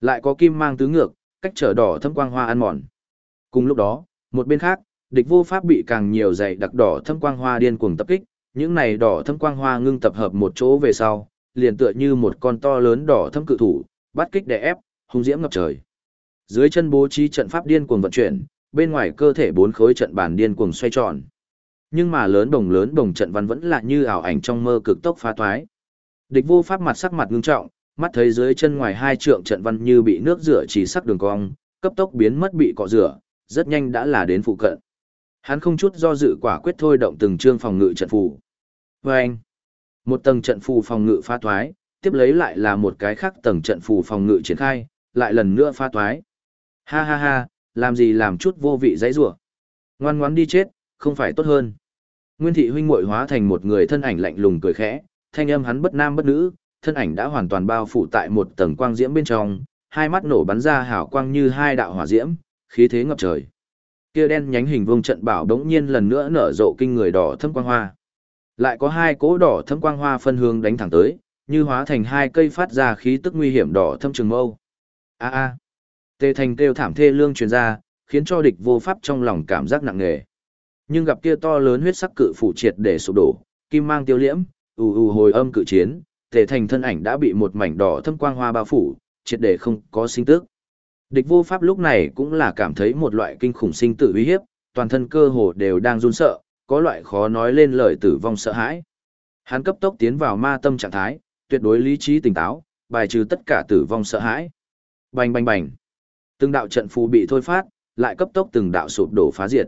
Lại có kim mang tứ ngược, cách trở đỏ thâm quang hoa ăn mòn. Cùng lúc đó, một bên khác, địch vô pháp bị càng nhiều dày đặc đỏ thâm quang hoa điên cuồng tập kích, những này đỏ thâm quang hoa ngưng tập hợp một chỗ về sau, liền tựa như một con to lớn đỏ thâm cự thủ, bắt kích đè ép, hung diễm ngập trời. Dưới chân bố trí trận pháp điên cuồng vận chuyển, bên ngoài cơ thể bốn khối trận bàn điên cuồng xoay tròn. Nhưng mà lớn đồng lớn đồng trận văn vẫn là như ảo ảnh trong mơ cực tốc phá toái. Địch vô pháp mặt sắc mặt ngưng trọng, mắt thấy dưới chân ngoài hai trượng trận văn như bị nước rửa chỉ sắc đường cong, cấp tốc biến mất bị cọ rửa, rất nhanh đã là đến phụ cận. Hắn không chút do dự quả quyết thôi động từng chương phòng ngự trận phù. Vâng! anh, một tầng trận phù phòng ngự phá toái, tiếp lấy lại là một cái khác tầng trận phù phòng ngự triển khai, lại lần nữa phá toái. Ha ha ha, làm gì làm chút vô vị dãy rủa. Ngoan ngoãn đi chết, không phải tốt hơn. Nguyên thị huynh muội hóa thành một người thân ảnh lạnh lùng cười khẽ, thanh âm hắn bất nam bất nữ, thân ảnh đã hoàn toàn bao phủ tại một tầng quang diễm bên trong, hai mắt nổ bắn ra hào quang như hai đạo hỏa diễm, khí thế ngập trời. Kia đen nhánh hình vuông trận bảo đống nhiên lần nữa nở rộ kinh người đỏ thâm quang hoa. Lại có hai cỗ đỏ thâm quang hoa phân hướng đánh thẳng tới, như hóa thành hai cây phát ra khí tức nguy hiểm đỏ thâm trường mâu. A a. Tề Thành kêu thảm thê lương truyền ra, khiến cho địch vô pháp trong lòng cảm giác nặng nề. Nhưng gặp kia to lớn huyết sắc cự phủ triệt để sụp đổ, kim mang tiêu liễm, ù ù hồi âm cự chiến, Tề Thành thân ảnh đã bị một mảnh đỏ thâm quang hoa bao phủ, triệt để không có sinh tức. Địch vô pháp lúc này cũng là cảm thấy một loại kinh khủng sinh tử uy hiếp, toàn thân cơ hồ đều đang run sợ, có loại khó nói lên lời tử vong sợ hãi. Hắn cấp tốc tiến vào ma tâm trạng thái, tuyệt đối lý trí tỉnh táo, bài trừ tất cả tử vong sợ hãi. Bành bành bành. Từng đạo trận phù bị thôi phát, lại cấp tốc từng đạo sụp đổ phá diệt.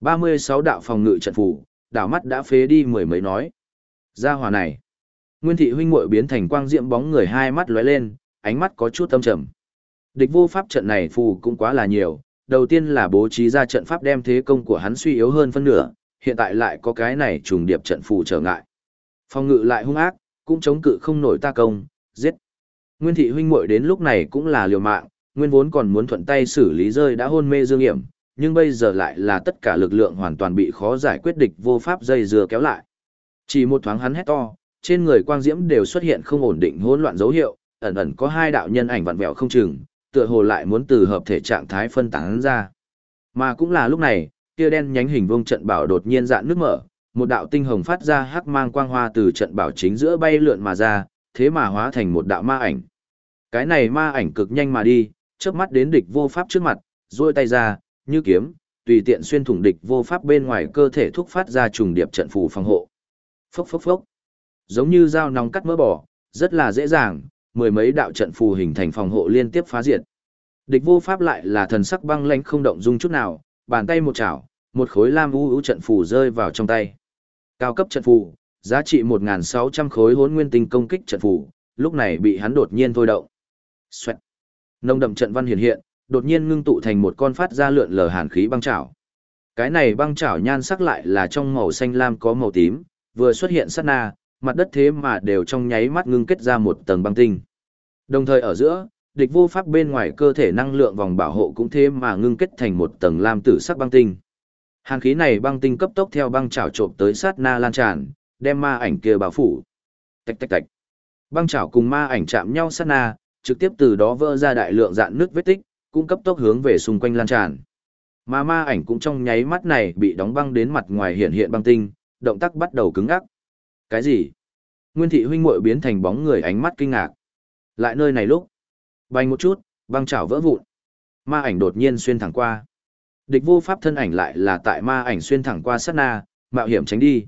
36 đạo phòng ngự trận phù, đảo mắt đã phế đi mười mấy nói. Gia hỏa này. Nguyên thị huynh muội biến thành quang diệm bóng người hai mắt lóe lên, ánh mắt có chút tâm trầm. Địch vô pháp trận này phù cũng quá là nhiều, đầu tiên là bố trí ra trận pháp đem thế công của hắn suy yếu hơn phân nửa, hiện tại lại có cái này trùng điệp trận phù trở ngại. Phòng ngự lại hung ác, cũng chống cự không nổi ta công, giết. Nguyên thị huynh muội đến lúc này cũng là liều mạng, nguyên vốn còn muốn thuận tay xử lý rơi đã hôn mê dương hiểm, nhưng bây giờ lại là tất cả lực lượng hoàn toàn bị khó giải quyết địch vô pháp dây dưa kéo lại. Chỉ một thoáng hắn hét to, trên người quang diễm đều xuất hiện không ổn định hỗn loạn dấu hiệu, ẩn ẩn có hai đạo nhân ảnh vặn vẹo không chừng, tựa hồ lại muốn từ hợp thể trạng thái phân tán ra. Mà cũng là lúc này, kia đen nhánh hình vuông trận bảo đột nhiên dạn nước mở, một đạo tinh hồng phát ra hắc mang quang hoa từ trận bảo chính giữa bay lượn mà ra, thế mà hóa thành một đạo ma ảnh. Cái này ma ảnh cực nhanh mà đi, chớp mắt đến địch vô pháp trước mặt, duỗi tay ra, như kiếm, tùy tiện xuyên thủng địch vô pháp bên ngoài cơ thể thúc phát ra trùng điệp trận phù phòng hộ. Phốc phốc phốc. Giống như dao nóng cắt mỡ bỏ, rất là dễ dàng, mười mấy đạo trận phù hình thành phòng hộ liên tiếp phá diệt. Địch vô pháp lại là thần sắc băng lãnh không động dung chút nào, bàn tay một chảo, một khối lam u u trận phù rơi vào trong tay. Cao cấp trận phù, giá trị 1600 khối hỗn nguyên tinh công kích trận phù, lúc này bị hắn đột nhiên thôi động. Xoẹt. Nông đậm trận văn hiện hiện, đột nhiên ngưng tụ thành một con phát ra lượn lờ hàn khí băng chảo. Cái này băng chảo nhan sắc lại là trong màu xanh lam có màu tím, vừa xuất hiện sát na, mặt đất thế mà đều trong nháy mắt ngưng kết ra một tầng băng tinh. Đồng thời ở giữa, địch vô pháp bên ngoài cơ thể năng lượng vòng bảo hộ cũng thế mà ngưng kết thành một tầng lam tử sắc băng tinh. Hàng khí này băng tinh cấp tốc theo băng chảo trộm tới sát na lan tràn, đem ma ảnh kia bao phủ. Tạch tạch tạch. Băng chảo cùng ma ảnh chạm nhau sát na, trực tiếp từ đó vỡ ra đại lượng dạn nước vết tích, cũng cấp tốc hướng về xung quanh lan tràn. Mà ma ảnh cũng trong nháy mắt này bị đóng băng đến mặt ngoài hiện hiện băng tinh, động tác bắt đầu cứng ngắc. Cái gì? Nguyên thị huynh muội biến thành bóng người ánh mắt kinh ngạc. Lại nơi này lúc, bay một chút, băng chảo vỡ vụn. Ma ảnh đột nhiên xuyên thẳng qua. Địch vô pháp thân ảnh lại là tại ma ảnh xuyên thẳng qua sát na, mạo hiểm tránh đi.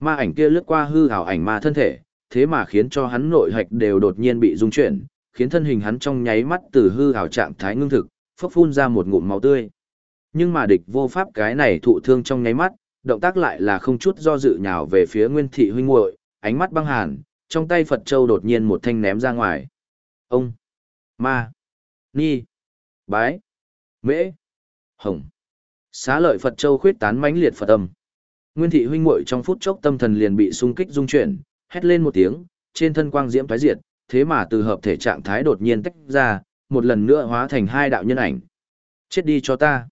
Ma ảnh kia lướt qua hư ảo ảnh ma thân thể, thế mà khiến cho hắn nội hạch đều đột nhiên bị rung chuyển, khiến thân hình hắn trong nháy mắt từ hư ảo trạng thái ngưng thực, phốc phun ra một ngụm máu tươi. Nhưng mà địch vô pháp cái này thụ thương trong nháy mắt, động tác lại là không chút do dự nhào về phía Nguyên thị huynh muội, ánh mắt băng hàn, trong tay Phật Châu đột nhiên một thanh ném ra ngoài. Ông, Ma, Ni, Bái, Mễ, Hồng. Xá lợi Phật Châu khuyết tán mãnh liệt Phật âm. Nguyên thị huynh muội trong phút chốc tâm thần liền bị xung kích dung chuyển, hét lên một tiếng, trên thân quang diễm thoái diệt, thế mà từ hợp thể trạng thái đột nhiên tách ra, một lần nữa hóa thành hai đạo nhân ảnh. Chết đi cho ta.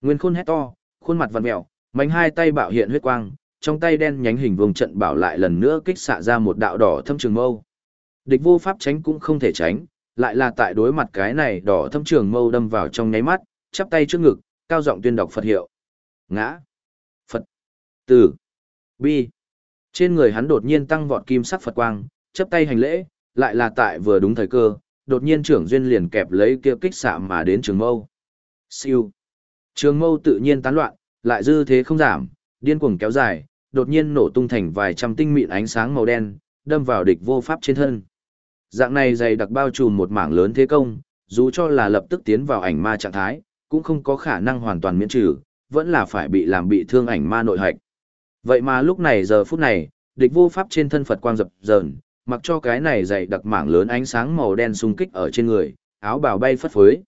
Nguyên khôn hét to, khuôn mặt vặn mẹo, mạnh hai tay bạo hiện huyết quang, trong tay đen nhánh hình vùng trận bảo lại lần nữa kích xạ ra một đạo đỏ thâm trường mâu. Địch vô pháp tránh cũng không thể tránh, lại là tại đối mặt cái này đỏ thâm trường mâu đâm vào trong nháy mắt, chắp tay trước ngực, cao giọng tuyên đọc Phật hiệu. Ngã. Phật. Tử. Bi. Trên người hắn đột nhiên tăng vọt kim sắc Phật quang, chắp tay hành lễ, lại là tại vừa đúng thời cơ, đột nhiên trưởng duyên liền kẹp lấy kia kích xạ mà đến trường mâu. Siêu. Trường mâu tự nhiên tán loạn, lại dư thế không giảm, điên cuồng kéo dài, đột nhiên nổ tung thành vài trăm tinh mịn ánh sáng màu đen, đâm vào địch vô pháp trên thân. Dạng này dày đặc bao trùm một mảng lớn thế công, dù cho là lập tức tiến vào ảnh ma trạng thái, cũng không có khả năng hoàn toàn miễn trừ, vẫn là phải bị làm bị thương ảnh ma nội hạch. Vậy mà lúc này giờ phút này, địch vô pháp trên thân Phật quang dập dờn, mặc cho cái này dày đặc mảng lớn ánh sáng màu đen xung kích ở trên người, áo bào bay phất phới.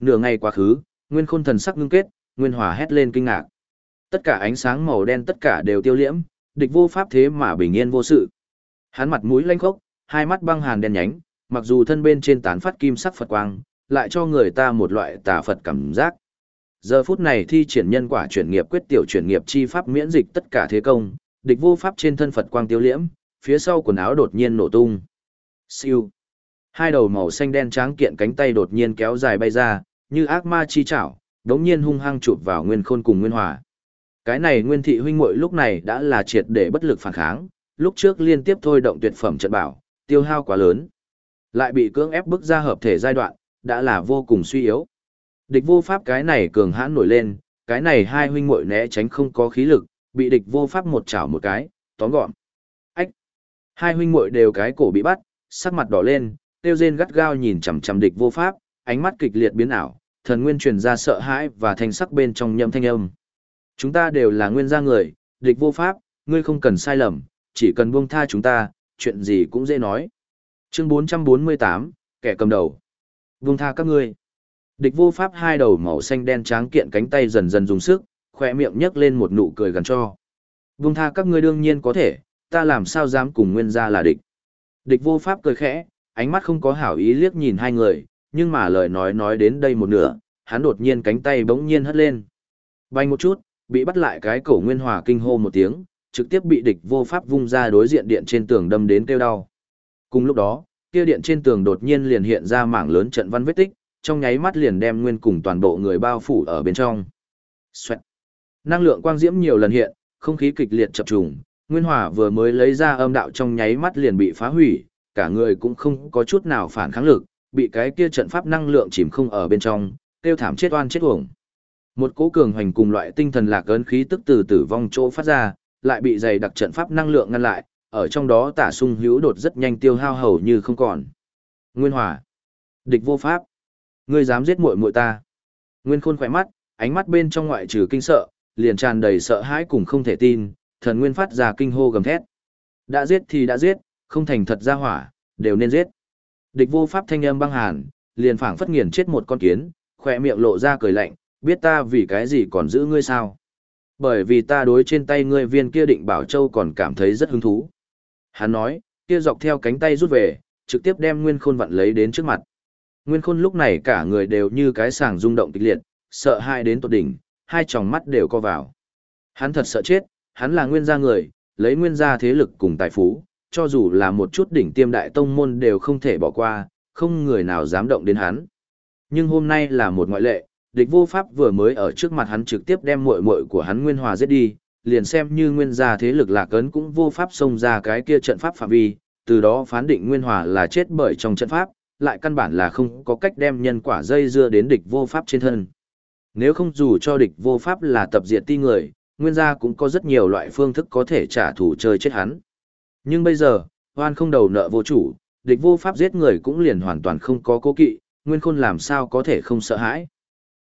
Nửa ngày quá khứ, Nguyên Khôn thần sắc ngưng kết, Nguyên Hòa hét lên kinh ngạc. Tất cả ánh sáng màu đen tất cả đều tiêu liễm, địch vô pháp thế mà bình yên vô sự. Hắn mặt mũi lanh khốc, hai mắt băng hàn đen nhánh, mặc dù thân bên trên tán phát kim sắc Phật quang, lại cho người ta một loại tà Phật cảm giác. Giờ phút này thi triển nhân quả chuyển nghiệp quyết tiểu chuyển nghiệp chi pháp miễn dịch tất cả thế công, địch vô pháp trên thân Phật quang tiêu liễm, phía sau quần áo đột nhiên nổ tung. Siêu. Hai đầu màu xanh đen tráng kiện cánh tay đột nhiên kéo dài bay ra, như ác ma chi chảo, đống nhiên hung hăng chụp vào Nguyên Khôn cùng Nguyên Hòa. Cái này Nguyên thị huynh muội lúc này đã là triệt để bất lực phản kháng, lúc trước liên tiếp thôi động tuyệt phẩm trận bảo, tiêu hao quá lớn. Lại bị cưỡng ép bức ra hợp thể giai đoạn, đã là vô cùng suy yếu. Địch vô pháp cái này cường hãn nổi lên, cái này hai huynh muội né tránh không có khí lực, bị địch vô pháp một chảo một cái, tóm gọn. Ách! Hai huynh muội đều cái cổ bị bắt, sắc mặt đỏ lên, tiêu rên gắt gao nhìn chằm chằm địch vô pháp, ánh mắt kịch liệt biến ảo, thần nguyên truyền ra sợ hãi và thanh sắc bên trong nhậm thanh âm. Chúng ta đều là nguyên gia người, địch vô pháp, ngươi không cần sai lầm, chỉ cần buông tha chúng ta, chuyện gì cũng dễ nói. Chương 448, kẻ cầm đầu. Buông tha các ngươi. Địch vô pháp hai đầu màu xanh đen tráng kiện cánh tay dần dần dùng sức, khỏe miệng nhấc lên một nụ cười gần cho. Buông tha các ngươi đương nhiên có thể, ta làm sao dám cùng nguyên gia là địch. Địch vô pháp cười khẽ, ánh mắt không có hảo ý liếc nhìn hai người, nhưng mà lời nói nói đến đây một nửa, hắn đột nhiên cánh tay bỗng nhiên hất lên. Bay một chút, bị bắt lại cái cổ nguyên hòa kinh hô một tiếng, trực tiếp bị địch vô pháp vung ra đối diện điện trên tường đâm đến kêu đau. Cùng lúc đó, kia điện trên tường đột nhiên liền hiện ra mảng lớn trận văn vết tích, trong nháy mắt liền đem nguyên cùng toàn bộ người bao phủ ở bên trong. Xoẹt. Năng lượng quang diễm nhiều lần hiện, không khí kịch liệt chập trùng, Nguyên Hòa vừa mới lấy ra âm đạo trong nháy mắt liền bị phá hủy, cả người cũng không có chút nào phản kháng lực, bị cái kia trận pháp năng lượng chìm không ở bên trong, tiêu thảm chết oan chết uổng. Một cỗ cường hành cùng loại tinh thần lạc ấn khí tức từ tử vong chỗ phát ra, lại bị dày đặc trận pháp năng lượng ngăn lại, ở trong đó tả sung hữu đột rất nhanh tiêu hao hầu như không còn. Nguyên Hòa, địch vô pháp, ngươi dám giết muội muội ta? Nguyên Khôn khỏe mắt, ánh mắt bên trong ngoại trừ kinh sợ, liền tràn đầy sợ hãi cùng không thể tin, thần nguyên phát ra kinh hô gầm thét. Đã giết thì đã giết, không thành thật ra hỏa, đều nên giết. Địch vô pháp thanh âm băng hàn, liền phảng phất nghiền chết một con kiến, khỏe miệng lộ ra cười lạnh, biết ta vì cái gì còn giữ ngươi sao? Bởi vì ta đối trên tay ngươi viên kia định bảo châu còn cảm thấy rất hứng thú. Hắn nói, kia dọc theo cánh tay rút về, trực tiếp đem Nguyên Khôn vặn lấy đến trước mặt. Nguyên Khôn lúc này cả người đều như cái sàng rung động kịch liệt, sợ hai đến tột đỉnh, hai tròng mắt đều co vào. Hắn thật sợ chết, hắn là nguyên gia người, lấy nguyên gia thế lực cùng tài phú, cho dù là một chút đỉnh tiêm đại tông môn đều không thể bỏ qua, không người nào dám động đến hắn. Nhưng hôm nay là một ngoại lệ, địch vô pháp vừa mới ở trước mặt hắn trực tiếp đem muội muội của hắn Nguyên Hòa giết đi, liền xem như nguyên gia thế lực lạc ấn cũng vô pháp xông ra cái kia trận pháp phạm vi, từ đó phán định Nguyên Hòa là chết bởi trong trận pháp, lại căn bản là không có cách đem nhân quả dây dưa đến địch vô pháp trên thân. Nếu không dù cho địch vô pháp là tập diệt ti người, nguyên gia cũng có rất nhiều loại phương thức có thể trả thù chơi chết hắn. Nhưng bây giờ, hoan không đầu nợ vô chủ, địch vô pháp giết người cũng liền hoàn toàn không có cố kỵ, nguyên khôn làm sao có thể không sợ hãi.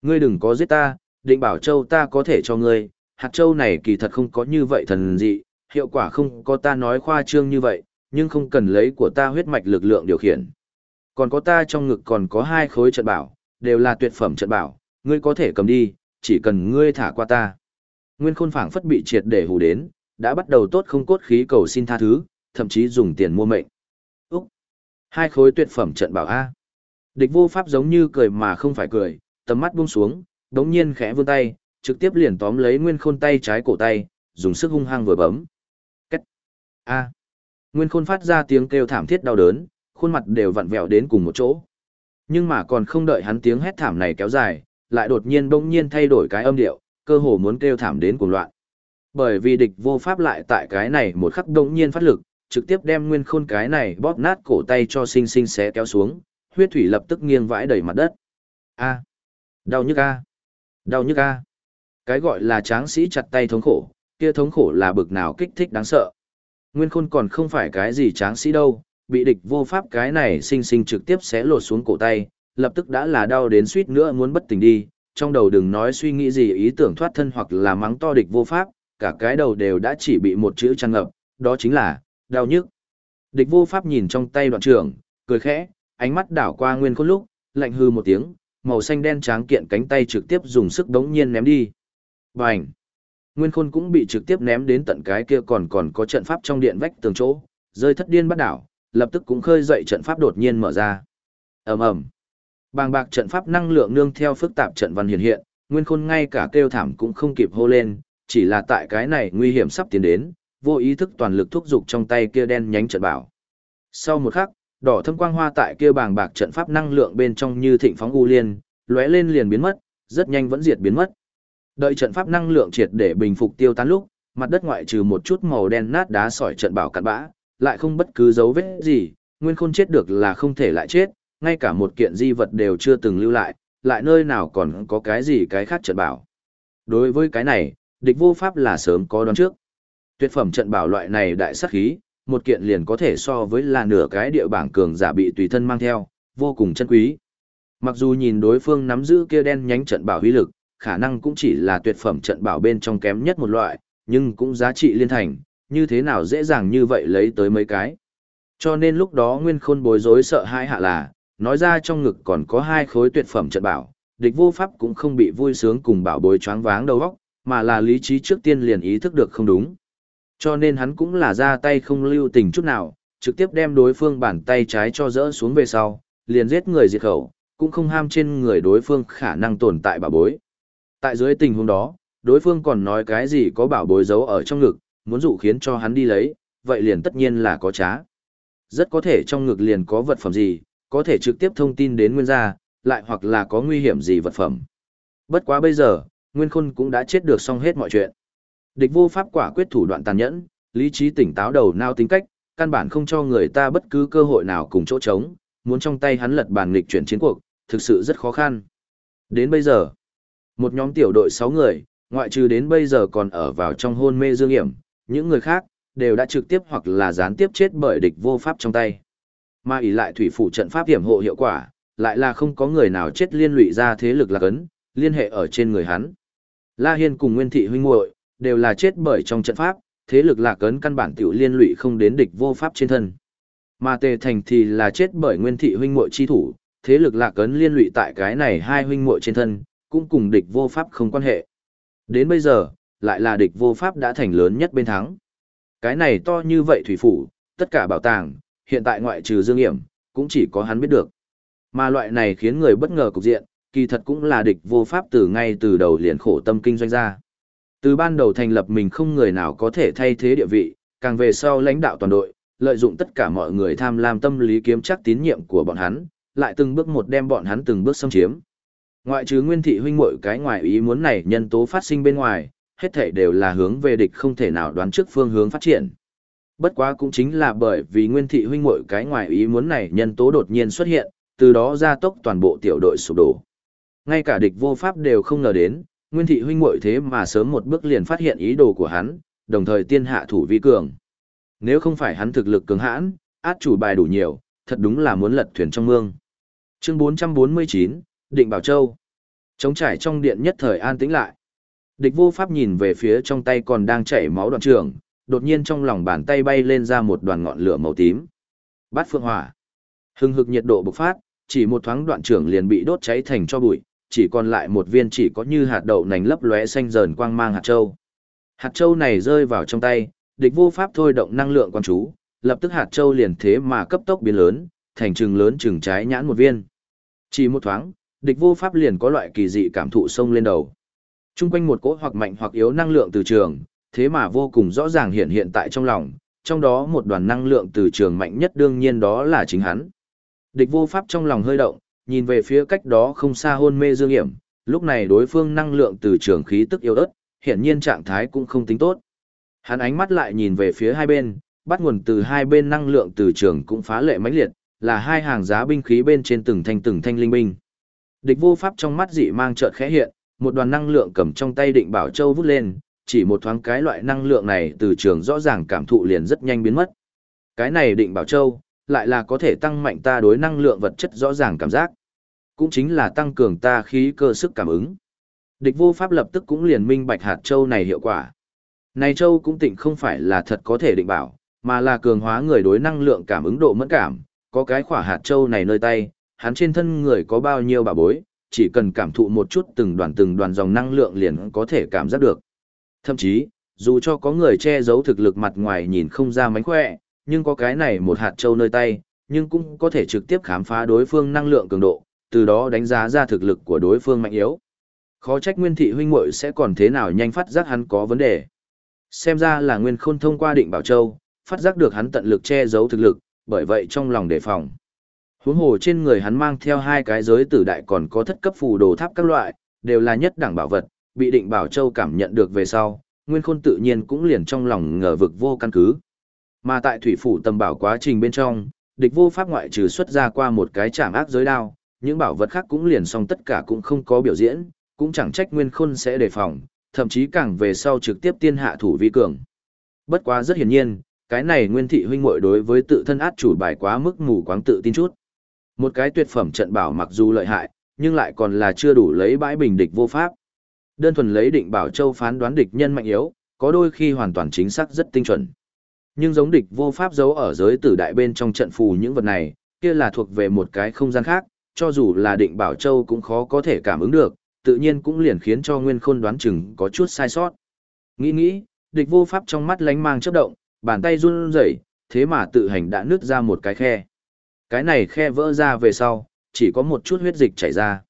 Ngươi đừng có giết ta, định bảo châu ta có thể cho ngươi, hạt châu này kỳ thật không có như vậy thần dị, hiệu quả không có ta nói khoa trương như vậy, nhưng không cần lấy của ta huyết mạch lực lượng điều khiển. Còn có ta trong ngực còn có hai khối trận bảo, đều là tuyệt phẩm trận bảo, ngươi có thể cầm đi, chỉ cần ngươi thả qua ta. Nguyên khôn phảng phất bị triệt để hù đến, đã bắt đầu tốt không cốt khí cầu xin tha thứ, thậm chí dùng tiền mua mệnh. Úc! Hai khối tuyệt phẩm trận bảo A. Địch vô pháp giống như cười mà không phải cười, tầm mắt buông xuống, đống nhiên khẽ vươn tay, trực tiếp liền tóm lấy nguyên khôn tay trái cổ tay, dùng sức hung hăng vừa bấm. Cách! A! Nguyên khôn phát ra tiếng kêu thảm thiết đau đớn, khuôn mặt đều vặn vẹo đến cùng một chỗ, Nhưng mà còn không đợi hắn tiếng hét thảm này kéo dài, lại đột nhiên bỗng nhiên thay đổi cái âm điệu, cơ hồ muốn kêu thảm đến cuồng loạn. Bởi vì địch vô pháp lại tại cái này một khắc đống nhiên phát lực, trực tiếp đem nguyên khôn cái này bóp nát cổ tay cho sinh sinh xé kéo xuống, huyết thủy lập tức nghiêng vãi đầy mặt đất. A, đau nhức a, đau nhức a. Cái gọi là tráng sĩ chặt tay thống khổ, kia thống khổ là bực nào kích thích đáng sợ. Nguyên khôn còn không phải cái gì tráng sĩ đâu, bị địch vô pháp cái này sinh sinh trực tiếp xé lột xuống cổ tay, lập tức đã là đau đến suýt nữa muốn bất tỉnh đi, trong đầu đừng nói suy nghĩ gì ý tưởng thoát thân hoặc là mắng to địch vô pháp, cả cái đầu đều đã chỉ bị một chữ tràn ngập, đó chính là, đau nhức. Địch vô pháp nhìn trong tay đoạn trưởng, cười khẽ, ánh mắt đảo qua nguyên khôn lúc, lạnh hư một tiếng, màu xanh đen tráng kiện cánh tay trực tiếp dùng sức đống nhiên ném đi. Bành! Nguyên khôn cũng bị trực tiếp ném đến tận cái kia còn còn có trận pháp trong điện vách tường chỗ, rơi thất điên bắt đảo, lập tức cũng khơi dậy trận pháp đột nhiên mở ra. ầm ầm, bàng bạc trận pháp năng lượng nương theo phức tạp trận văn hiện hiện, Nguyên khôn ngay cả kêu thảm cũng không kịp hô lên, chỉ là tại cái này nguy hiểm sắp tiến đến, vô ý thức toàn lực thúc giục trong tay kia đen nhánh trận bảo. Sau một khắc, đỏ thâm quang hoa tại kia bàng bạc trận pháp năng lượng bên trong như thịnh phóng u liên, lóe lên liền biến mất, rất nhanh vẫn diệt biến mất. Đợi trận pháp năng lượng triệt để bình phục tiêu tán lúc, mặt đất ngoại trừ một chút màu đen nát đá sỏi trận bảo cặn bã, lại không bất cứ dấu vết gì, nguyên khôn chết được là không thể lại chết, ngay cả một kiện di vật đều chưa từng lưu lại, lại nơi nào còn có cái gì cái khác trận bảo. Đối với cái này, địch vô pháp là sớm có đoán trước. Tuyệt phẩm trận bảo loại này đại sát khí, một kiện liền có thể so với là nửa cái địa bảng cường giả bị tùy thân mang theo, vô cùng chân quý. Mặc dù nhìn đối phương nắm giữ kia đen nhánh trận bảo huy lực, khả năng cũng chỉ là tuyệt phẩm trận bảo bên trong kém nhất một loại, nhưng cũng giá trị liên thành, như thế nào dễ dàng như vậy lấy tới mấy cái. Cho nên lúc đó Nguyên Khôn bối rối sợ hai hạ là, nói ra trong ngực còn có hai khối tuyệt phẩm trận bảo, địch vô pháp cũng không bị vui sướng cùng bảo bối choáng váng đầu óc, mà là lý trí trước tiên liền ý thức được không đúng. Cho nên hắn cũng là ra tay không lưu tình chút nào, trực tiếp đem đối phương bàn tay trái cho dỡ xuống về sau, liền giết người diệt khẩu, cũng không ham trên người đối phương khả năng tồn tại bảo bối. Tại dưới tình huống đó, đối phương còn nói cái gì có bảo bối giấu ở trong ngực, muốn dụ khiến cho hắn đi lấy, vậy liền tất nhiên là có trá. Rất có thể trong ngực liền có vật phẩm gì, có thể trực tiếp thông tin đến nguyên gia, lại hoặc là có nguy hiểm gì vật phẩm. Bất quá bây giờ, Nguyên Khôn cũng đã chết được xong hết mọi chuyện. Địch vô pháp quả quyết thủ đoạn tàn nhẫn, lý trí tỉnh táo đầu nao tính cách, căn bản không cho người ta bất cứ cơ hội nào cùng chỗ trống, muốn trong tay hắn lật bàn nghịch chuyển chiến cuộc, thực sự rất khó khăn. Đến bây giờ, một nhóm tiểu đội 6 người, ngoại trừ đến bây giờ còn ở vào trong hôn mê dương hiểm, những người khác, đều đã trực tiếp hoặc là gián tiếp chết bởi địch vô pháp trong tay. Mà ỷ lại thủy phủ trận pháp hiểm hộ hiệu quả, lại là không có người nào chết liên lụy ra thế lực lạc ấn, liên hệ ở trên người hắn. La Hiên cùng Nguyên Thị huynh muội đều là chết bởi trong trận pháp, thế lực lạc ấn căn bản tiểu liên lụy không đến địch vô pháp trên thân. Mà Tề Thành thì là chết bởi Nguyên Thị huynh muội chi thủ, thế lực lạc ấn liên lụy tại cái này hai huynh muội trên thân, cũng cùng địch vô pháp không quan hệ. Đến bây giờ, lại là địch vô pháp đã thành lớn nhất bên thắng. Cái này to như vậy thủy phủ, tất cả bảo tàng, hiện tại ngoại trừ Dương Hiểm, cũng chỉ có hắn biết được. Mà loại này khiến người bất ngờ cục diện, kỳ thật cũng là địch vô pháp từ ngay từ đầu liền khổ tâm kinh doanh ra. Từ ban đầu thành lập mình không người nào có thể thay thế địa vị, càng về sau lãnh đạo toàn đội, lợi dụng tất cả mọi người tham lam tâm lý kiếm chắc tín nhiệm của bọn hắn, lại từng bước một đem bọn hắn từng bước xâm chiếm. Ngoại trừ nguyên thị huynh muội cái ngoài ý muốn này nhân tố phát sinh bên ngoài, hết thể đều là hướng về địch không thể nào đoán trước phương hướng phát triển. Bất quá cũng chính là bởi vì nguyên thị huynh muội cái ngoài ý muốn này nhân tố đột nhiên xuất hiện, từ đó gia tốc toàn bộ tiểu đội sụp đổ. Ngay cả địch vô pháp đều không ngờ đến, nguyên thị huynh muội thế mà sớm một bước liền phát hiện ý đồ của hắn, đồng thời tiên hạ thủ vi cường. Nếu không phải hắn thực lực cường hãn, át chủ bài đủ nhiều, thật đúng là muốn lật thuyền trong mương. Chương 449, Định Bảo Châu. Trống trải trong điện nhất thời an tĩnh lại. Địch vô pháp nhìn về phía trong tay còn đang chảy máu đoạn trường, đột nhiên trong lòng bàn tay bay lên ra một đoàn ngọn lửa màu tím. Bát phượng hỏa. Hưng hực nhiệt độ bộc phát, chỉ một thoáng đoạn trường liền bị đốt cháy thành cho bụi, chỉ còn lại một viên chỉ có như hạt đậu nành lấp lóe xanh dờn quang mang hạt châu. Hạt châu này rơi vào trong tay, địch vô pháp thôi động năng lượng quan chú, lập tức hạt châu liền thế mà cấp tốc biến lớn, thành trừng lớn trừng trái nhãn một viên. Chỉ một thoáng, địch vô pháp liền có loại kỳ dị cảm thụ sông lên đầu. Trung quanh một cỗ hoặc mạnh hoặc yếu năng lượng từ trường, thế mà vô cùng rõ ràng hiện hiện tại trong lòng, trong đó một đoàn năng lượng từ trường mạnh nhất đương nhiên đó là chính hắn. Địch vô pháp trong lòng hơi động, nhìn về phía cách đó không xa hôn mê Dương Hiểm, lúc này đối phương năng lượng từ trường khí tức yếu ớt, hiện nhiên trạng thái cũng không tính tốt. Hắn ánh mắt lại nhìn về phía hai bên, bắt nguồn từ hai bên năng lượng từ trường cũng phá lệ mãnh liệt, là hai hàng giá binh khí bên trên từng thanh từng thanh linh binh. Địch vô pháp trong mắt dị mang chợt khẽ hiện, một đoàn năng lượng cầm trong tay định bảo châu vút lên, chỉ một thoáng cái loại năng lượng này từ trường rõ ràng cảm thụ liền rất nhanh biến mất. Cái này định bảo châu, lại là có thể tăng mạnh ta đối năng lượng vật chất rõ ràng cảm giác. Cũng chính là tăng cường ta khí cơ sức cảm ứng. Địch vô pháp lập tức cũng liền minh bạch hạt châu này hiệu quả. Này châu cũng tịnh không phải là thật có thể định bảo, mà là cường hóa người đối năng lượng cảm ứng độ mẫn cảm, có cái khỏa hạt châu này nơi tay, hắn trên thân người có bao nhiêu bà bối, chỉ cần cảm thụ một chút từng đoàn từng đoàn dòng năng lượng liền có thể cảm giác được. Thậm chí, dù cho có người che giấu thực lực mặt ngoài nhìn không ra mánh khỏe, nhưng có cái này một hạt châu nơi tay, nhưng cũng có thể trực tiếp khám phá đối phương năng lượng cường độ, từ đó đánh giá ra thực lực của đối phương mạnh yếu. Khó trách Nguyên thị huynh muội sẽ còn thế nào nhanh phát giác hắn có vấn đề. Xem ra là Nguyên Khôn thông qua định bảo châu, phát giác được hắn tận lực che giấu thực lực, bởi vậy trong lòng đề phòng. Huống hồ trên người hắn mang theo hai cái giới tử đại còn có thất cấp phù đồ tháp các loại, đều là nhất đẳng bảo vật, bị định bảo châu cảm nhận được về sau, Nguyên Khôn tự nhiên cũng liền trong lòng ngờ vực vô căn cứ. Mà tại thủy phủ tầm bảo quá trình bên trong, địch vô pháp ngoại trừ xuất ra qua một cái chạm ác giới đao, những bảo vật khác cũng liền xong tất cả cũng không có biểu diễn, cũng chẳng trách Nguyên Khôn sẽ đề phòng, thậm chí càng về sau trực tiếp tiên hạ thủ vi cường. Bất quá rất hiển nhiên, cái này Nguyên thị huynh muội đối với tự thân át chủ bài quá mức mù quáng tự tin chút. Một cái tuyệt phẩm trận bảo mặc dù lợi hại, nhưng lại còn là chưa đủ lấy bãi bình địch vô pháp. Đơn thuần lấy định bảo châu phán đoán địch nhân mạnh yếu, có đôi khi hoàn toàn chính xác rất tinh chuẩn. Nhưng giống địch vô pháp giấu ở giới tử đại bên trong trận phù những vật này, kia là thuộc về một cái không gian khác, cho dù là định bảo châu cũng khó có thể cảm ứng được, tự nhiên cũng liền khiến cho nguyên khôn đoán chừng có chút sai sót. Nghĩ nghĩ, địch vô pháp trong mắt lánh mang chớp động, bàn tay run rẩy, thế mà tự hành đã nứt ra một cái khe. Cái này khe vỡ ra về sau, chỉ có một chút huyết dịch chảy ra.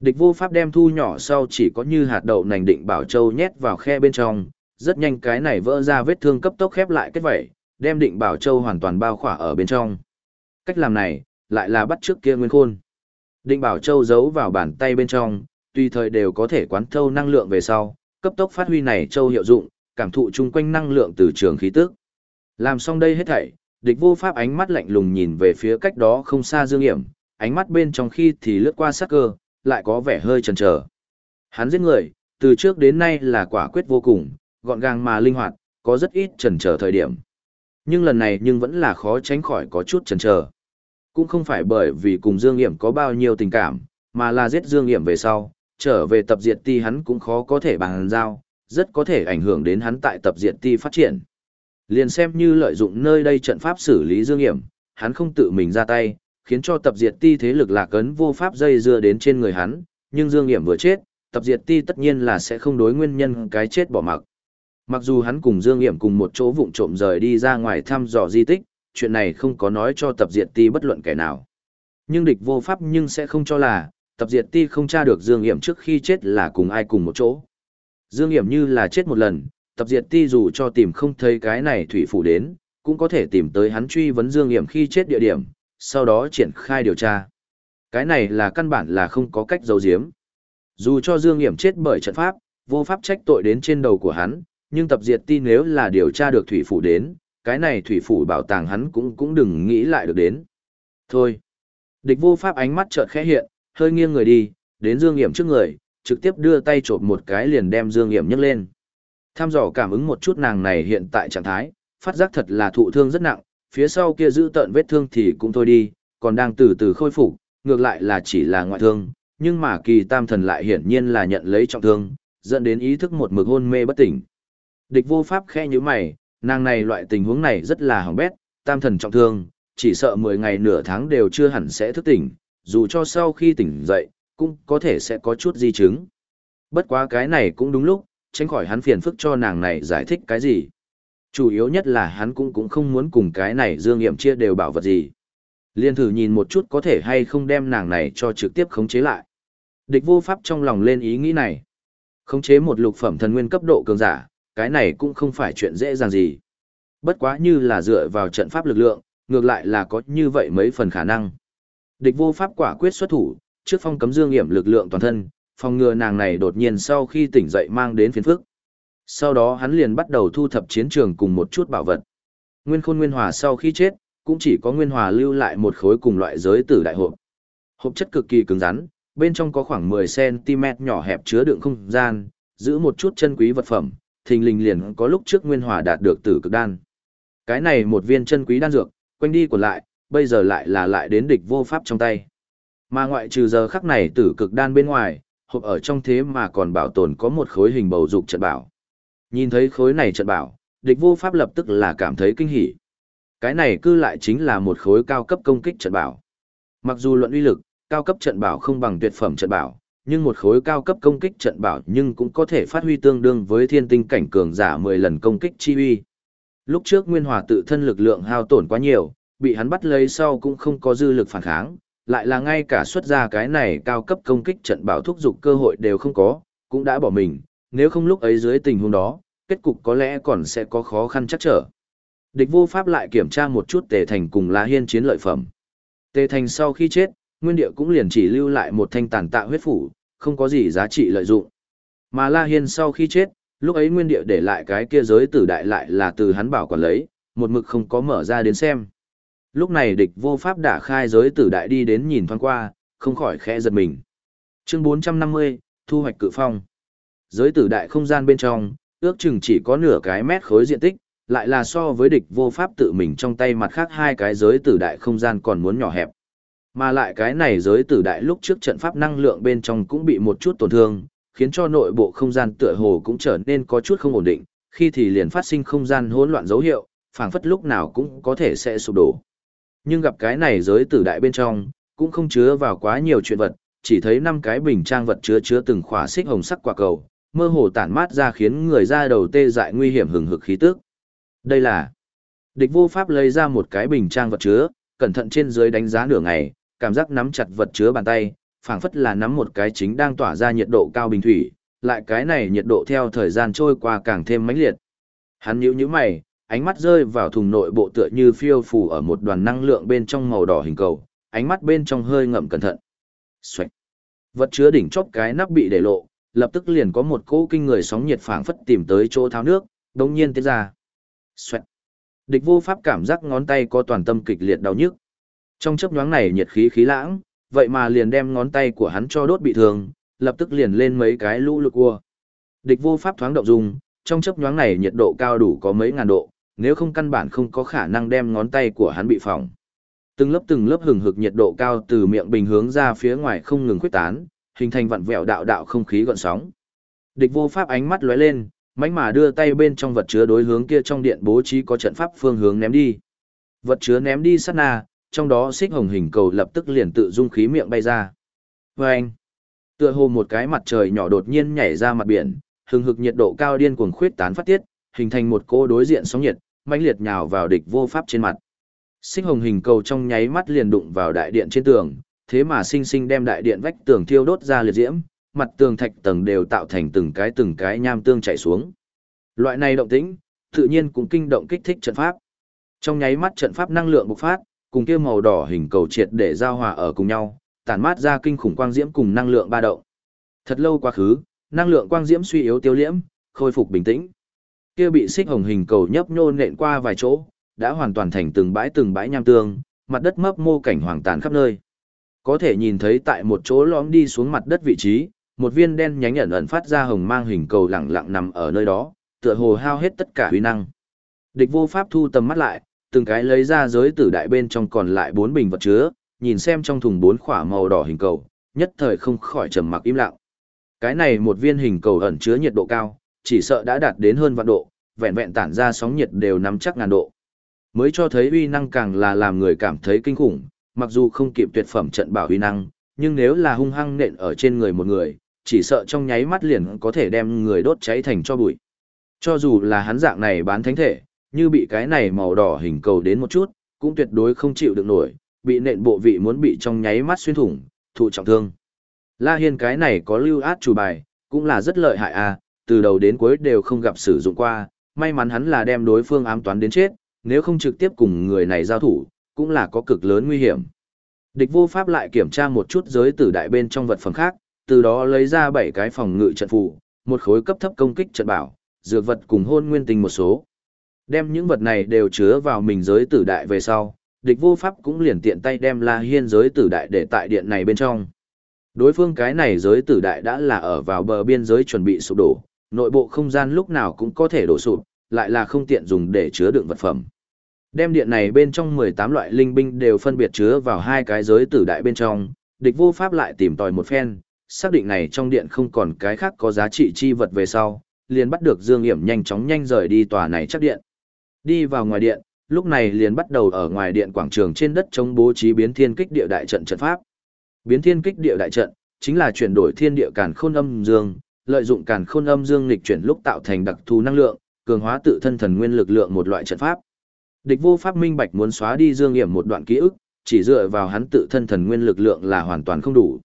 Địch vô pháp đem thu nhỏ sau chỉ có như hạt đậu nành định bảo châu nhét vào khe bên trong, rất nhanh cái này vỡ ra vết thương cấp tốc khép lại kết vẩy, đem định bảo châu hoàn toàn bao khỏa ở bên trong. Cách làm này, lại là bắt trước kia nguyên khôn. Định bảo châu giấu vào bàn tay bên trong, tùy thời đều có thể quán thâu năng lượng về sau, cấp tốc phát huy này châu hiệu dụng, cảm thụ chung quanh năng lượng từ trường khí tức. Làm xong đây hết thảy, địch vô pháp ánh mắt lạnh lùng nhìn về phía cách đó không xa Dương Hiểm, ánh mắt bên trong khi thì lướt qua sắc cơ, lại có vẻ hơi chần chờ. Hắn giết người, từ trước đến nay là quả quyết vô cùng, gọn gàng mà linh hoạt, có rất ít chần chờ thời điểm. Nhưng lần này nhưng vẫn là khó tránh khỏi có chút chần chờ. Cũng không phải bởi vì cùng Dương Nghiễm có bao nhiêu tình cảm, mà là giết Dương Nghiễm về sau, trở về tập diệt ti hắn cũng khó có thể bằng giao, rất có thể ảnh hưởng đến hắn tại tập diệt ti phát triển. Liền xem như lợi dụng nơi đây trận pháp xử lý Dương Nghiễm, hắn không tự mình ra tay, khiến cho tập diệt ti thế lực lạc ấn vô pháp dây dưa đến trên người hắn, nhưng Dương Nghiễm vừa chết, tập diệt ti tất nhiên là sẽ không đối nguyên nhân cái chết bỏ mặc. Mặc dù hắn cùng Dương Nghiệm cùng một chỗ vụng trộm rời đi ra ngoài thăm dò di tích, chuyện này không có nói cho tập diệt ti bất luận kẻ nào. Nhưng địch vô pháp nhưng sẽ không cho là, tập diệt ti không tra được Dương Nghiệm trước khi chết là cùng ai cùng một chỗ. Dương Nghiệm như là chết một lần, tập diệt ti dù cho tìm không thấy cái này thủy phủ đến, cũng có thể tìm tới hắn truy vấn Dương Nghiệm khi chết địa điểm, sau đó triển khai điều tra. Cái này là căn bản là không có cách giấu giếm. Dù cho Dương Nghiệm chết bởi trận pháp, vô pháp trách tội đến trên đầu của hắn, nhưng tập diệt ti nếu là điều tra được thủy phủ đến, cái này thủy phủ bảo tàng hắn cũng cũng đừng nghĩ lại được đến. Thôi. Địch vô pháp ánh mắt chợt khẽ hiện, hơi nghiêng người đi, đến Dương Hiểm trước người, trực tiếp đưa tay trộm một cái liền đem Dương Hiểm nhấc lên. Tham dò cảm ứng một chút nàng này hiện tại trạng thái, phát giác thật là thụ thương rất nặng, phía sau kia giữ tận vết thương thì cũng thôi đi, còn đang từ từ khôi phục, ngược lại là chỉ là ngoại thương, nhưng mà kỳ tam thần lại hiển nhiên là nhận lấy trọng thương, dẫn đến ý thức một mực hôn mê bất tỉnh. Địch vô pháp khẽ như mày, nàng này loại tình huống này rất là hỏng bét, tam thần trọng thương, chỉ sợ 10 ngày nửa tháng đều chưa hẳn sẽ thức tỉnh, dù cho sau khi tỉnh dậy, cũng có thể sẽ có chút di chứng. Bất quá cái này cũng đúng lúc, tránh khỏi hắn phiền phức cho nàng này giải thích cái gì. Chủ yếu nhất là hắn cũng cũng không muốn cùng cái này dương nghiệm chia đều bảo vật gì. Liên thử nhìn một chút có thể hay không đem nàng này cho trực tiếp khống chế lại. Địch vô pháp trong lòng lên ý nghĩ này. Khống chế một lục phẩm thần nguyên cấp độ cường giả, cái này cũng không phải chuyện dễ dàng gì. Bất quá như là dựa vào trận pháp lực lượng, ngược lại là có như vậy mấy phần khả năng. Địch vô pháp quả quyết xuất thủ, trước phong cấm dương hiểm lực lượng toàn thân, phòng ngừa nàng này đột nhiên sau khi tỉnh dậy mang đến phiền phức. Sau đó hắn liền bắt đầu thu thập chiến trường cùng một chút bảo vật. Nguyên khôn nguyên hòa sau khi chết, cũng chỉ có nguyên hòa lưu lại một khối cùng loại giới tử đại hộp. Hộp chất cực kỳ cứng rắn, bên trong có khoảng 10cm nhỏ hẹp chứa đựng không gian, giữ một chút chân quý vật phẩm, thình lình liền có lúc trước nguyên hòa đạt được tử cực đan. Cái này một viên chân quý đan dược, quanh đi còn lại, bây giờ lại là lại đến địch vô pháp trong tay. Mà ngoại trừ giờ khắc này tử cực đan bên ngoài, hộp ở trong thế mà còn bảo tồn có một khối hình bầu dục trận bảo. Nhìn thấy khối này trận bảo, địch vô pháp lập tức là cảm thấy kinh hỉ. Cái này cư lại chính là một khối cao cấp công kích trận bảo. Mặc dù luận uy lực, cao cấp trận bảo không bằng tuyệt phẩm trận bảo, nhưng một khối cao cấp công kích trận bảo nhưng cũng có thể phát huy tương đương với thiên tinh cảnh cường giả 10 lần công kích chi uy. Lúc trước Nguyên Hòa tự thân lực lượng hao tổn quá nhiều, bị hắn bắt lấy sau cũng không có dư lực phản kháng, lại là ngay cả xuất ra cái này cao cấp công kích trận bảo thúc dục cơ hội đều không có, cũng đã bỏ mình, nếu không lúc ấy dưới tình huống đó, kết cục có lẽ còn sẽ có khó khăn chắc trở. Địch vô pháp lại kiểm tra một chút tề thành cùng lá hiên chiến lợi phẩm. Tề thành sau khi chết, nguyên địa cũng liền chỉ lưu lại một thanh tàn tạ huyết phủ, không có gì giá trị lợi dụng. Mà La Hiên sau khi chết, lúc ấy nguyên địa để lại cái kia giới tử đại lại là từ hắn bảo quản lấy, một mực không có mở ra đến xem. Lúc này địch vô pháp đã khai giới tử đại đi đến nhìn thoáng qua, không khỏi khẽ giật mình. Chương 450, Thu hoạch cự phong. Giới tử đại không gian bên trong, ước chừng chỉ có nửa cái mét khối diện tích, lại là so với địch vô pháp tự mình trong tay mặt khác hai cái giới tử đại không gian còn muốn nhỏ hẹp. Mà lại cái này giới tử đại lúc trước trận pháp năng lượng bên trong cũng bị một chút tổn thương, khiến cho nội bộ không gian tựa hồ cũng trở nên có chút không ổn định, khi thì liền phát sinh không gian hỗn loạn dấu hiệu, phảng phất lúc nào cũng có thể sẽ sụp đổ. Nhưng gặp cái này giới tử đại bên trong, cũng không chứa vào quá nhiều chuyện vật, chỉ thấy năm cái bình trang vật chứa chứa từng khỏa xích hồng sắc quả cầu, mơ hồ tản mát ra khiến người ra đầu tê dại nguy hiểm hừng hực khí tức. Đây là Địch vô pháp lấy ra một cái bình trang vật chứa, cẩn thận trên dưới đánh giá nửa ngày, cảm giác nắm chặt vật chứa bàn tay, phảng phất là nắm một cái chính đang tỏa ra nhiệt độ cao bình thủy, lại cái này nhiệt độ theo thời gian trôi qua càng thêm mãnh liệt. Hắn nhíu nhíu mày, ánh mắt rơi vào thùng nội bộ tựa như phiêu phù ở một đoàn năng lượng bên trong màu đỏ hình cầu, ánh mắt bên trong hơi ngậm cẩn thận. Xoạch. Vật chứa đỉnh chóp cái nắp bị để lộ, lập tức liền có một cỗ kinh người sóng nhiệt phảng phất tìm tới chỗ tháo nước, đồng nhiên tiết ra. Xoạch. Địch vô pháp cảm giác ngón tay có toàn tâm kịch liệt đau nhức. Trong chớp nhoáng này nhiệt khí khí lãng, vậy mà liền đem ngón tay của hắn cho đốt bị thương, lập tức liền lên mấy cái lũ lực cua. Địch vô pháp thoáng động dung, trong chớp nhoáng này nhiệt độ cao đủ có mấy ngàn độ, nếu không căn bản không có khả năng đem ngón tay của hắn bị phỏng. Từng lớp từng lớp hừng hực nhiệt độ cao từ miệng bình hướng ra phía ngoài không ngừng khuếch tán, hình thành vặn vẹo đạo đạo không khí gợn sóng. Địch vô pháp ánh mắt lóe lên, mãnh mà đưa tay bên trong vật chứa đối hướng kia trong điện bố trí có trận pháp phương hướng ném đi. Vật chứa ném đi sát na, trong đó xích hồng hình cầu lập tức liền tự dung khí miệng bay ra. Và anh, tựa hồ một cái mặt trời nhỏ đột nhiên nhảy ra mặt biển, hừng hực nhiệt độ cao điên cuồng khuyết tán phát tiết, hình thành một cô đối diện sóng nhiệt, mãnh liệt nhào vào địch vô pháp trên mặt. Xích hồng hình cầu trong nháy mắt liền đụng vào đại điện trên tường, thế mà sinh sinh đem đại điện vách tường thiêu đốt ra liệt diễm, mặt tường thạch tầng đều tạo thành từng cái từng cái nham tương chảy xuống. Loại này động tĩnh, tự nhiên cũng kinh động kích thích trận pháp. Trong nháy mắt trận pháp năng lượng bộc phát, cùng kia màu đỏ hình cầu triệt để giao hòa ở cùng nhau, tản mát ra kinh khủng quang diễm cùng năng lượng ba động. Thật lâu quá khứ, năng lượng quang diễm suy yếu tiêu liễm, khôi phục bình tĩnh. Kia bị xích hồng hình cầu nhấp nhô nện qua vài chỗ, đã hoàn toàn thành từng bãi từng bãi nham tương, mặt đất mấp mô cảnh hoàng tàn khắp nơi. Có thể nhìn thấy tại một chỗ lõm đi xuống mặt đất vị trí, một viên đen nhánh ẩn ẩn phát ra hồng mang hình cầu lặng lặng nằm ở nơi đó, tựa hồ hao hết tất cả huy năng. Địch vô pháp thu tầm mắt lại, từng cái lấy ra giới tử đại bên trong còn lại bốn bình vật chứa, nhìn xem trong thùng bốn khỏa màu đỏ hình cầu, nhất thời không khỏi trầm mặc im lặng. Cái này một viên hình cầu ẩn chứa nhiệt độ cao, chỉ sợ đã đạt đến hơn vạn độ, vẹn vẹn tản ra sóng nhiệt đều nắm chắc ngàn độ. Mới cho thấy uy năng càng là làm người cảm thấy kinh khủng, mặc dù không kịp tuyệt phẩm trận bảo uy năng, nhưng nếu là hung hăng nện ở trên người một người, chỉ sợ trong nháy mắt liền có thể đem người đốt cháy thành cho bụi. Cho dù là hắn dạng này bán thánh thể, như bị cái này màu đỏ hình cầu đến một chút, cũng tuyệt đối không chịu được nổi, bị nện bộ vị muốn bị trong nháy mắt xuyên thủng, thụ trọng thương. La Hiên cái này có lưu át chủ bài, cũng là rất lợi hại à, từ đầu đến cuối đều không gặp sử dụng qua, may mắn hắn là đem đối phương ám toán đến chết, nếu không trực tiếp cùng người này giao thủ, cũng là có cực lớn nguy hiểm. Địch vô pháp lại kiểm tra một chút giới tử đại bên trong vật phẩm khác, từ đó lấy ra 7 cái phòng ngự trận phù, một khối cấp thấp công kích trận bảo, dược vật cùng hôn nguyên tinh một số. Đem những vật này đều chứa vào mình giới tử đại về sau, địch vô pháp cũng liền tiện tay đem La Hiên giới tử đại để tại điện này bên trong. Đối phương cái này giới tử đại đã là ở vào bờ biên giới chuẩn bị sụp đổ, nội bộ không gian lúc nào cũng có thể đổ sụp, lại là không tiện dùng để chứa đựng vật phẩm. Đem điện này bên trong 18 loại linh binh đều phân biệt chứa vào hai cái giới tử đại bên trong, địch vô pháp lại tìm tòi một phen, xác định này trong điện không còn cái khác có giá trị chi vật về sau, liền bắt được Dương Hiểm nhanh chóng nhanh rời đi tòa này chắc điện. Đi vào ngoài điện, lúc này liền bắt đầu ở ngoài điện quảng trường trên đất chống bố trí biến thiên kích địa đại trận trận pháp. Biến thiên kích địa đại trận chính là chuyển đổi thiên địa càn khôn âm dương, lợi dụng càn khôn âm dương lịch chuyển lúc tạo thành đặc thù năng lượng, cường hóa tự thân thần nguyên lực lượng một loại trận pháp. Địch vô pháp minh bạch muốn xóa đi Dương nghiệm một đoạn ký ức, chỉ dựa vào hắn tự thân thần nguyên lực lượng là hoàn toàn không đủ.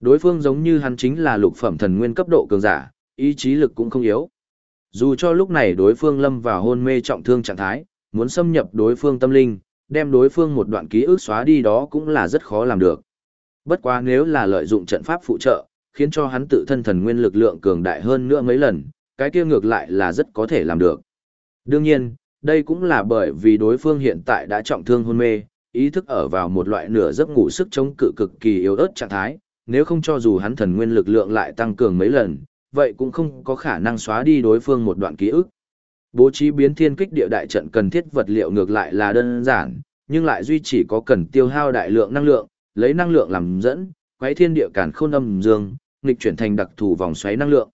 Đối phương giống như hắn chính là lục phẩm thần nguyên cấp độ cường giả, ý chí lực cũng không yếu. Dù cho lúc này đối phương lâm vào hôn mê trọng thương trạng thái, muốn xâm nhập đối phương tâm linh, đem đối phương một đoạn ký ức xóa đi đó cũng là rất khó làm được. Bất quá nếu là lợi dụng trận pháp phụ trợ, khiến cho hắn tự thân thần nguyên lực lượng cường đại hơn nữa mấy lần, cái kia ngược lại là rất có thể làm được. Đương nhiên, đây cũng là bởi vì đối phương hiện tại đã trọng thương hôn mê, ý thức ở vào một loại nửa giấc ngủ sức chống cự cực kỳ yếu ớt trạng thái, nếu không cho dù hắn thần nguyên lực lượng lại tăng cường mấy lần, vậy cũng không có khả năng xóa đi đối phương một đoạn ký ức. Bố trí biến thiên kích địa đại trận cần thiết vật liệu ngược lại là đơn giản, nhưng lại duy chỉ có cần tiêu hao đại lượng năng lượng, lấy năng lượng làm dẫn, quấy thiên địa cản khôn âm dương, nghịch chuyển thành đặc thù vòng xoáy năng lượng.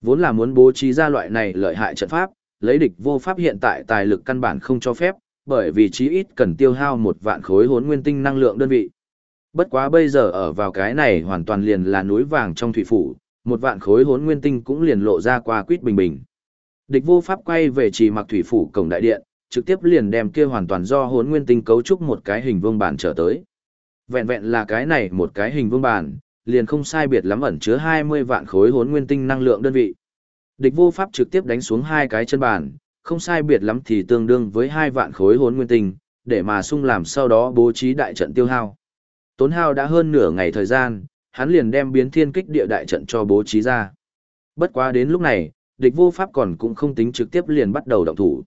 Vốn là muốn bố trí ra loại này lợi hại trận pháp, lấy địch vô pháp hiện tại tài lực căn bản không cho phép, bởi vì chí ít cần tiêu hao một vạn khối hốn nguyên tinh năng lượng đơn vị. Bất quá bây giờ ở vào cái này hoàn toàn liền là núi vàng trong thủy phủ, một vạn khối hốn nguyên tinh cũng liền lộ ra qua quýt bình bình. Địch vô pháp quay về trì mặc thủy phủ cổng đại điện, trực tiếp liền đem kia hoàn toàn do hốn nguyên tinh cấu trúc một cái hình vương bản trở tới. Vẹn vẹn là cái này một cái hình vương bản, liền không sai biệt lắm ẩn chứa 20 vạn khối hốn nguyên tinh năng lượng đơn vị. Địch vô pháp trực tiếp đánh xuống hai cái chân bàn, không sai biệt lắm thì tương đương với hai vạn khối hốn nguyên tinh, để mà sung làm sau đó bố trí đại trận tiêu hao. Tốn hao đã hơn nửa ngày thời gian, hắn liền đem biến thiên kích địa đại trận cho bố trí ra. Bất quá đến lúc này, địch vô pháp còn cũng không tính trực tiếp liền bắt đầu động thủ.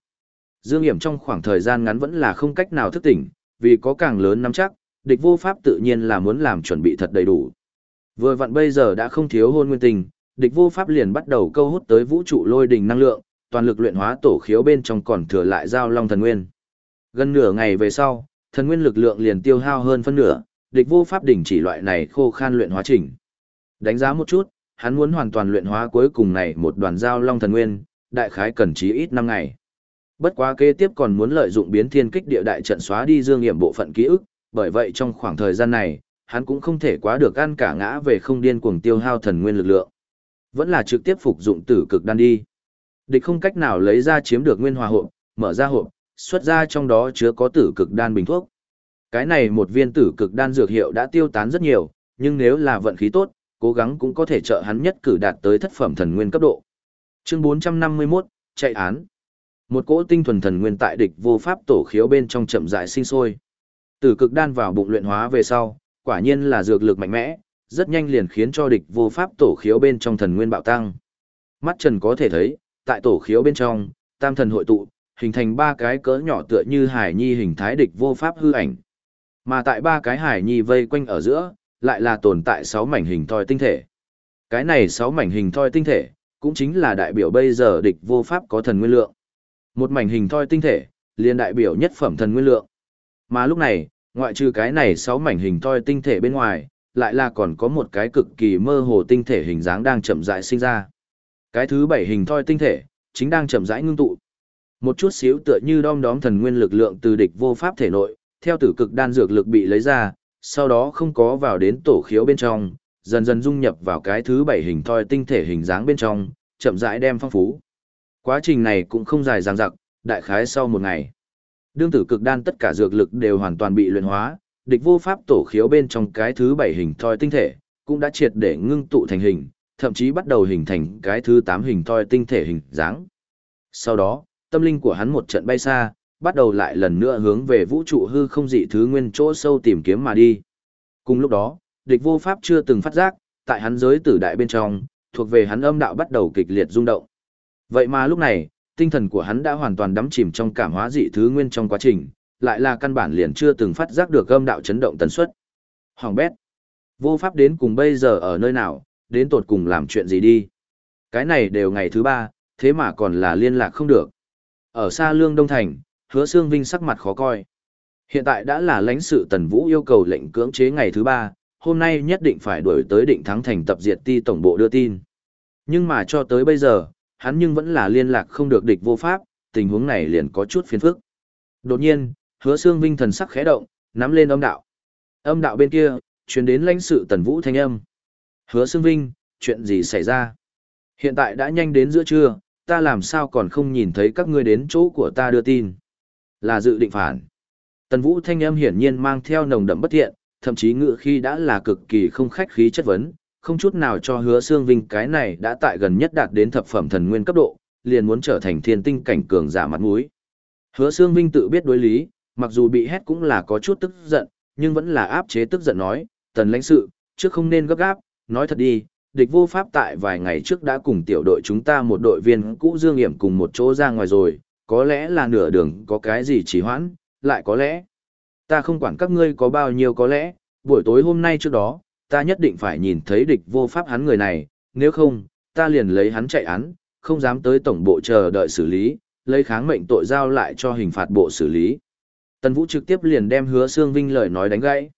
Dương Hiểm trong khoảng thời gian ngắn vẫn là không cách nào thức tỉnh, vì có càng lớn nắm chắc, địch vô pháp tự nhiên là muốn làm chuẩn bị thật đầy đủ. Vừa vặn bây giờ đã không thiếu hôn nguyên tình, địch vô pháp liền bắt đầu câu hút tới vũ trụ lôi đình năng lượng, toàn lực luyện hóa tổ khiếu bên trong còn thừa lại giao long thần nguyên. Gần nửa ngày về sau, thần nguyên lực lượng liền tiêu hao hơn phân nửa, địch vô pháp đỉnh chỉ loại này khô khan luyện hóa trình. Đánh giá một chút, hắn muốn hoàn toàn luyện hóa cuối cùng này một đoàn giao long thần nguyên, đại khái cần chí ít 5 ngày. Bất quá kế tiếp còn muốn lợi dụng biến thiên kích địa đại trận xóa đi dương nghiệm bộ phận ký ức, bởi vậy trong khoảng thời gian này, hắn cũng không thể quá được ăn cả ngã về không điên cuồng tiêu hao thần nguyên lực lượng. Vẫn là trực tiếp phục dụng tử cực đan đi. Địch không cách nào lấy ra chiếm được nguyên hòa hộp, mở ra hộp, xuất ra trong đó chứa có tử cực đan bình thuốc. Cái này một viên tử cực đan dược hiệu đã tiêu tán rất nhiều, nhưng nếu là vận khí tốt, cố gắng cũng có thể trợ hắn nhất cử đạt tới thất phẩm thần nguyên cấp độ. Chương 451, chạy án. Một cỗ tinh thuần thần nguyên tại địch vô pháp tổ khiếu bên trong chậm rãi sinh sôi. Tử cực đan vào bụng luyện hóa về sau, quả nhiên là dược lực mạnh mẽ, rất nhanh liền khiến cho địch vô pháp tổ khiếu bên trong thần nguyên bạo tăng. Mắt Trần có thể thấy, tại tổ khiếu bên trong, tam thần hội tụ, hình thành ba cái cỡ nhỏ tựa như hải nhi hình thái địch vô pháp hư ảnh. Mà tại ba cái hải nhi vây quanh ở giữa, lại là tồn tại sáu mảnh hình thoi tinh thể. Cái này sáu mảnh hình thoi tinh thể, cũng chính là đại biểu bây giờ địch vô pháp có thần nguyên lượng. Một mảnh hình thoi tinh thể, liền đại biểu nhất phẩm thần nguyên lượng. Mà lúc này, ngoại trừ cái này sáu mảnh hình thoi tinh thể bên ngoài, lại là còn có một cái cực kỳ mơ hồ tinh thể hình dáng đang chậm rãi sinh ra. Cái thứ bảy hình thoi tinh thể, chính đang chậm rãi ngưng tụ. Một chút xíu tựa như đom đóm thần nguyên lực lượng từ địch vô pháp thể nội, theo tử cực đan dược lực bị lấy ra, sau đó không có vào đến tổ khiếu bên trong, dần dần dung nhập vào cái thứ bảy hình thoi tinh thể hình dáng bên trong, chậm rãi đem phong phú. Quá trình này cũng không dài dằng dặc, đại khái sau một ngày. Đương tử cực đan tất cả dược lực đều hoàn toàn bị luyện hóa, địch vô pháp tổ khiếu bên trong cái thứ bảy hình thoi tinh thể, cũng đã triệt để ngưng tụ thành hình, thậm chí bắt đầu hình thành cái thứ tám hình thoi tinh thể hình dáng. Sau đó, tâm linh của hắn một trận bay xa, bắt đầu lại lần nữa hướng về vũ trụ hư không dị thứ nguyên chỗ sâu tìm kiếm mà đi. Cùng lúc đó, địch vô pháp chưa từng phát giác, tại hắn giới tử đại bên trong, thuộc về hắn âm đạo bắt đầu kịch liệt rung động. Vậy mà lúc này, tinh thần của hắn đã hoàn toàn đắm chìm trong cảm hóa dị thứ nguyên trong quá trình, lại là căn bản liền chưa từng phát giác được âm đạo chấn động tần suất. Hoàng bét. Vô pháp đến cùng bây giờ ở nơi nào, đến tột cùng làm chuyện gì đi. Cái này đều ngày thứ ba, thế mà còn là liên lạc không được. Ở xa lương Đông Thành, hứa xương vinh sắc mặt khó coi. Hiện tại đã là lãnh sự tần vũ yêu cầu lệnh cưỡng chế ngày thứ ba, hôm nay nhất định phải đuổi tới định thắng thành tập diệt ti tổng bộ đưa tin. Nhưng mà cho tới bây giờ, hắn nhưng vẫn là liên lạc không được địch vô pháp, tình huống này liền có chút phiền phức. Đột nhiên, hứa xương vinh thần sắc khẽ động, nắm lên âm đạo. Âm đạo bên kia, truyền đến lãnh sự tần vũ thanh âm. Hứa xương vinh, chuyện gì xảy ra? Hiện tại đã nhanh đến giữa trưa, ta làm sao còn không nhìn thấy các ngươi đến chỗ của ta đưa tin? Là dự định phản. Tần vũ thanh âm hiển nhiên mang theo nồng đậm bất thiện, thậm chí ngựa khi đã là cực kỳ không khách khí chất vấn, không chút nào cho hứa xương vinh cái này đã tại gần nhất đạt đến thập phẩm thần nguyên cấp độ, liền muốn trở thành thiên tinh cảnh cường giả mặt mũi. Hứa xương vinh tự biết đối lý, mặc dù bị hét cũng là có chút tức giận, nhưng vẫn là áp chế tức giận nói, tần lãnh sự, trước không nên gấp gáp, nói thật đi, địch vô pháp tại vài ngày trước đã cùng tiểu đội chúng ta một đội viên cũ dương hiểm cùng một chỗ ra ngoài rồi, có lẽ là nửa đường có cái gì trì hoãn, lại có lẽ. Ta không quản các ngươi có bao nhiêu có lẽ, buổi tối hôm nay trước đó, ta nhất định phải nhìn thấy địch vô pháp hắn người này, nếu không, ta liền lấy hắn chạy án, không dám tới tổng bộ chờ đợi xử lý, lấy kháng mệnh tội giao lại cho hình phạt bộ xử lý. Tần Vũ trực tiếp liền đem hứa xương vinh lời nói đánh gãy.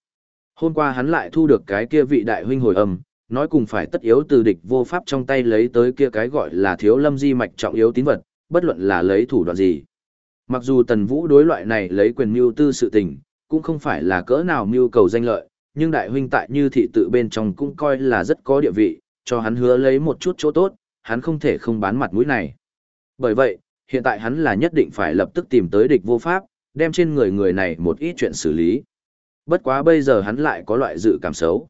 Hôm qua hắn lại thu được cái kia vị đại huynh hồi âm, nói cùng phải tất yếu từ địch vô pháp trong tay lấy tới kia cái gọi là thiếu lâm di mạch trọng yếu tín vật, bất luận là lấy thủ đoạn gì. Mặc dù Tần Vũ đối loại này lấy quyền mưu tư sự tình, cũng không phải là cỡ nào mưu cầu danh lợi, nhưng đại huynh tại như thị tự bên trong cũng coi là rất có địa vị, cho hắn hứa lấy một chút chỗ tốt, hắn không thể không bán mặt mũi này. Bởi vậy, hiện tại hắn là nhất định phải lập tức tìm tới địch vô pháp, đem trên người người này một ít chuyện xử lý. Bất quá bây giờ hắn lại có loại dự cảm xấu.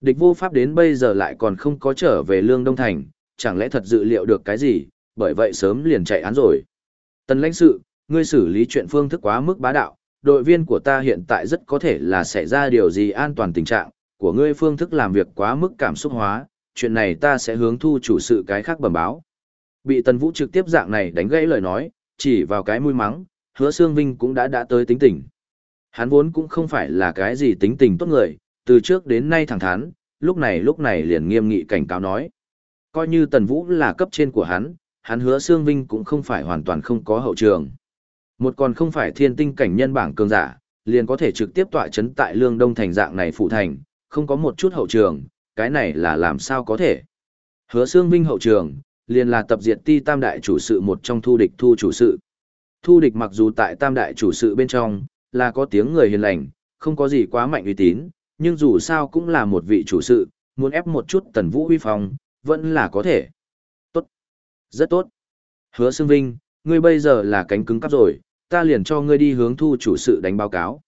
Địch vô pháp đến bây giờ lại còn không có trở về Lương Đông Thành, chẳng lẽ thật dự liệu được cái gì, bởi vậy sớm liền chạy án rồi. Tần lãnh sự, ngươi xử lý chuyện phương thức quá mức bá đạo, đội viên của ta hiện tại rất có thể là xảy ra điều gì an toàn tình trạng, của ngươi phương thức làm việc quá mức cảm xúc hóa, chuyện này ta sẽ hướng thu chủ sự cái khác bẩm báo. Bị Tần Vũ trực tiếp dạng này đánh gãy lời nói, chỉ vào cái mũi mắng, hứa Sương Vinh cũng đã đã tới tính tình. Hắn vốn cũng không phải là cái gì tính tình tốt người, từ trước đến nay thẳng thắn, lúc này lúc này liền nghiêm nghị cảnh cáo nói. Coi như Tần Vũ là cấp trên của hắn, hắn hứa Sương Vinh cũng không phải hoàn toàn không có hậu trường. Một còn không phải thiên tinh cảnh nhân bảng cường giả, liền có thể trực tiếp tọa chấn tại lương đông thành dạng này phụ thành, không có một chút hậu trường, cái này là làm sao có thể. Hứa Sương vinh hậu trường, liền là tập diệt ti tam đại chủ sự một trong thu địch thu chủ sự. Thu địch mặc dù tại tam đại chủ sự bên trong, là có tiếng người hiền lành, không có gì quá mạnh uy tín, nhưng dù sao cũng là một vị chủ sự, muốn ép một chút tần vũ uy phong, vẫn là có thể. Rất tốt. Hứa xương vinh, ngươi bây giờ là cánh cứng cắp rồi, ta liền cho ngươi đi hướng thu chủ sự đánh báo cáo.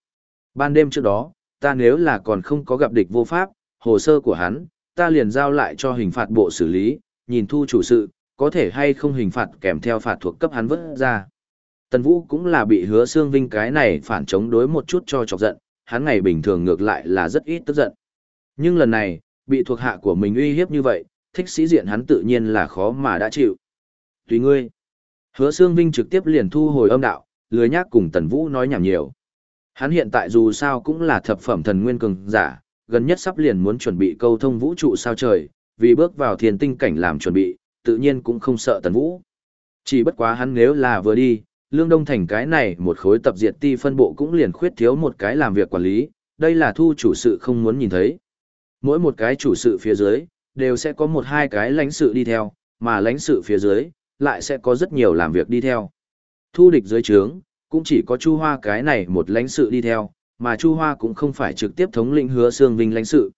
Ban đêm trước đó, ta nếu là còn không có gặp địch vô pháp, hồ sơ của hắn, ta liền giao lại cho hình phạt bộ xử lý, nhìn thu chủ sự, có thể hay không hình phạt kèm theo phạt thuộc cấp hắn vứt ra. Tần Vũ cũng là bị hứa xương vinh cái này phản chống đối một chút cho chọc giận, hắn ngày bình thường ngược lại là rất ít tức giận. Nhưng lần này, bị thuộc hạ của mình uy hiếp như vậy, thích sĩ diện hắn tự nhiên là khó mà đã chịu. Tùy ngươi. Hứa xương vinh trực tiếp liền thu hồi âm đạo, lười nhác cùng Tần Vũ nói nhảm nhiều. Hắn hiện tại dù sao cũng là thập phẩm thần nguyên cường giả, gần nhất sắp liền muốn chuẩn bị câu thông vũ trụ sao trời, vì bước vào thiên tinh cảnh làm chuẩn bị, tự nhiên cũng không sợ Tần Vũ. Chỉ bất quá hắn nếu là vừa đi, Lương Đông Thành cái này một khối tập diệt ti phân bộ cũng liền khuyết thiếu một cái làm việc quản lý, đây là thu chủ sự không muốn nhìn thấy. Mỗi một cái chủ sự phía dưới, đều sẽ có một hai cái lãnh sự đi theo, mà lãnh sự phía dưới, lại sẽ có rất nhiều làm việc đi theo. Thu địch dưới trướng, cũng chỉ có Chu Hoa cái này một lãnh sự đi theo, mà Chu Hoa cũng không phải trực tiếp thống lĩnh Hứa Sương Vinh lãnh sự.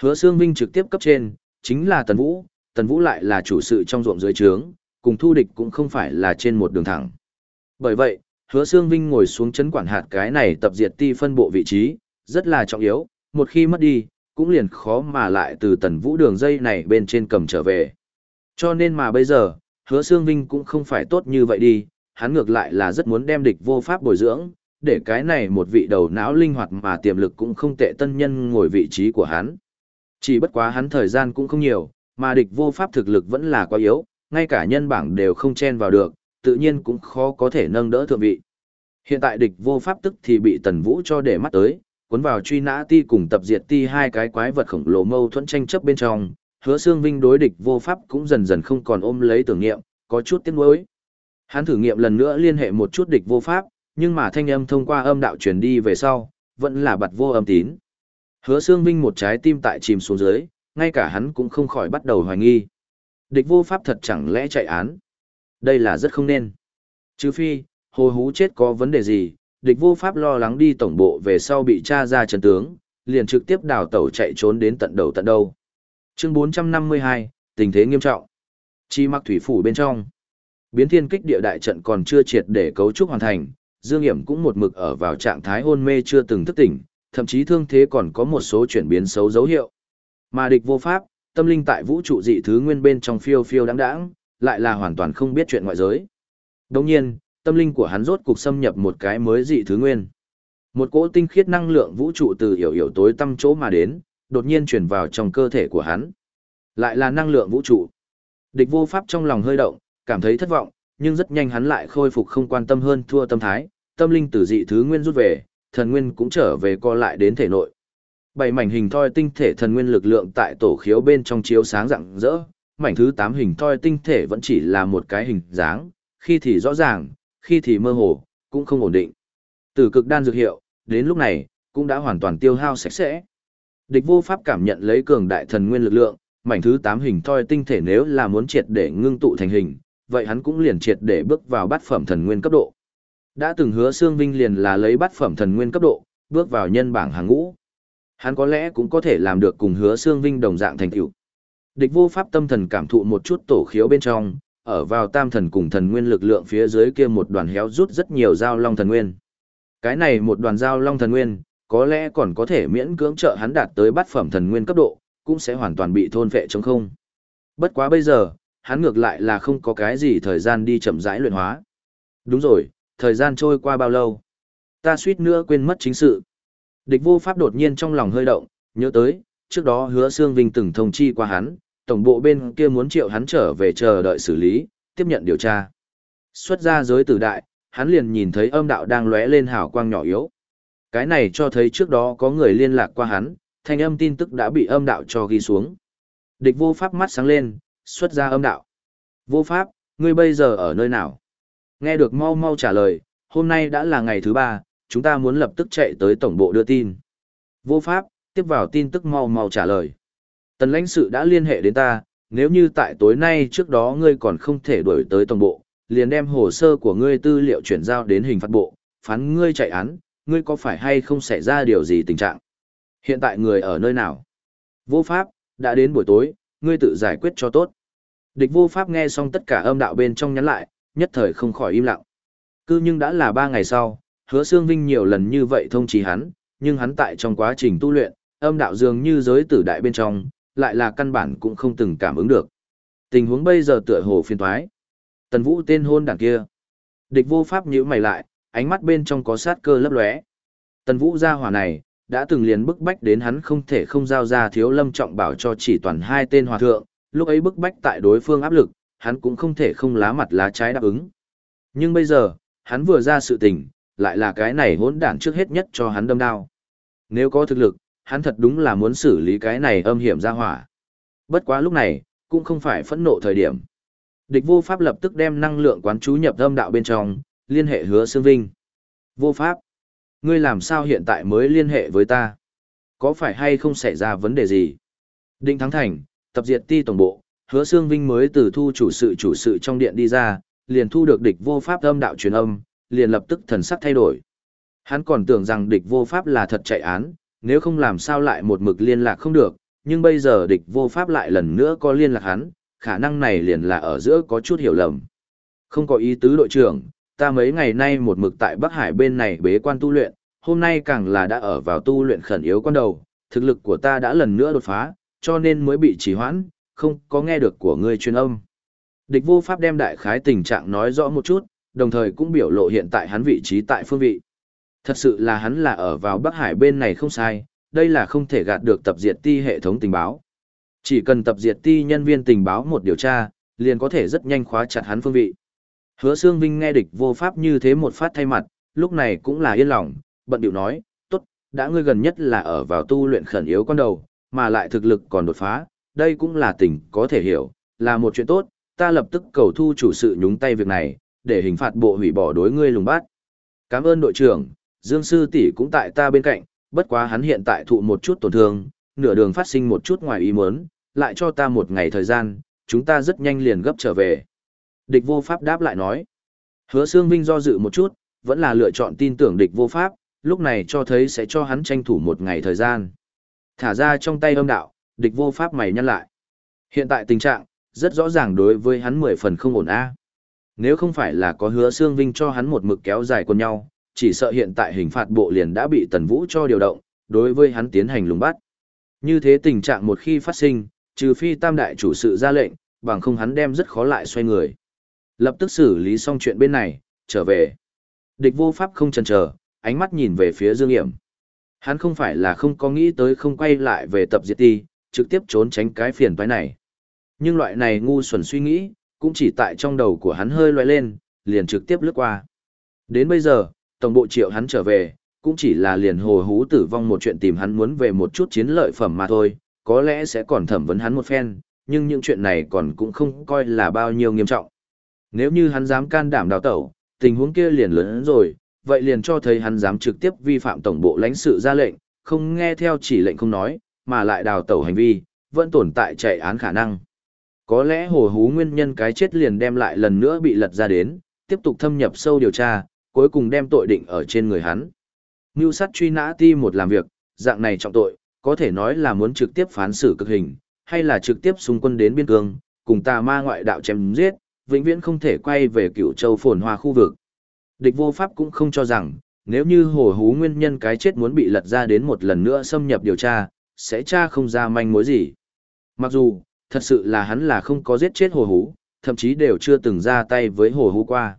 Hứa Sương Vinh trực tiếp cấp trên, chính là Tần Vũ, Tần Vũ lại là chủ sự trong ruộng dưới trướng, cùng thu địch cũng không phải là trên một đường thẳng. Bởi vậy, Hứa Sương Vinh ngồi xuống chấn quản hạt cái này tập diệt ti phân bộ vị trí, rất là trọng yếu, một khi mất đi, cũng liền khó mà lại từ Tần Vũ đường dây này bên trên cầm trở về. Cho nên mà bây giờ, Hứa Sương Vinh cũng không phải tốt như vậy đi, hắn ngược lại là rất muốn đem địch vô pháp bồi dưỡng, để cái này một vị đầu não linh hoạt mà tiềm lực cũng không tệ tân nhân ngồi vị trí của hắn. Chỉ bất quá hắn thời gian cũng không nhiều, mà địch vô pháp thực lực vẫn là quá yếu, ngay cả nhân bảng đều không chen vào được, tự nhiên cũng khó có thể nâng đỡ thượng vị. Hiện tại địch vô pháp tức thì bị tần vũ cho để mắt tới, cuốn vào truy nã ti cùng tập diệt ti hai cái quái vật khổng lồ mâu thuẫn tranh chấp bên trong, hứa xương vinh đối địch vô pháp cũng dần dần không còn ôm lấy tưởng niệm, có chút tiếc nuối. Hắn thử nghiệm lần nữa liên hệ một chút địch vô pháp, nhưng mà thanh âm thông qua âm đạo truyền đi về sau, vẫn là bật vô âm tín. Hứa xương vinh một trái tim tại chìm xuống dưới, ngay cả hắn cũng không khỏi bắt đầu hoài nghi. Địch vô pháp thật chẳng lẽ chạy án. Đây là rất không nên. Chứ phi, hồ hú chết có vấn đề gì, địch vô pháp lo lắng đi tổng bộ về sau bị tra ra trần tướng, liền trực tiếp đào tẩu chạy trốn đến tận đầu tận đâu. Chương 452, tình thế nghiêm trọng. Chi mặc thủy phủ bên trong. Biến thiên kích địa đại trận còn chưa triệt để cấu trúc hoàn thành, Dương Hiểm cũng một mực ở vào trạng thái hôn mê chưa từng thức tỉnh, thậm chí thương thế còn có một số chuyển biến xấu dấu hiệu. Mà địch vô pháp, tâm linh tại vũ trụ dị thứ nguyên bên trong phiêu phiêu đáng đáng, lại là hoàn toàn không biết chuyện ngoại giới. Đồng nhiên, tâm linh của hắn rốt cục xâm nhập một cái mới dị thứ nguyên. Một cỗ tinh khiết năng lượng vũ trụ từ hiểu hiểu tối tâm chỗ mà đến, đột nhiên chuyển vào trong cơ thể của hắn. Lại là năng lượng vũ trụ. Địch vô pháp trong lòng hơi động, cảm thấy thất vọng, nhưng rất nhanh hắn lại khôi phục không quan tâm hơn thua tâm thái, tâm linh tử dị thứ nguyên rút về, thần nguyên cũng trở về co lại đến thể nội. Bảy mảnh hình thoi tinh thể thần nguyên lực lượng tại tổ khiếu bên trong chiếu sáng rạng rỡ, mảnh thứ tám hình thoi tinh thể vẫn chỉ là một cái hình dáng, khi thì rõ ràng, khi thì mơ hồ, cũng không ổn định. Từ cực đan dược hiệu, đến lúc này, cũng đã hoàn toàn tiêu hao sạch sẽ. Địch vô pháp cảm nhận lấy cường đại thần nguyên lực lượng, mảnh thứ 8 hình thoi tinh thể nếu là muốn triệt để ngưng tụ thành hình, vậy hắn cũng liền triệt để bước vào bát phẩm thần nguyên cấp độ. Đã từng hứa Sương Vinh liền là lấy bát phẩm thần nguyên cấp độ, bước vào nhân bảng hàng ngũ. Hắn có lẽ cũng có thể làm được cùng hứa Sương Vinh đồng dạng thành tựu. Địch vô pháp tâm thần cảm thụ một chút tổ khiếu bên trong, ở vào tam thần cùng thần nguyên lực lượng phía dưới kia một đoàn héo rút rất nhiều giao long thần nguyên. Cái này một đoàn giao long thần nguyên, có lẽ còn có thể miễn cưỡng trợ hắn đạt tới bát phẩm thần nguyên cấp độ, cũng sẽ hoàn toàn bị thôn vệ chống không. Bất quá bây giờ, hắn ngược lại là không có cái gì thời gian đi chậm rãi luyện hóa. Đúng rồi, thời gian trôi qua bao lâu? Ta suýt nữa quên mất chính sự. Địch vô pháp đột nhiên trong lòng hơi động, nhớ tới, trước đó hứa Sương Vinh từng thông chi qua hắn, tổng bộ bên kia muốn triệu hắn trở về chờ đợi xử lý, tiếp nhận điều tra. Xuất ra giới tử đại, hắn liền nhìn thấy âm đạo đang lóe lên hào quang nhỏ yếu. Cái này cho thấy trước đó có người liên lạc qua hắn, thanh âm tin tức đã bị âm đạo cho ghi xuống. Địch vô pháp mắt sáng lên, xuất ra âm đạo. Vô pháp, ngươi bây giờ ở nơi nào? Nghe được mau mau trả lời, hôm nay đã là ngày thứ ba, chúng ta muốn lập tức chạy tới tổng bộ đưa tin. Vô pháp, tiếp vào tin tức mau mau trả lời. Tần lãnh sự đã liên hệ đến ta, nếu như tại tối nay trước đó ngươi còn không thể đuổi tới tổng bộ, liền đem hồ sơ của ngươi tư liệu chuyển giao đến hình phạt bộ, phán ngươi chạy án, ngươi có phải hay không xảy ra điều gì tình trạng? Hiện tại người ở nơi nào? Vô pháp, đã đến buổi tối, ngươi tự giải quyết cho tốt. Địch vô pháp nghe xong tất cả âm đạo bên trong nhắn lại, nhất thời không khỏi im lặng. Cứ nhưng đã là ba ngày sau, hứa xương vinh nhiều lần như vậy thông trí hắn, nhưng hắn tại trong quá trình tu luyện, âm đạo dường như giới tử đại bên trong, lại là căn bản cũng không từng cảm ứng được. Tình huống bây giờ tựa hồ phiên thoái. Tần vũ tên hôn đảng kia. Địch vô pháp nhíu mày lại, ánh mắt bên trong có sát cơ lấp lóe. Tần vũ gia hỏa này, đã từng liền bức bách đến hắn không thể không giao ra thiếu lâm trọng bảo cho chỉ toàn hai tên hòa thượng, lúc ấy bức bách tại đối phương áp lực, hắn cũng không thể không lá mặt lá trái đáp ứng. Nhưng bây giờ, hắn vừa ra sự tình, lại là cái này hỗn đản trước hết nhất cho hắn đâm đao. Nếu có thực lực, hắn thật đúng là muốn xử lý cái này âm hiểm ra hỏa. Bất quá lúc này, cũng không phải phẫn nộ thời điểm. Địch vô pháp lập tức đem năng lượng quán chú nhập âm đạo bên trong, liên hệ hứa xương vinh. Vô pháp. Ngươi làm sao hiện tại mới liên hệ với ta? Có phải hay không xảy ra vấn đề gì? Định Thắng Thành, tập diệt ti tổng bộ, hứa xương vinh mới từ thu chủ sự chủ sự trong điện đi ra, liền thu được địch vô pháp âm đạo truyền âm, liền lập tức thần sắc thay đổi. Hắn còn tưởng rằng địch vô pháp là thật chạy án, nếu không làm sao lại một mực liên lạc không được, nhưng bây giờ địch vô pháp lại lần nữa có liên lạc hắn, khả năng này liền là ở giữa có chút hiểu lầm. Không có ý tứ đội trưởng, ta mấy ngày nay một mực tại Bắc Hải bên này bế quan tu luyện, hôm nay càng là đã ở vào tu luyện khẩn yếu quan đầu, thực lực của ta đã lần nữa đột phá, cho nên mới bị trì hoãn, không có nghe được của ngươi truyền âm. Địch vô pháp đem đại khái tình trạng nói rõ một chút, đồng thời cũng biểu lộ hiện tại hắn vị trí tại phương vị. Thật sự là hắn là ở vào Bắc Hải bên này không sai, đây là không thể gạt được tập diệt ti hệ thống tình báo. Chỉ cần tập diệt ti nhân viên tình báo một điều tra, liền có thể rất nhanh khóa chặt hắn phương vị. Hứa Sương Vinh nghe địch vô pháp như thế một phát thay mặt, lúc này cũng là yên lòng, bận điệu nói, tốt, đã ngươi gần nhất là ở vào tu luyện khẩn yếu con đầu, mà lại thực lực còn đột phá, đây cũng là tình có thể hiểu, là một chuyện tốt, ta lập tức cầu thu chủ sự nhúng tay việc này, để hình phạt bộ hủy bỏ đối ngươi lùng bát. Cảm ơn đội trưởng, Dương Sư tỷ cũng tại ta bên cạnh, bất quá hắn hiện tại thụ một chút tổn thương, nửa đường phát sinh một chút ngoài ý muốn, lại cho ta một ngày thời gian, chúng ta rất nhanh liền gấp trở về. Địch vô pháp đáp lại nói. Hứa Sương Vinh do dự một chút, vẫn là lựa chọn tin tưởng địch vô pháp, lúc này cho thấy sẽ cho hắn tranh thủ một ngày thời gian. Thả ra trong tay âm đạo, địch vô pháp mày nhăn lại. Hiện tại tình trạng, rất rõ ràng đối với hắn mười phần không ổn a. Nếu không phải là có hứa Sương Vinh cho hắn một mực kéo dài quần nhau, chỉ sợ hiện tại hình phạt bộ liền đã bị Tần Vũ cho điều động, đối với hắn tiến hành lùng bắt. Như thế tình trạng một khi phát sinh, trừ phi tam đại chủ sự ra lệnh, bằng không hắn đem rất khó lại xoay người. Lập tức xử lý xong chuyện bên này, trở về. Địch vô pháp không chần chờ, ánh mắt nhìn về phía Dương Hiểm. Hắn không phải là không có nghĩ tới không quay lại về tập diệt ti, trực tiếp trốn tránh cái phiền toái này. Nhưng loại này ngu xuẩn suy nghĩ, cũng chỉ tại trong đầu của hắn hơi loại lên, liền trực tiếp lướt qua. Đến bây giờ, tổng bộ triệu hắn trở về, cũng chỉ là liền hồ hú tử vong một chuyện tìm hắn muốn về một chút chiến lợi phẩm mà thôi, có lẽ sẽ còn thẩm vấn hắn một phen, nhưng những chuyện này còn cũng không coi là bao nhiêu nghiêm trọng. Nếu như hắn dám can đảm đào tẩu, tình huống kia liền lớn hơn rồi, vậy liền cho thấy hắn dám trực tiếp vi phạm tổng bộ lãnh sự ra lệnh, không nghe theo chỉ lệnh không nói, mà lại đào tẩu hành vi, vẫn tồn tại chạy án khả năng. Có lẽ hồ hú nguyên nhân cái chết liền đem lại lần nữa bị lật ra đến, tiếp tục thâm nhập sâu điều tra, cuối cùng đem tội định ở trên người hắn. Ngưu sát truy nã ti một làm việc, dạng này trọng tội, có thể nói là muốn trực tiếp phán xử cực hình, hay là trực tiếp xung quân đến biên cương, cùng tà ma ngoại đạo chém giết, vĩnh viễn không thể quay về cựu châu phồn hoa khu vực. Địch vô pháp cũng không cho rằng, nếu như hồ hú nguyên nhân cái chết muốn bị lật ra đến một lần nữa xâm nhập điều tra, sẽ tra không ra manh mối gì. Mặc dù, thật sự là hắn là không có giết chết hồ hú, thậm chí đều chưa từng ra tay với hồ hú qua.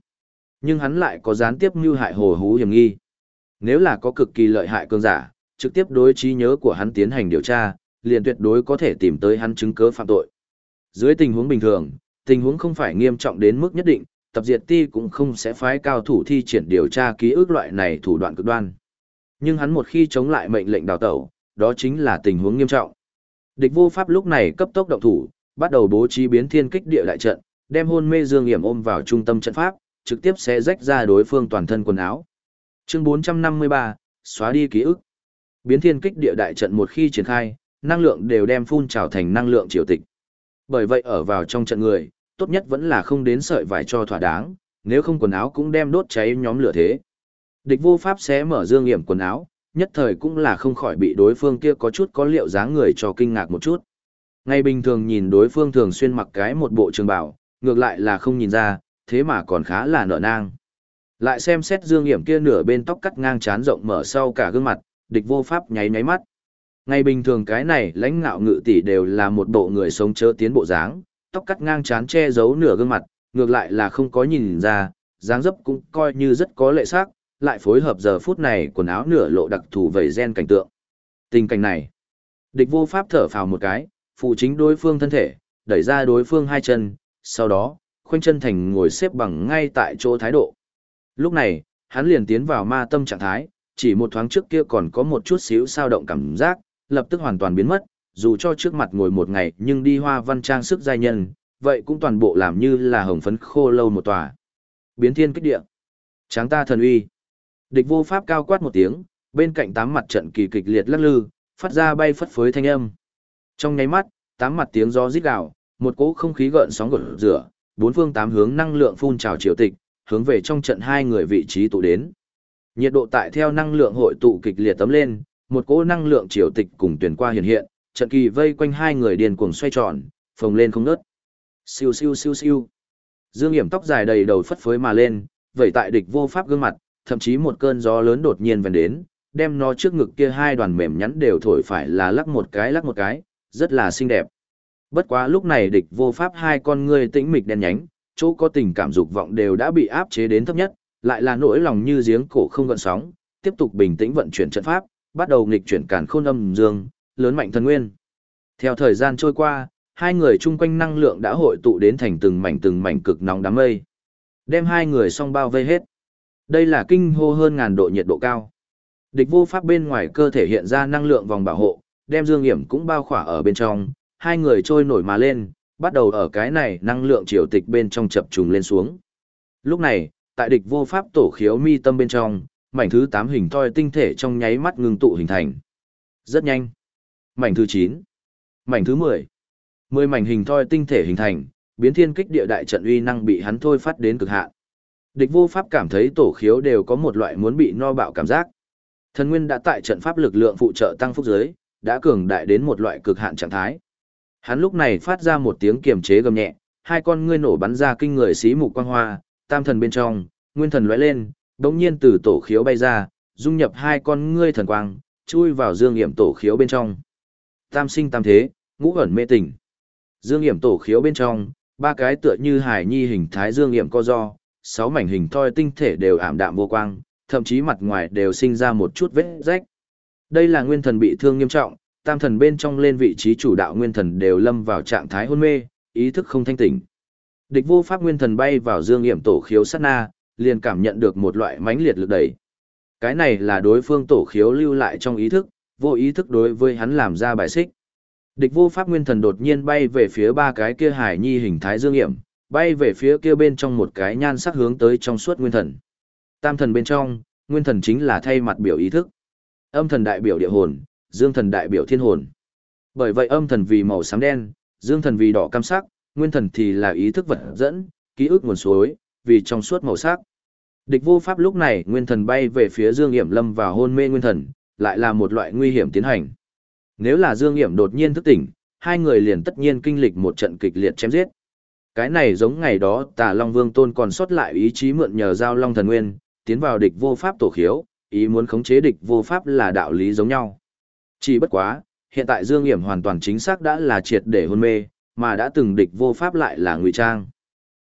Nhưng hắn lại có gián tiếp mưu hại hồ hú hiểm nghi. Nếu là có cực kỳ lợi hại cường giả, trực tiếp đối trí nhớ của hắn tiến hành điều tra, liền tuyệt đối có thể tìm tới hắn chứng cứ phạm tội. Dưới tình huống bình thường, tình huống không phải nghiêm trọng đến mức nhất định, tập diệt ti cũng không sẽ phái cao thủ thi triển điều tra ký ức loại này thủ đoạn cực đoan. Nhưng hắn một khi chống lại mệnh lệnh đào tẩu, đó chính là tình huống nghiêm trọng. Địch vô pháp lúc này cấp tốc động thủ, bắt đầu bố trí biến thiên kích địa đại trận, đem hôn mê Dương Hiểm ôm vào trung tâm trận pháp, trực tiếp sẽ rách ra đối phương toàn thân quần áo. Chương 453, xóa đi ký ức. Biến thiên kích địa đại trận một khi triển khai, năng lượng đều đem phun trào thành năng lượng triều tịch. Bởi vậy ở vào trong trận người, tốt nhất vẫn là không đến sợi vải cho thỏa đáng, nếu không quần áo cũng đem đốt cháy nhóm lửa thế. Địch vô pháp sẽ mở dương hiểm quần áo, nhất thời cũng là không khỏi bị đối phương kia có chút có liệu dáng người cho kinh ngạc một chút. Ngày bình thường nhìn đối phương thường xuyên mặc cái một bộ trường bào, ngược lại là không nhìn ra, thế mà còn khá là nợ nang. Lại xem xét dương hiểm kia nửa bên tóc cắt ngang chán rộng mở sau cả gương mặt, địch vô pháp nháy nháy mắt. Ngày bình thường cái này lãnh ngạo ngự tỷ đều là một bộ người sống chớ tiến bộ dáng, tóc cắt ngang chán che giấu nửa gương mặt, ngược lại là không có nhìn ra, dáng dấp cũng coi như rất có lệ sắc, lại phối hợp giờ phút này quần áo nửa lộ đặc thù vẩy gen cảnh tượng. Tình cảnh này, địch vô pháp thở phào một cái, phụ chính đối phương thân thể, đẩy ra đối phương hai chân, sau đó, khoanh chân thành ngồi xếp bằng ngay tại chỗ thái độ. Lúc này, hắn liền tiến vào ma tâm trạng thái, chỉ một thoáng trước kia còn có một chút xíu sao động cảm giác, lập tức hoàn toàn biến mất, dù cho trước mặt ngồi một ngày nhưng đi hoa văn trang sức giai nhân, vậy cũng toàn bộ làm như là hồng phấn khô lâu một tòa. Biến thiên kích địa. Tráng ta thần uy. Địch vô pháp cao quát một tiếng, bên cạnh tám mặt trận kỳ kịch liệt lắc lư, phát ra bay phất phới thanh âm. Trong nháy mắt, tám mặt tiếng gió rít gào, một cỗ không khí gợn sóng gợn rửa, bốn phương tám hướng năng lượng phun trào triều tịch, hướng về trong trận hai người vị trí tụ đến. Nhiệt độ tại theo năng lượng hội tụ kịch liệt tấm lên, một cỗ năng lượng triều tịch cùng tuyển qua hiện hiện, trận kỳ vây quanh hai người điền cuồng xoay tròn, phồng lên không ngớt. Siêu siêu siêu siêu. Dương Hiểm tóc dài đầy đầu phất phới mà lên, vậy tại địch vô pháp gương mặt, thậm chí một cơn gió lớn đột nhiên vần đến, đem nó trước ngực kia hai đoàn mềm nhắn đều thổi phải là lắc một cái lắc một cái, rất là xinh đẹp. Bất quá lúc này địch vô pháp hai con ngươi tĩnh mịch đen nhánh, chỗ có tình cảm dục vọng đều đã bị áp chế đến thấp nhất, lại là nỗi lòng như giếng cổ không gợn sóng, tiếp tục bình tĩnh vận chuyển trận pháp, bắt đầu nghịch chuyển càn khôn âm dương, lớn mạnh thần nguyên. Theo thời gian trôi qua, hai người chung quanh năng lượng đã hội tụ đến thành từng mảnh từng mảnh cực nóng đám mây. Đem hai người song bao vây hết. Đây là kinh hô hơn ngàn độ nhiệt độ cao. Địch vô pháp bên ngoài cơ thể hiện ra năng lượng vòng bảo hộ, đem Dương Hiểm cũng bao khỏa ở bên trong, hai người trôi nổi mà lên, bắt đầu ở cái này năng lượng triều tịch bên trong chập trùng lên xuống. Lúc này, tại địch vô pháp tổ khiếu mi tâm bên trong, mảnh thứ 8 hình thoi tinh thể trong nháy mắt ngưng tụ hình thành. Rất nhanh. Mảnh thứ 9. Mảnh thứ 10. 10 mảnh hình thoi tinh thể hình thành, biến thiên kích địa đại trận uy năng bị hắn thôi phát đến cực hạn. Địch vô pháp cảm thấy tổ khiếu đều có một loại muốn bị no bạo cảm giác. Thần nguyên đã tại trận pháp lực lượng phụ trợ tăng phúc giới, đã cường đại đến một loại cực hạn trạng thái. Hắn lúc này phát ra một tiếng kiềm chế gầm nhẹ, hai con ngươi nổ bắn ra kinh người xí mục quang hoa, tam thần bên trong, nguyên thần lóe lên, đống nhiên từ tổ khiếu bay ra, dung nhập hai con ngươi thần quang, chui vào dương hiểm tổ khiếu bên trong. Tam sinh tam thế, ngũ ẩn mê tỉnh. Dương hiểm tổ khiếu bên trong, ba cái tựa như hải nhi hình thái dương hiểm co do, sáu mảnh hình thoi tinh thể đều ảm đạm vô quang, thậm chí mặt ngoài đều sinh ra một chút vết rách. Đây là nguyên thần bị thương nghiêm trọng, tam thần bên trong lên vị trí chủ đạo nguyên thần đều lâm vào trạng thái hôn mê, ý thức không thanh tỉnh. Địch vô pháp nguyên thần bay vào dương hiểm tổ khiếu sát na, liền cảm nhận được một loại mãnh liệt lực đẩy. Cái này là đối phương tổ khiếu lưu lại trong ý thức, vô ý thức đối với hắn làm ra bài xích. Địch vô pháp nguyên thần đột nhiên bay về phía ba cái kia hải nhi hình thái dương hiểm, bay về phía kia bên trong một cái nhan sắc hướng tới trong suốt nguyên thần. Tam thần bên trong, nguyên thần chính là thay mặt biểu ý thức. Âm thần đại biểu địa hồn, dương thần đại biểu thiên hồn. Bởi vậy âm thần vì màu xám đen, dương thần vì đỏ cam sắc, nguyên thần thì là ý thức vật dẫn, ký ức nguồn suối, vì trong suốt màu sắc. Địch vô pháp lúc này nguyên thần bay về phía Dương Hiểm lâm vào hôn mê nguyên thần, lại là một loại nguy hiểm tiến hành. Nếu là Dương Nghiễm đột nhiên thức tỉnh, hai người liền tất nhiên kinh lịch một trận kịch liệt chém giết. Cái này giống ngày đó Tà Long Vương Tôn còn sót lại ý chí mượn nhờ giao Long Thần Nguyên, tiến vào địch vô pháp tổ khiếu, ý muốn khống chế địch vô pháp là đạo lý giống nhau. Chỉ bất quá, hiện tại Dương Nghiễm hoàn toàn chính xác đã là triệt để hôn mê, mà đã từng địch vô pháp lại là ngụy trang.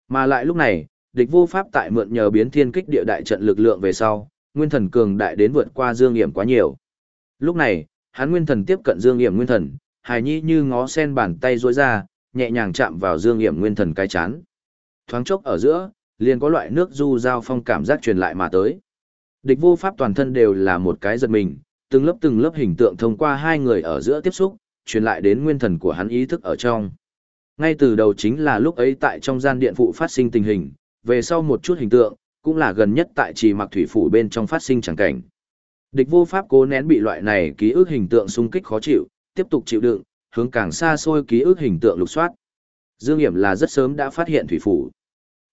Mà lại lúc này, địch vô pháp tại mượn nhờ biến thiên kích địa đại trận lực lượng về sau, nguyên thần cường đại đến vượt qua Dương Hiểm quá nhiều. Lúc này, hắn nguyên thần tiếp cận Dương Hiểm nguyên thần, hài nhi như ngó sen bàn tay rối ra, nhẹ nhàng chạm vào Dương Hiểm nguyên thần cái chán. Thoáng chốc ở giữa, liền có loại nước du giao phong cảm giác truyền lại mà tới. Địch vô pháp toàn thân đều là một cái giật mình, từng lớp từng lớp hình tượng thông qua hai người ở giữa tiếp xúc, truyền lại đến nguyên thần của hắn ý thức ở trong. Ngay từ đầu chính là lúc ấy tại trong gian điện phụ phát sinh tình hình, về sau một chút hình tượng, cũng là gần nhất tại trì mặc thủy phủ bên trong phát sinh chẳng cảnh. Địch vô pháp cố nén bị loại này ký ức hình tượng xung kích khó chịu, tiếp tục chịu đựng, hướng càng xa xôi ký ức hình tượng lục soát. Dương Hiểm là rất sớm đã phát hiện thủy phủ.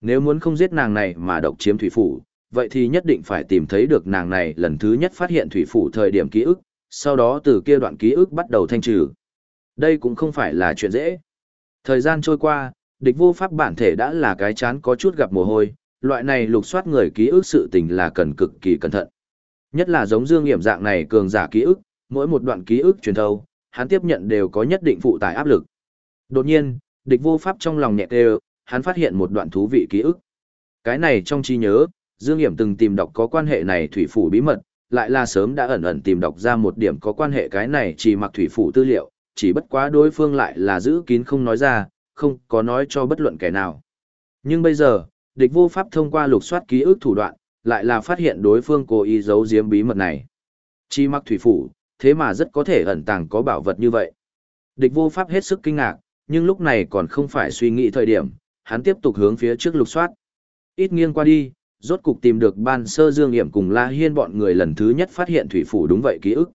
Nếu muốn không giết nàng này mà độc chiếm thủy phủ, vậy thì nhất định phải tìm thấy được nàng này lần thứ nhất phát hiện thủy phủ thời điểm ký ức, sau đó từ kia đoạn ký ức bắt đầu thanh trừ. Đây cũng không phải là chuyện dễ. Thời gian trôi qua, địch vô pháp bản thể đã là cái chán có chút gặp mồ hôi, loại này lục soát người ký ức sự tình là cần cực kỳ cẩn thận. Nhất là giống Dương Nghiễm dạng này cường giả ký ức, mỗi một đoạn ký ức truyền thâu, hắn tiếp nhận đều có nhất định phụ tải áp lực. Đột nhiên, địch vô pháp trong lòng nhẹ đều, hắn phát hiện một đoạn thú vị ký ức. Cái này trong trí nhớ, Dương Hiểm từng tìm đọc có quan hệ này thủy phủ bí mật, lại là sớm đã ẩn ẩn tìm đọc ra một điểm có quan hệ cái này chỉ mặc thủy phủ tư liệu, chỉ bất quá đối phương lại là giữ kín không nói ra, không có nói cho bất luận kẻ nào. Nhưng bây giờ, địch vô pháp thông qua lục soát ký ức thủ đoạn, lại là phát hiện đối phương cố ý giấu giếm bí mật này. Chi mặc thủy phủ, thế mà rất có thể ẩn tàng có bảo vật như vậy. Địch vô pháp hết sức kinh ngạc, nhưng lúc này còn không phải suy nghĩ thời điểm, hắn tiếp tục hướng phía trước lục soát. Ít nghiêng qua đi, rốt cục tìm được ban sơ dương nghiệm cùng La Hiên bọn người lần thứ nhất phát hiện thủy phủ đúng vậy ký ức.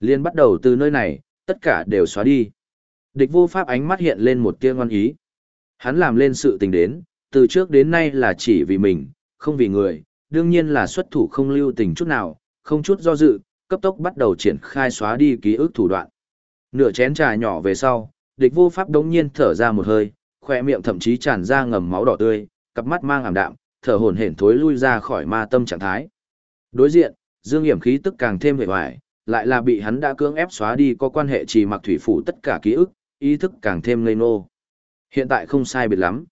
Liên bắt đầu từ nơi này, tất cả đều xóa đi. Địch vô pháp ánh mắt hiện lên một tia ngoan ý. Hắn làm lên sự tình đến, từ trước đến nay là chỉ vì mình, không vì người, đương nhiên là xuất thủ không lưu tình chút nào, không chút do dự, cấp tốc bắt đầu triển khai xóa đi ký ức thủ đoạn. Nửa chén trà nhỏ về sau, địch vô pháp đống nhiên thở ra một hơi, khỏe miệng thậm chí tràn ra ngầm máu đỏ tươi, cặp mắt mang ảm đạm, thở hổn hển thối lui ra khỏi ma tâm trạng thái. Đối diện, Dương Hiểm khí tức càng thêm vẻ hoài, lại là bị hắn đã cưỡng ép xóa đi có quan hệ trì mặc thủy phủ tất cả ký ức, ý thức càng thêm ngây nô. Hiện tại không sai biệt lắm.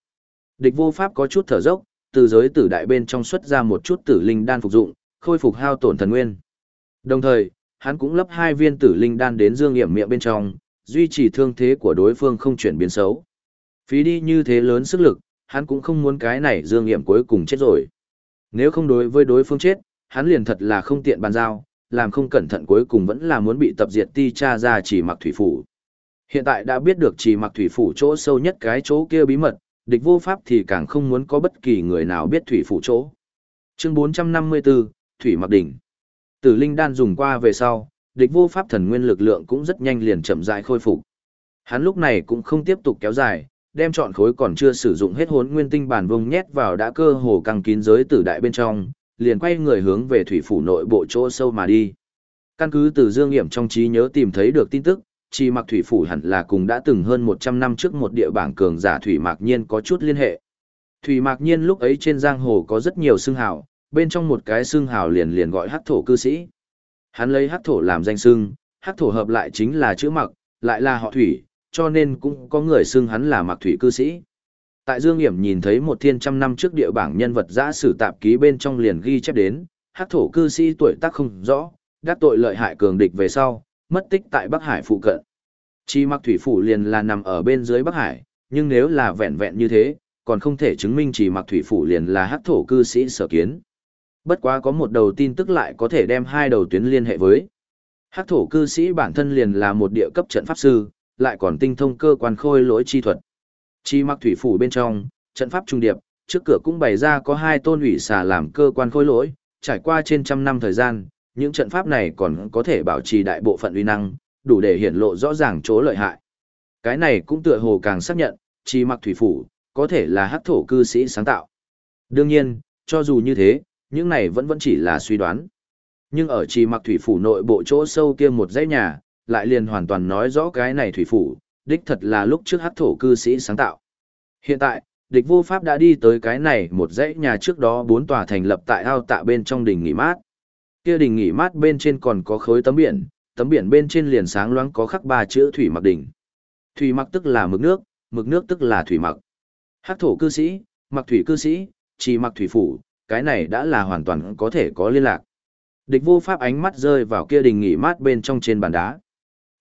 Địch vô pháp có chút thở dốc, từ giới tử đại bên trong xuất ra một chút tử linh đan phục dụng, khôi phục hao tổn thần nguyên. Đồng thời, hắn cũng lấp hai viên tử linh đan đến Dương Nghiễm miệng bên trong, duy trì thương thế của đối phương không chuyển biến xấu. Phí đi như thế lớn sức lực, hắn cũng không muốn cái này Dương Nghiễm cuối cùng chết rồi. Nếu không đối với đối phương chết, hắn liền thật là không tiện bàn giao, làm không cẩn thận cuối cùng vẫn là muốn bị tập diệt ti tra ra chỉ mặc thủy phủ. Hiện tại đã biết được chỉ mặc thủy phủ chỗ sâu nhất cái chỗ kia bí mật, địch vô pháp thì càng không muốn có bất kỳ người nào biết thủy phủ chỗ. Chương 454, Thủy Mặc Đỉnh. Tử linh đan dùng qua về sau, địch vô pháp thần nguyên lực lượng cũng rất nhanh liền chậm rãi khôi phục. Hắn lúc này cũng không tiếp tục kéo dài, đem chọn khối còn chưa sử dụng hết hốn nguyên tinh bản vông nhét vào đã cơ hồ căng kín giới tử đại bên trong, liền quay người hướng về thủy phủ nội bộ chỗ sâu mà đi. Căn cứ từ Dương Nghiễm trong trí nhớ tìm thấy được tin tức, chỉ mặc thủy phủ hẳn là cùng đã từng hơn 100 năm trước một địa bảng cường giả thủy mạc nhiên có chút liên hệ. Thủy mạc nhiên lúc ấy trên giang hồ có rất nhiều xương hào, bên trong một cái xương hào liền liền gọi hắc thổ cư sĩ. Hắn lấy hắc thổ làm danh xương, hắc thổ hợp lại chính là chữ mặc, lại là họ thủy, cho nên cũng có người xưng hắn là mặc thủy cư sĩ. Tại Dương Hiểm nhìn thấy một thiên trăm năm trước địa bảng nhân vật giã sử tạp ký bên trong liền ghi chép đến, hắc thổ cư sĩ tuổi tác không rõ, đắc tội lợi hại cường địch về sau, mất tích tại Bắc Hải phụ cận. Chi mặc thủy phủ liền là nằm ở bên dưới Bắc Hải, nhưng nếu là vẹn vẹn như thế, còn không thể chứng minh chỉ mặc thủy phủ liền là hắc thổ cư sĩ sở kiến. Bất quá có một đầu tin tức lại có thể đem hai đầu tuyến liên hệ với. Hắc thổ cư sĩ bản thân liền là một địa cấp trận pháp sư, lại còn tinh thông cơ quan khôi lỗi chi thuật. Chi mặc thủy phủ bên trong, trận pháp trung điệp, trước cửa cũng bày ra có hai tôn ủy xà làm cơ quan khôi lỗi, trải qua trên trăm năm thời gian, những trận pháp này còn có thể bảo trì đại bộ phận uy năng, đủ để hiển lộ rõ ràng chỗ lợi hại. Cái này cũng tựa hồ càng xác nhận, chi mặc thủy phủ, có thể là hắc thổ cư sĩ sáng tạo. Đương nhiên, cho dù như thế, những này vẫn vẫn chỉ là suy đoán. Nhưng ở chi mặc thủy phủ nội bộ chỗ sâu kia một dãy nhà, lại liền hoàn toàn nói rõ cái này thủy phủ, đích thật là lúc trước hắc thổ cư sĩ sáng tạo. Hiện tại, địch vô pháp đã đi tới cái này một dãy nhà trước đó bốn tòa thành lập tại ao tạ bên trong đỉnh nghỉ mát. Kia đình nghỉ mát bên trên còn có khối tấm biển, tấm biển bên trên liền sáng loáng có khắc ba chữ thủy mặc đỉnh. Thủy mặc tức là mực nước, mực nước tức là thủy mặc. Hắc thổ cư sĩ, mặc thủy cư sĩ, chỉ mặc thủy phủ, cái này đã là hoàn toàn có thể có liên lạc. Địch vô pháp ánh mắt rơi vào kia đình nghỉ mát bên trong trên bàn đá.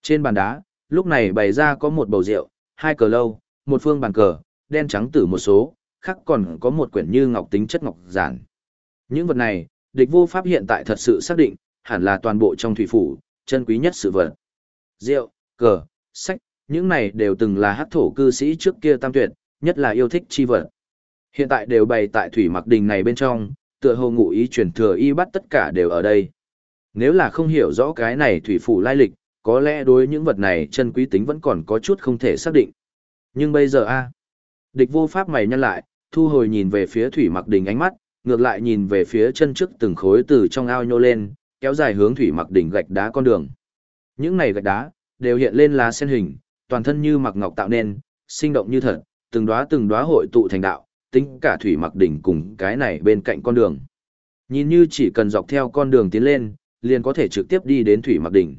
Trên bàn đá, lúc này bày ra có một bầu rượu, hai cờ lâu, một phương bàn cờ, đen trắng tử một số, khác còn có một quyển như ngọc tính chất ngọc giản. Những vật này, địch vô pháp hiện tại thật sự xác định, hẳn là toàn bộ trong thủy phủ, chân quý nhất sự vật. Rượu, cờ, sách, những này đều từng là hát thổ cư sĩ trước kia tam tuyệt, nhất là yêu thích chi vật. Hiện tại đều bày tại thủy mặc đình này bên trong, tựa hồ ngụ ý truyền thừa y bắt tất cả đều ở đây. Nếu là không hiểu rõ cái này thủy phủ lai lịch, có lẽ đối những vật này chân quý tính vẫn còn có chút không thể xác định. Nhưng bây giờ a Địch vô pháp mày nhăn lại, thu hồi nhìn về phía thủy mặc đình ánh mắt, ngược lại nhìn về phía chân trước từng khối từ trong ao nhô lên, kéo dài hướng thủy mặc đỉnh gạch đá con đường. Những này gạch đá, đều hiện lên lá sen hình, toàn thân như mặc ngọc tạo nên, sinh động như thật, từng đóa từng đóa hội tụ thành đạo, tính cả thủy mặc đỉnh cùng cái này bên cạnh con đường. Nhìn như chỉ cần dọc theo con đường tiến lên, liền có thể trực tiếp đi đến thủy mặc đỉnh.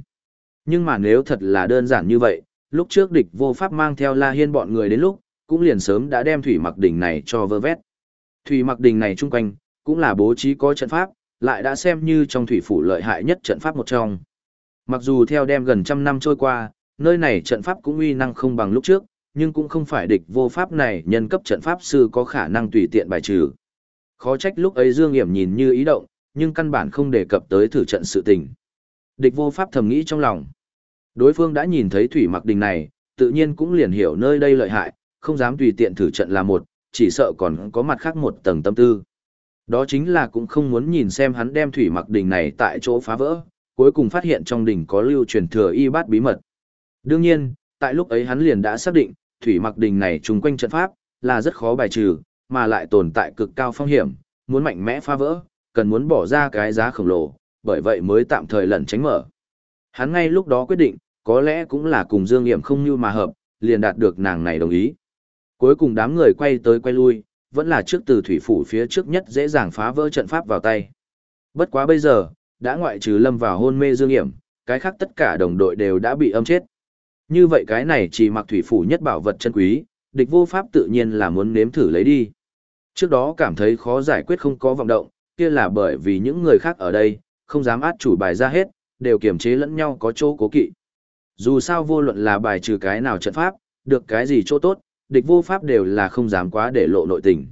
Nhưng mà nếu thật là đơn giản như vậy, lúc trước địch vô pháp mang theo La Hiên bọn người đến lúc, cũng liền sớm đã đem thủy mặc đỉnh này cho vơ vét. Thủy mặc Đình này chung quanh, cũng là bố trí có trận pháp, lại đã xem như trong thủy phủ lợi hại nhất trận pháp một trong. Mặc dù theo đem gần trăm năm trôi qua, nơi này trận pháp cũng uy năng không bằng lúc trước, nhưng cũng không phải địch vô pháp này nhân cấp trận pháp sư có khả năng tùy tiện bài trừ. Khó trách lúc ấy Dương Nghiễm nhìn như ý động, nhưng căn bản không đề cập tới thử trận sự tình. Địch vô pháp thầm nghĩ trong lòng. Đối phương đã nhìn thấy thủy mặc đình này, tự nhiên cũng liền hiểu nơi đây lợi hại, không dám tùy tiện thử trận là một, chỉ sợ còn có mặt khác một tầng tâm tư. Đó chính là cũng không muốn nhìn xem hắn đem thủy mặc đỉnh này tại chỗ phá vỡ, cuối cùng phát hiện trong đỉnh có lưu truyền thừa y bát bí mật. Đương nhiên, tại lúc ấy hắn liền đã xác định, thủy mặc đỉnh này trùng quanh trận pháp, là rất khó bài trừ, mà lại tồn tại cực cao phong hiểm, muốn mạnh mẽ phá vỡ, cần muốn bỏ ra cái giá khổng lồ, bởi vậy mới tạm thời lẩn tránh mở. Hắn ngay lúc đó quyết định, có lẽ cũng là cùng Dương Nghiệm không như mà hợp, liền đạt được nàng này đồng ý. Cuối cùng đám người quay tới quay lui, vẫn là trước từ thủy phủ phía trước nhất dễ dàng phá vỡ trận pháp vào tay. Bất quá bây giờ, đã ngoại trừ lâm vào hôn mê Dương hiểm, cái khác tất cả đồng đội đều đã bị âm chết. Như vậy cái này chỉ mặc thủy phủ nhất bảo vật chân quý, địch vô pháp tự nhiên là muốn nếm thử lấy đi. Trước đó cảm thấy khó giải quyết không có vọng động, kia là bởi vì những người khác ở đây, không dám át chủ bài ra hết, đều kiềm chế lẫn nhau có chỗ cố kỵ. Dù sao vô luận là bài trừ cái nào trận pháp, được cái gì chỗ tốt, địch vô pháp đều là không dám quá để lộ nội tình.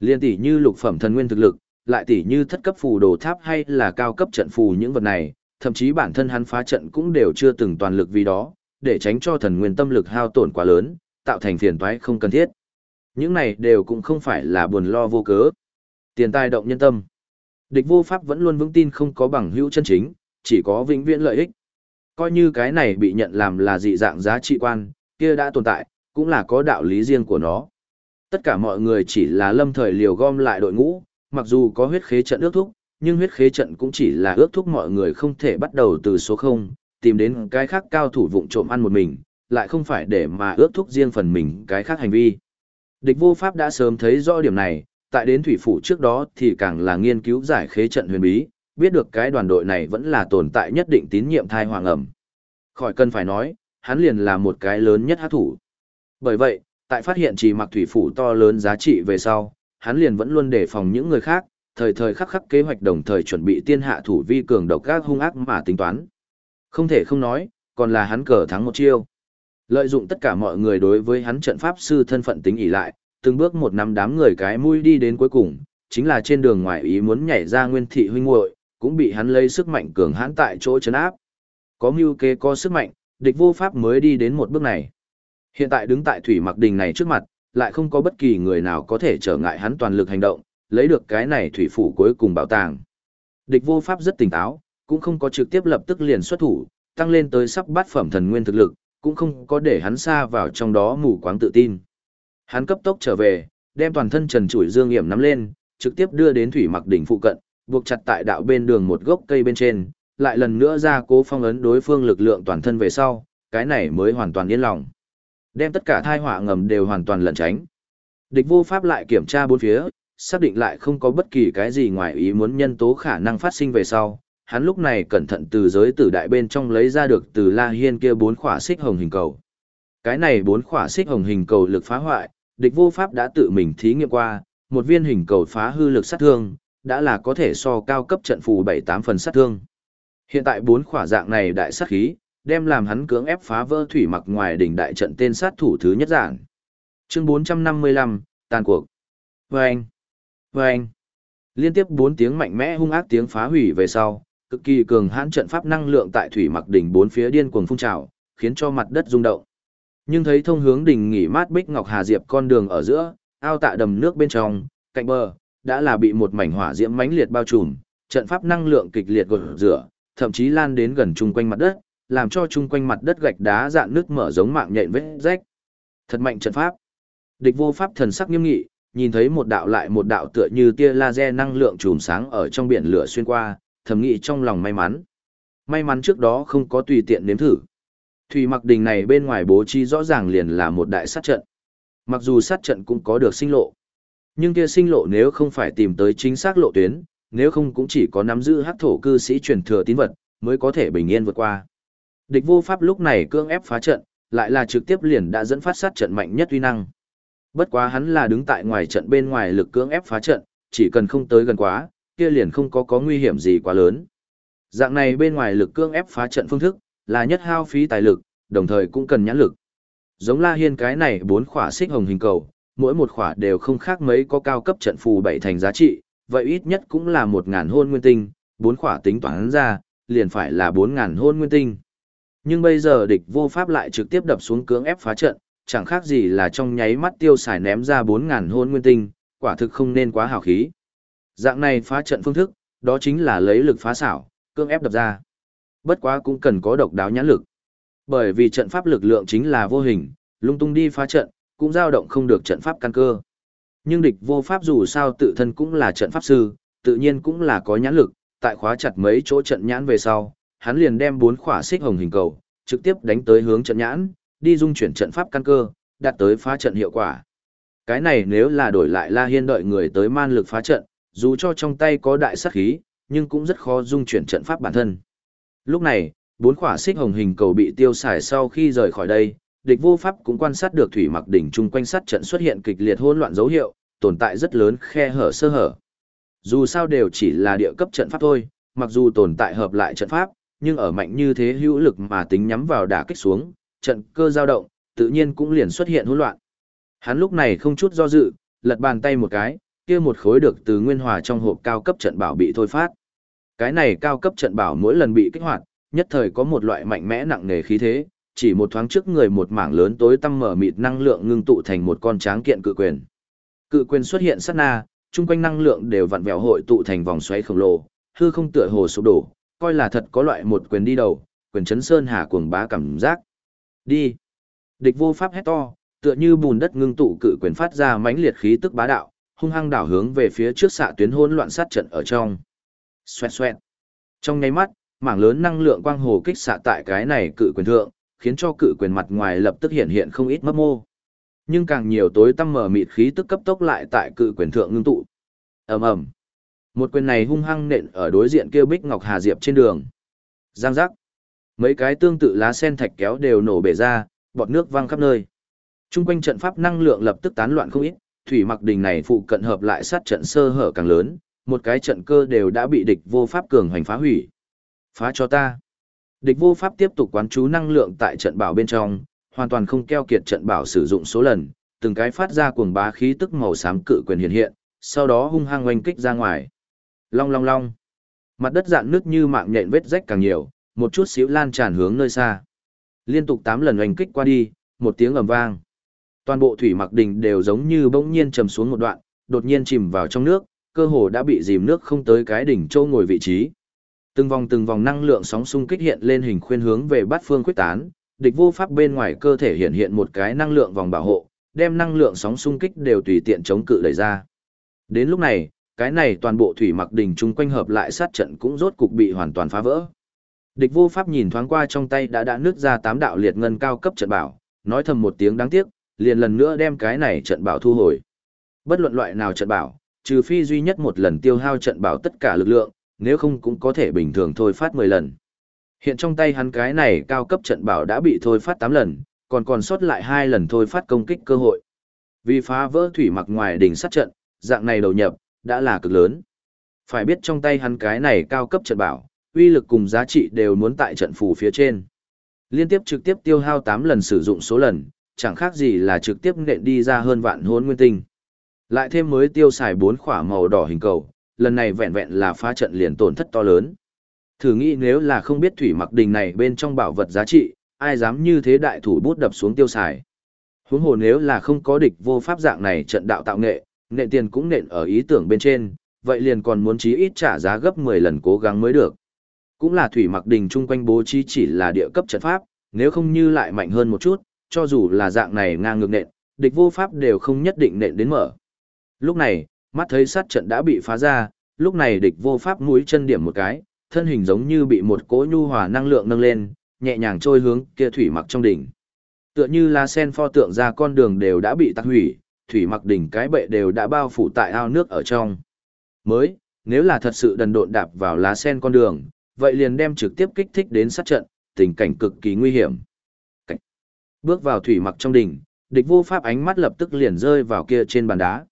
Liên tỷ như lục phẩm thần nguyên thực lực, lại tỷ như thất cấp phù đồ tháp hay là cao cấp trận phù những vật này, thậm chí bản thân hắn phá trận cũng đều chưa từng toàn lực vì đó, để tránh cho thần nguyên tâm lực hao tổn quá lớn, tạo thành phiền toái không cần thiết. Những này đều cũng không phải là buồn lo vô cớ. Tiền tài động nhân tâm. Địch vô pháp vẫn luôn vững tin không có bằng hữu chân chính, chỉ có vĩnh viễn lợi ích. Coi như cái này bị nhận làm là dị dạng giá trị quan, kia đã tồn tại, cũng là có đạo lý riêng của nó. Tất cả mọi người chỉ là lâm thời liều gom lại đội ngũ, mặc dù có huyết khế trận ước thúc, nhưng huyết khế trận cũng chỉ là ước thúc mọi người không thể bắt đầu từ số 0, tìm đến cái khác cao thủ vụng trộm ăn một mình, lại không phải để mà ước thúc riêng phần mình cái khác hành vi. Địch vô pháp đã sớm thấy rõ điểm này, tại đến thủy phủ trước đó thì càng là nghiên cứu giải khế trận huyền bí, biết được cái đoàn đội này vẫn là tồn tại nhất định tín nhiệm thai hoàng ẩm. Khỏi cần phải nói, hắn liền là một cái lớn nhất hát thủ. Bởi vậy, tại phát hiện chỉ mặc thủy phủ to lớn giá trị về sau, hắn liền vẫn luôn đề phòng những người khác, thời thời khắc khắc kế hoạch đồng thời chuẩn bị tiên hạ thủ vi cường độc các hung ác mà tính toán. Không thể không nói, còn là hắn cờ thắng một chiêu. Lợi dụng tất cả mọi người đối với hắn trận pháp sư thân phận tính ỉ lại, từng bước một năm đám người cái mũi đi đến cuối cùng, chính là trên đường ngoài ý muốn nhảy ra nguyên thị huynh muội, cũng bị hắn lấy sức mạnh cường hãn tại chỗ chấn áp. Có mưu kế có sức mạnh, địch vô pháp mới đi đến một bước này. Hiện tại đứng tại thủy mặc đình này trước mặt, lại không có bất kỳ người nào có thể trở ngại hắn toàn lực hành động, lấy được cái này thủy phủ cuối cùng bảo tàng. Địch vô pháp rất tỉnh táo, cũng không có trực tiếp lập tức liền xuất thủ, tăng lên tới sắp bát phẩm thần nguyên thực lực, cũng không có để hắn xa vào trong đó mù quáng tự tin. Hắn cấp tốc trở về, đem toàn thân trần trụi dương hiểm nắm lên, trực tiếp đưa đến thủy mặc đỉnh phụ cận, buộc chặt tại đạo bên đường một gốc cây bên trên, lại lần nữa ra cố phong ấn đối phương lực lượng toàn thân về sau, cái này mới hoàn toàn yên lòng. Đem tất cả thai họa ngầm đều hoàn toàn lẩn tránh. Địch vô pháp lại kiểm tra bốn phía, xác định lại không có bất kỳ cái gì ngoài ý muốn nhân tố khả năng phát sinh về sau. Hắn lúc này cẩn thận từ giới tử đại bên trong lấy ra được từ La Hiên kia bốn khỏa xích hồng hình cầu. Cái này bốn khỏa xích hồng hình cầu lực phá hoại, địch vô pháp đã tự mình thí nghiệm qua, một viên hình cầu phá hư lực sát thương, đã là có thể so cao cấp trận phù 7-8 phần sát thương. Hiện tại bốn khỏa dạng này đại sát khí, đem làm hắn cưỡng ép phá vỡ thủy mặc ngoài đỉnh đại trận tên sát thủ thứ nhất dạng. Chương 455, tàn cuộc. Vâng! Vâng! Liên tiếp bốn tiếng mạnh mẽ hung ác tiếng phá hủy về sau, cực kỳ cường hãn trận pháp năng lượng tại thủy mặc đỉnh bốn phía điên cuồng phun trào, khiến cho mặt đất rung động. Nhưng thấy thông hướng đỉnh nghỉ mát Bích Ngọc Hà Diệp con đường ở giữa, ao tạ đầm nước bên trong, cạnh bờ, đã là bị một mảnh hỏa diễm mãnh liệt bao trùm, trận pháp năng lượng kịch liệt gột rửa, thậm chí lan đến gần chung quanh mặt đất, làm cho chung quanh mặt đất gạch đá dạn nước mở giống mạng nhện vết rách. Thật mạnh trận pháp. Địch vô pháp thần sắc nghiêm nghị, nhìn thấy một đạo lại một đạo tựa như tia laser năng lượng chùm sáng ở trong biển lửa xuyên qua, thầm nghĩ trong lòng may mắn. May mắn trước đó không có tùy tiện nếm thử. Thủy mặc đình này bên ngoài bố trí rõ ràng liền là một đại sát trận. Mặc dù sát trận cũng có được sinh lộ. Nhưng kia sinh lộ nếu không phải tìm tới chính xác lộ tuyến, nếu không cũng chỉ có nắm giữ hắc thổ cư sĩ truyền thừa tín vật, mới có thể bình yên vượt qua. Địch vô pháp lúc này cương ép phá trận, lại là trực tiếp liền đã dẫn phát sát trận mạnh nhất uy năng. Bất quá hắn là đứng tại ngoài trận bên ngoài lực cưỡng ép phá trận, chỉ cần không tới gần quá, kia liền không có có nguy hiểm gì quá lớn. Dạng này bên ngoài lực cưỡng ép phá trận phương thức, là nhất hao phí tài lực, đồng thời cũng cần nhãn lực. Giống La Hiên cái này bốn khỏa xích hồng hình cầu, mỗi một khỏa đều không khác mấy có cao cấp trận phù bảy thành giá trị, vậy ít nhất cũng là một ngàn hôn nguyên tinh, bốn khỏa tính toán ra, liền phải là bốn ngàn hôn nguyên tinh. Nhưng bây giờ địch vô pháp lại trực tiếp đập xuống cưỡng ép phá trận, chẳng khác gì là trong nháy mắt tiêu xài ném ra 4.000 hôn nguyên tinh, quả thực không nên quá hào khí. Dạng này phá trận phương thức, đó chính là lấy lực phá xảo, cưỡng ép đập ra. Bất quá cũng cần có độc đáo nhãn lực. Bởi vì trận pháp lực lượng chính là vô hình, lung tung đi phá trận, cũng dao động không được trận pháp căn cơ. Nhưng địch vô pháp dù sao tự thân cũng là trận pháp sư, tự nhiên cũng là có nhãn lực, tại khóa chặt mấy chỗ trận nhãn về sau, hắn liền đem bốn khỏa xích hồng hình cầu, trực tiếp đánh tới hướng trận nhãn, đi dung chuyển trận pháp căn cơ, đạt tới phá trận hiệu quả. Cái này nếu là đổi lại La Hiên đợi người tới man lực phá trận, dù cho trong tay có đại sát khí, nhưng cũng rất khó dung chuyển trận pháp bản thân. Lúc này, bốn khỏa xích hồng hình cầu bị tiêu xài sau khi rời khỏi đây, địch vô pháp cũng quan sát được thủy mặc đỉnh chung quanh sát trận xuất hiện kịch liệt hỗn loạn dấu hiệu, tồn tại rất lớn khe hở sơ hở. Dù sao đều chỉ là địa cấp trận pháp thôi, mặc dù tồn tại hợp lại trận pháp, nhưng ở mạnh như thế hữu lực mà tính nhắm vào đả kích xuống, trận cơ dao động, tự nhiên cũng liền xuất hiện hỗn loạn. Hắn lúc này không chút do dự, lật bàn tay một cái, kia một khối được từ nguyên hòa trong hộp cao cấp trận bảo bị thôi phát. Cái này cao cấp trận bảo mỗi lần bị kích hoạt, nhất thời có một loại mạnh mẽ nặng nề khí thế, chỉ một thoáng trước người một mảng lớn tối tăm mở mịt năng lượng ngưng tụ thành một con tráng kiện cự quyền. Cự quyền xuất hiện sát na, chung quanh năng lượng đều vặn vẹo hội tụ thành vòng xoáy khổng lồ, hư không tựa hồ sụp đổ, coi là thật có loại một quyền đi đầu, quyền chấn sơn hà cuồng bá cảm giác. Đi. Địch vô pháp hét to, tựa như bùn đất ngưng tụ cự quyền phát ra mãnh liệt khí tức bá đạo, hung hăng đảo hướng về phía trước xạ tuyến hỗn loạn sát trận ở trong. Xoẹt xoẹt. Trong nháy mắt, mảng lớn năng lượng quang hồ kích xạ tại cái này cự quyền thượng, khiến cho cự quyền mặt ngoài lập tức hiện hiện không ít mấp mô. Nhưng càng nhiều tối tăm mở mịt khí tức cấp tốc lại tại cự quyền thượng ngưng tụ. Ầm ầm. Một quyền này hung hăng nện ở đối diện kia Bích Ngọc Hà Diệp trên đường. Giang giác. Mấy cái tương tự lá sen thạch kéo đều nổ bể ra, bọt nước văng khắp nơi. Trung quanh trận pháp năng lượng lập tức tán loạn không ít, thủy mặc đình này phụ cận hợp lại sát trận sơ hở càng lớn, một cái trận cơ đều đã bị địch vô pháp cường hành phá hủy. Phá cho ta. Địch vô pháp tiếp tục quán chú năng lượng tại trận bảo bên trong, hoàn toàn không keo kiệt trận bảo sử dụng số lần, từng cái phát ra cuồng bá khí tức màu xám cự quyền hiện hiện, sau đó hung hăng oanh kích ra ngoài. Long long long. Mặt đất dạn nước như mạng nhện vết rách càng nhiều, một chút xíu lan tràn hướng nơi xa. Liên tục tám lần oanh kích qua đi, một tiếng ầm vang. Toàn bộ thủy mặc đình đều giống như bỗng nhiên trầm xuống một đoạn, đột nhiên chìm vào trong nước, cơ hồ đã bị dìm nước không tới cái đỉnh châu ngồi vị trí. Từng vòng từng vòng năng lượng sóng xung kích hiện lên hình khuyên hướng về bát phương quyết tán, địch vô pháp bên ngoài cơ thể hiện hiện một cái năng lượng vòng bảo hộ, đem năng lượng sóng xung kích đều tùy tiện chống cự đẩy ra. Đến lúc này, cái này toàn bộ thủy mặc đình chung quanh hợp lại sát trận cũng rốt cục bị hoàn toàn phá vỡ. Địch vô pháp nhìn thoáng qua trong tay đã đã nứt ra tám đạo liệt ngân cao cấp trận bảo, nói thầm một tiếng đáng tiếc, liền lần nữa đem cái này trận bảo thu hồi. Bất luận loại nào trận bảo, trừ phi duy nhất một lần tiêu hao trận bảo tất cả lực lượng, nếu không cũng có thể bình thường thôi phát 10 lần. Hiện trong tay hắn cái này cao cấp trận bảo đã bị thôi phát 8 lần, còn còn sót lại 2 lần thôi phát công kích cơ hội. Vì phá vỡ thủy mặc ngoài đỉnh sát trận, dạng này đầu nhập, đã là cực lớn. Phải biết trong tay hắn cái này cao cấp trận bảo, uy lực cùng giá trị đều muốn tại trận phù phía trên. Liên tiếp trực tiếp tiêu hao 8 lần sử dụng số lần, chẳng khác gì là trực tiếp nện đi ra hơn vạn hốn nguyên tinh. Lại thêm mới tiêu xài 4 khỏa màu đỏ hình cầu, lần này vẹn vẹn là phá trận liền tổn thất to lớn. Thử nghĩ nếu là không biết thủy mặc đình này bên trong bảo vật giá trị, ai dám như thế đại thủ bút đập xuống tiêu xài. Huống hồ nếu là không có địch vô pháp dạng này trận đạo tạo nghệ, nện tiền cũng nện ở ý tưởng bên trên, vậy liền còn muốn chí ít trả giá gấp 10 lần cố gắng mới được. Cũng là thủy mặc đình chung quanh bố trí chỉ là địa cấp trận pháp, nếu không như lại mạnh hơn một chút, cho dù là dạng này ngang ngược nện, địch vô pháp đều không nhất định nện đến mở. Lúc này, mắt thấy sát trận đã bị phá ra, lúc này địch vô pháp mũi chân điểm một cái, thân hình giống như bị một cỗ nhu hòa năng lượng nâng lên, nhẹ nhàng trôi hướng kia thủy mặc trong đỉnh. Tựa như lá sen pho tượng ra con đường đều đã bị tắc hủy, thủy mặc đỉnh cái bệ đều đã bao phủ tại ao nước ở trong. Mới, nếu là thật sự đần độn đạp vào lá sen con đường, vậy liền đem trực tiếp kích thích đến sát trận, tình cảnh cực kỳ nguy hiểm. Cảnh. Bước vào thủy mặc trong đỉnh, địch vô pháp ánh mắt lập tức liền rơi vào kia trên bàn đá.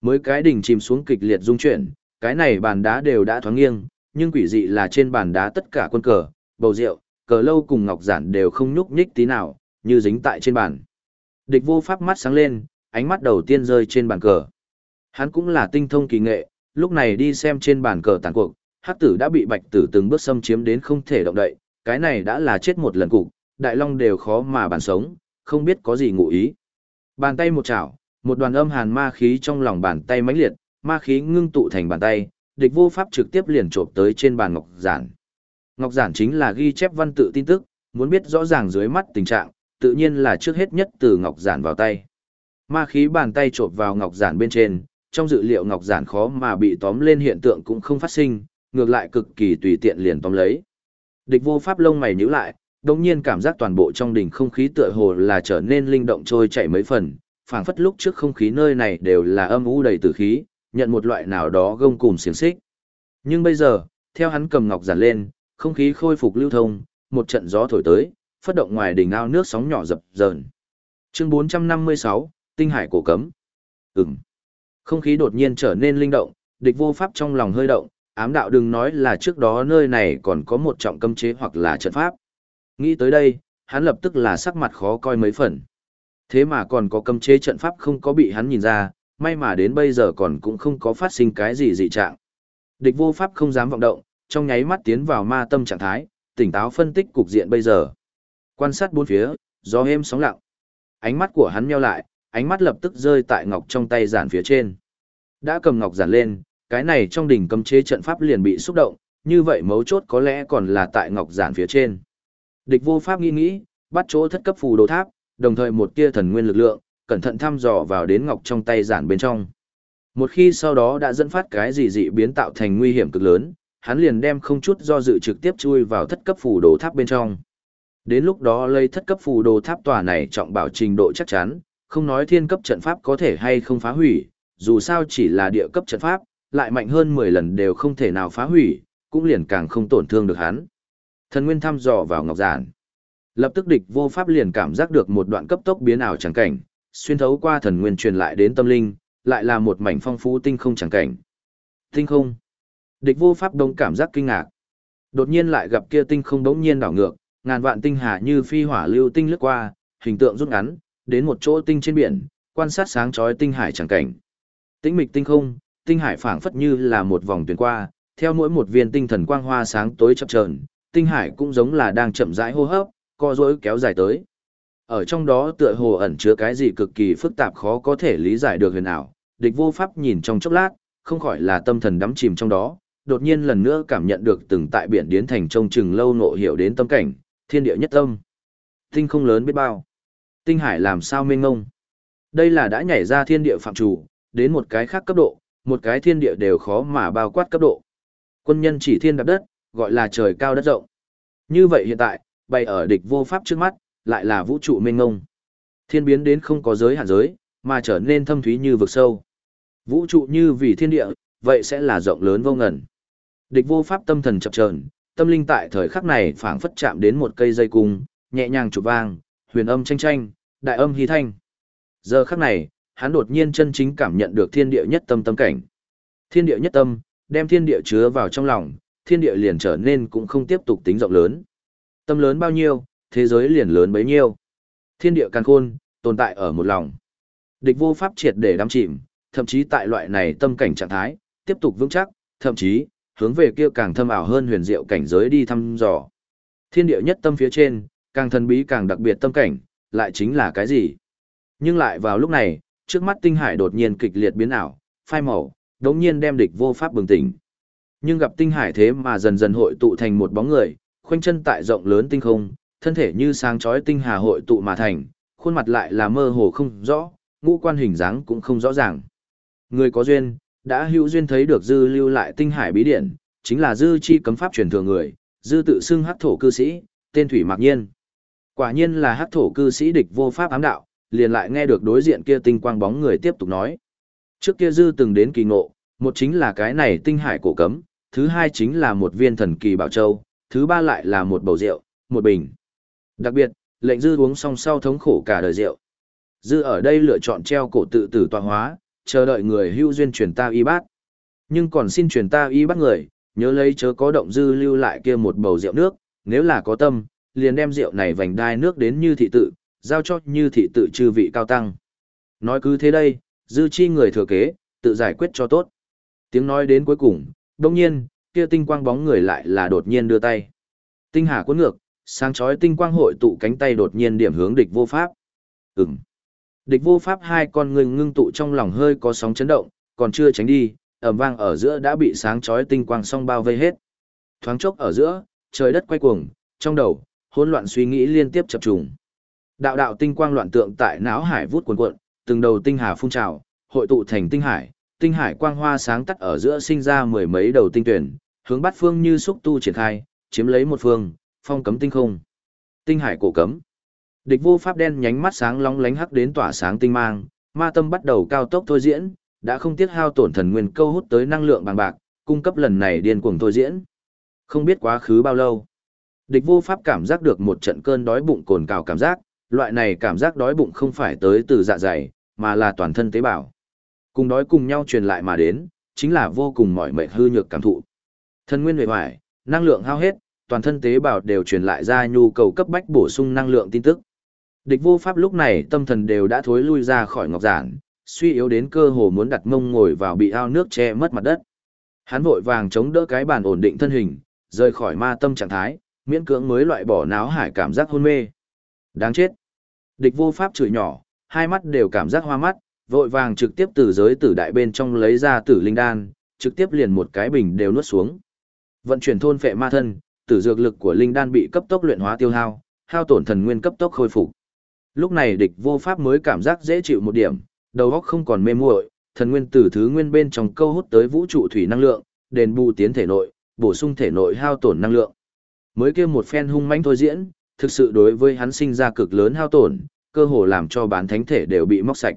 Mới cái đỉnh chìm xuống kịch liệt rung chuyển, cái này bàn đá đều đã thoáng nghiêng, nhưng quỷ dị là trên bàn đá tất cả quân cờ, bầu rượu, cờ lâu cùng ngọc giản đều không nhúc nhích tí nào, như dính tại trên bàn. Địch vô pháp mắt sáng lên, ánh mắt đầu tiên rơi trên bàn cờ. Hắn cũng là tinh thông kỳ nghệ, lúc này đi xem trên bàn cờ tàn cuộc, hắc tử đã bị bạch tử từng bước xâm chiếm đến không thể động đậy, cái này đã là chết một lần cục, đại long đều khó mà bàn sống, không biết có gì ngụ ý. Bàn tay một chảo, một đoàn âm hàn ma khí trong lòng bàn tay mãnh liệt, ma khí ngưng tụ thành bàn tay, địch vô pháp trực tiếp liền trộm tới trên bàn ngọc giản. Ngọc giản chính là ghi chép văn tự tin tức, muốn biết rõ ràng dưới mắt tình trạng, tự nhiên là trước hết nhất từ ngọc giản vào tay. Ma khí bàn tay chộp vào ngọc giản bên trên, trong dự liệu ngọc giản khó mà bị tóm lên hiện tượng cũng không phát sinh, ngược lại cực kỳ tùy tiện liền tóm lấy. Địch vô pháp lông mày nhíu lại, đồng nhiên cảm giác toàn bộ trong đỉnh không khí tựa hồ là trở nên linh động trôi chảy mấy phần, phảng phất lúc trước không khí nơi này đều là âm u đầy tử khí, nhận một loại nào đó gông cùm xiềng xích. Nhưng bây giờ, theo hắn cầm ngọc giản lên, không khí khôi phục lưu thông, một trận gió thổi tới, phất động ngoài đỉnh ao nước sóng nhỏ dập dờn. Chương 456, Tinh hải cổ cấm. Ừm. Không khí đột nhiên trở nên linh động, địch vô pháp trong lòng hơi động, ám đạo đừng nói là trước đó nơi này còn có một trọng cấm chế hoặc là trận pháp. Nghĩ tới đây, hắn lập tức là sắc mặt khó coi mấy phần. Thế mà còn có cấm chế trận pháp không có bị hắn nhìn ra, may mà đến bây giờ còn cũng không có phát sinh cái gì dị trạng. Địch vô pháp không dám vọng động, trong nháy mắt tiến vào ma tâm trạng thái, tỉnh táo phân tích cục diện bây giờ. Quan sát bốn phía, gió êm sóng lặng. Ánh mắt của hắn nheo lại, ánh mắt lập tức rơi tại ngọc trong tay giản phía trên. Đã cầm ngọc giản lên, cái này trong đỉnh cấm chế trận pháp liền bị xúc động, như vậy mấu chốt có lẽ còn là tại ngọc giản phía trên. Địch vô pháp nghĩ nghĩ, bắt chỗ thất cấp phù đồ tháp, đồng thời một tia thần nguyên lực lượng, cẩn thận thăm dò vào đến ngọc trong tay giản bên trong. Một khi sau đó đã dẫn phát cái gì dị biến tạo thành nguy hiểm cực lớn, hắn liền đem không chút do dự trực tiếp chui vào thất cấp phù đồ tháp bên trong. Đến lúc đó lấy thất cấp phù đồ tháp tòa này trọng bảo trình độ chắc chắn, không nói thiên cấp trận pháp có thể hay không phá hủy, dù sao chỉ là địa cấp trận pháp, lại mạnh hơn 10 lần đều không thể nào phá hủy, cũng liền càng không tổn thương được hắn. Thần nguyên thăm dò vào ngọc giản. Lập tức địch vô pháp liền cảm giác được một đoạn cấp tốc biến ảo chẳng cảnh, xuyên thấu qua thần nguyên truyền lại đến tâm linh, lại là một mảnh phong phú tinh không chẳng cảnh. Tinh không. Địch vô pháp đông cảm giác kinh ngạc. Đột nhiên lại gặp kia tinh không đống nhiên đảo ngược, ngàn vạn tinh hà như phi hỏa lưu tinh lướt qua, hình tượng rút ngắn, đến một chỗ tinh trên biển, quan sát sáng chói tinh hải chẳng cảnh. Tĩnh mịch tinh không, tinh hải phảng phất như là một vòng tuyến qua, theo mỗi một viên tinh thần quang hoa sáng tối chập chờn, tinh hải cũng giống là đang chậm rãi hô hấp, co duỗi kéo dài tới. Ở trong đó tựa hồ ẩn chứa cái gì cực kỳ phức tạp khó có thể lý giải được huyền ảo, địch vô pháp nhìn trong chốc lát, không khỏi là tâm thần đắm chìm trong đó, đột nhiên lần nữa cảm nhận được từng tại biển điến thành trông chừng lâu nộ hiểu đến tâm cảnh, thiên địa nhất tâm. Tinh không lớn biết bao. Tinh hải làm sao mênh ngông. Đây là đã nhảy ra thiên địa phạm chủ, đến một cái khác cấp độ, một cái thiên địa đều khó mà bao quát cấp độ. Quân nhân chỉ thiên đạp đất, gọi là trời cao đất rộng. Như vậy hiện tại, bày ở địch vô pháp trước mắt, lại là vũ trụ mênh ngông. Thiên biến đến không có giới hạn giới, mà trở nên thâm thúy như vực sâu. Vũ trụ như vì thiên địa, vậy sẽ là rộng lớn vô ngần. Địch vô pháp tâm thần chập chờn, tâm linh tại thời khắc này phảng phất chạm đến một cây dây cung, nhẹ nhàng chụp vang, huyền âm tranh tranh, đại âm hy thanh. Giờ khắc này, hắn đột nhiên chân chính cảm nhận được thiên địa nhất tâm tâm cảnh. Thiên địa nhất tâm, đem thiên địa chứa vào trong lòng, thiên địa liền trở nên cũng không tiếp tục tính rộng lớn. Tâm lớn bao nhiêu, thế giới liền lớn bấy nhiêu. Thiên địa càn khôn, tồn tại ở một lòng. Địch vô pháp triệt để đắm chìm, thậm chí tại loại này tâm cảnh trạng thái, tiếp tục vững chắc, thậm chí, hướng về kia càng thâm ảo hơn huyền diệu cảnh giới đi thăm dò. Thiên địa nhất tâm phía trên, càng thần bí càng đặc biệt tâm cảnh, lại chính là cái gì? Nhưng lại vào lúc này, trước mắt tinh hải đột nhiên kịch liệt biến ảo, phai màu, đống nhiên đem địch vô pháp bừng tỉnh. Nhưng gặp tinh hải thế mà dần dần hội tụ thành một bóng người, khoanh chân tại rộng lớn tinh không, thân thể như sáng chói tinh hà hội tụ mà thành, khuôn mặt lại là mơ hồ không rõ, ngũ quan hình dáng cũng không rõ ràng. Người có duyên, đã hữu duyên thấy được dư lưu lại tinh hải bí điển, chính là dư chi cấm pháp truyền thừa người, dư tự xưng hắc thổ cư sĩ, tên thủy mặc nhiên. Quả nhiên là hắc thổ cư sĩ địch vô pháp ám đạo, liền lại nghe được đối diện kia tinh quang bóng người tiếp tục nói. Trước kia dư từng đến kỳ ngộ, một chính là cái này tinh hải cổ cấm, thứ hai chính là một viên thần kỳ bảo châu, thứ ba lại là một bầu rượu, một bình. Đặc biệt, lệnh dư uống xong sau thống khổ cả đời rượu. Dư ở đây lựa chọn treo cổ tự tử tọa hóa, chờ đợi người hưu duyên truyền ta y bát. Nhưng còn xin truyền ta y bát người, nhớ lấy chớ có động dư lưu lại kia một bầu rượu nước, nếu là có tâm, liền đem rượu này vành đai nước đến như thị tự, giao cho như thị tự chư vị cao tăng. Nói cứ thế đây, dư chi người thừa kế, tự giải quyết cho tốt. Tiếng nói đến cuối cùng, đồng nhiên, kia tinh quang bóng người lại là đột nhiên đưa tay. Tinh hà cuốn ngược, sáng chói tinh quang hội tụ cánh tay đột nhiên điểm hướng địch vô pháp. Ừm. Địch vô pháp hai con người ngưng tụ trong lòng hơi có sóng chấn động, còn chưa tránh đi, ầm vang ở giữa đã bị sáng chói tinh quang song bao vây hết. Thoáng chốc ở giữa, trời đất quay cuồng, trong đầu, hỗn loạn suy nghĩ liên tiếp chập trùng. Đạo đạo tinh quang loạn tượng tại não hải vút cuồn cuộn, từng đầu tinh hà phun trào, hội tụ thành tinh hải, tinh hải quang hoa sáng tắt ở giữa sinh ra mười mấy đầu tinh tuyển, hướng bát phương như xúc tu triển khai, chiếm lấy một phương, phong cấm tinh không. Tinh hải cổ cấm. Địch vô pháp đen nhánh mắt sáng long lánh hắc đến tỏa sáng tinh mang, ma tâm bắt đầu cao tốc thôi diễn, đã không tiếc hao tổn thần nguyên câu hút tới năng lượng bằng bạc, cung cấp lần này điên cuồng thôi diễn. Không biết quá khứ bao lâu, địch vô pháp cảm giác được một trận cơn đói bụng cồn cào cảm giác, loại này cảm giác đói bụng không phải tới từ dạ dày, mà là toàn thân tế bào. Cùng đói cùng nhau truyền lại mà đến, chính là vô cùng mỏi mệt hư nhược cảm thụ. Thân nguyên huệ hoài, năng lượng hao hết, toàn thân tế bào đều truyền lại ra nhu cầu cấp bách bổ sung năng lượng tin tức. Địch vô pháp lúc này tâm thần đều đã thối lui ra khỏi ngọc giản, suy yếu đến cơ hồ muốn đặt mông ngồi vào bị ao nước che mất mặt đất. Hắn vội vàng chống đỡ cái bàn ổn định thân hình, rời khỏi ma tâm trạng thái, miễn cưỡng mới loại bỏ náo hải cảm giác hôn mê. Đáng chết. Địch vô pháp chửi nhỏ, hai mắt đều cảm giác hoa mắt, vội vàng trực tiếp từ giới tử đại bên trong lấy ra tử linh đan, trực tiếp liền một cái bình đều nuốt xuống. Vận chuyển thôn phệ ma thân, tử dược lực của linh đan bị cấp tốc luyện hóa tiêu hao, hao tổn thần nguyên cấp tốc khôi phục. Lúc này địch vô pháp mới cảm giác dễ chịu một điểm, đầu óc không còn mê muội, thần nguyên tử thứ nguyên bên trong câu hút tới vũ trụ thủy năng lượng, đền bù tiến thể nội, bổ sung thể nội hao tổn năng lượng. Mới kia một phen hung mãnh thôi diễn, thực sự đối với hắn sinh ra cực lớn hao tổn, cơ hồ làm cho bán thánh thể đều bị móc sạch.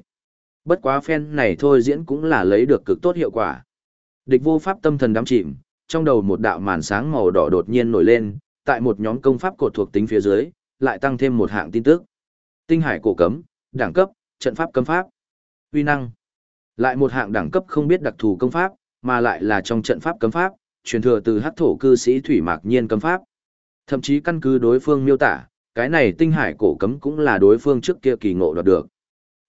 Bất quá phen này thôi diễn cũng là lấy được cực tốt hiệu quả. Địch vô pháp tâm thần đắm chìm, trong đầu một đạo màn sáng màu đỏ đột nhiên nổi lên, tại một nhóm công pháp cột thuộc tính phía dưới, lại tăng thêm một hạng tin tức. Tinh hải cổ cấm, đẳng cấp, trận pháp cấm pháp. Uy năng. Lại một hạng đẳng cấp không biết đặc thù công pháp, mà lại là trong trận pháp cấm pháp, truyền thừa từ hắc thổ cư sĩ thủy mạc nhiên cấm pháp. Thậm chí căn cứ đối phương miêu tả, cái này tinh hải cổ cấm cũng là đối phương trước kia kỳ ngộ đoạt được.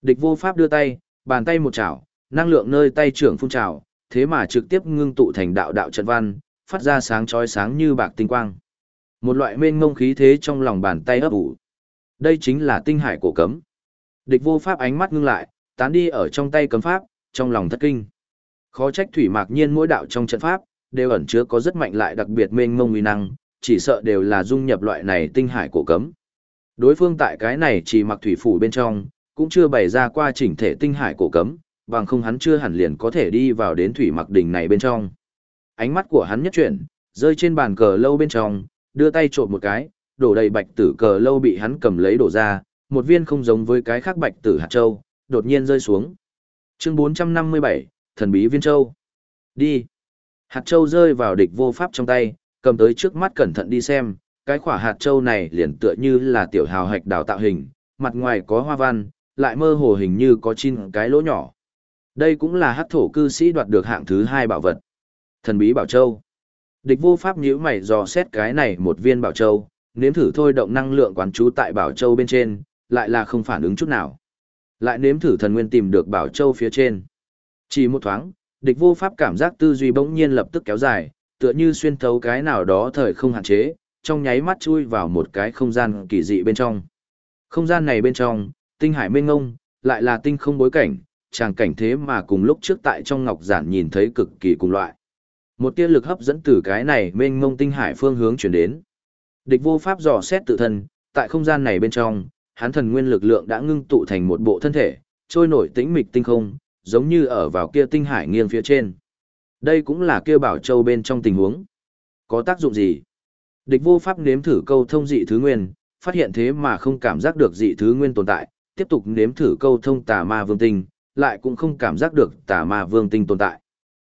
Địch vô pháp đưa tay, bàn tay một chảo, năng lượng nơi tay trưởng phun trào, thế mà trực tiếp ngưng tụ thành đạo đạo trận văn, phát ra sáng chói sáng như bạc tinh quang. Một loại mênh ngông khí thế trong lòng bàn tay ấp ủ. Đây chính là tinh hải cổ cấm. Địch vô pháp ánh mắt ngưng lại, tán đi ở trong tay cấm pháp, trong lòng thất kinh. Khó trách thủy mạc nhiên mỗi đạo trong trận pháp, đều ẩn chứa có rất mạnh lại đặc biệt mênh mông uy năng, chỉ sợ đều là dung nhập loại này tinh hải cổ cấm. Đối phương tại cái này chỉ mặc thủy phủ bên trong, cũng chưa bày ra qua chỉnh thể tinh hải cổ cấm, bằng không hắn chưa hẳn liền có thể đi vào đến thủy mặc đỉnh này bên trong. Ánh mắt của hắn nhất chuyển, rơi trên bàn cờ lâu bên trong, đưa tay trộn một cái, đổ đầy bạch tử cờ lâu bị hắn cầm lấy đổ ra, một viên không giống với cái khác bạch tử hạt châu, đột nhiên rơi xuống. Chương 457, thần bí viên châu. Đi. Hạt châu rơi vào địch vô pháp trong tay, cầm tới trước mắt cẩn thận đi xem, cái quả hạt châu này liền tựa như là tiểu hào hạch đào tạo hình, mặt ngoài có hoa văn, lại mơ hồ hình như có chín cái lỗ nhỏ. Đây cũng là hắc thổ cư sĩ đoạt được hạng thứ hai bảo vật. Thần bí bảo châu. Địch vô pháp nhíu mày dò xét cái này một viên bảo châu, nếm thử thôi động năng lượng quán trú tại bảo châu bên trên, lại là không phản ứng chút nào. Lại nếm thử thần nguyên tìm được bảo châu phía trên. Chỉ một thoáng, địch vô pháp cảm giác tư duy bỗng nhiên lập tức kéo dài, tựa như xuyên thấu cái nào đó thời không hạn chế, trong nháy mắt chui vào một cái không gian kỳ dị bên trong. Không gian này bên trong, tinh hải mênh ngông, lại là tinh không bối cảnh, tràng cảnh thế mà cùng lúc trước tại trong ngọc giản nhìn thấy cực kỳ cùng loại. Một tia lực hấp dẫn từ cái này mênh ngông tinh hải phương hướng chuyển đến. Địch vô pháp dò xét tự thân, tại không gian này bên trong, hắn thần nguyên lực lượng đã ngưng tụ thành một bộ thân thể, trôi nổi tĩnh mịch tinh không, giống như ở vào kia tinh hải nghiêng phía trên. Đây cũng là kia bảo châu bên trong tình huống. Có tác dụng gì? Địch vô pháp nếm thử câu thông dị thứ nguyên, phát hiện thế mà không cảm giác được dị thứ nguyên tồn tại, tiếp tục nếm thử câu thông tà ma vương tinh, lại cũng không cảm giác được tà ma vương tinh tồn tại.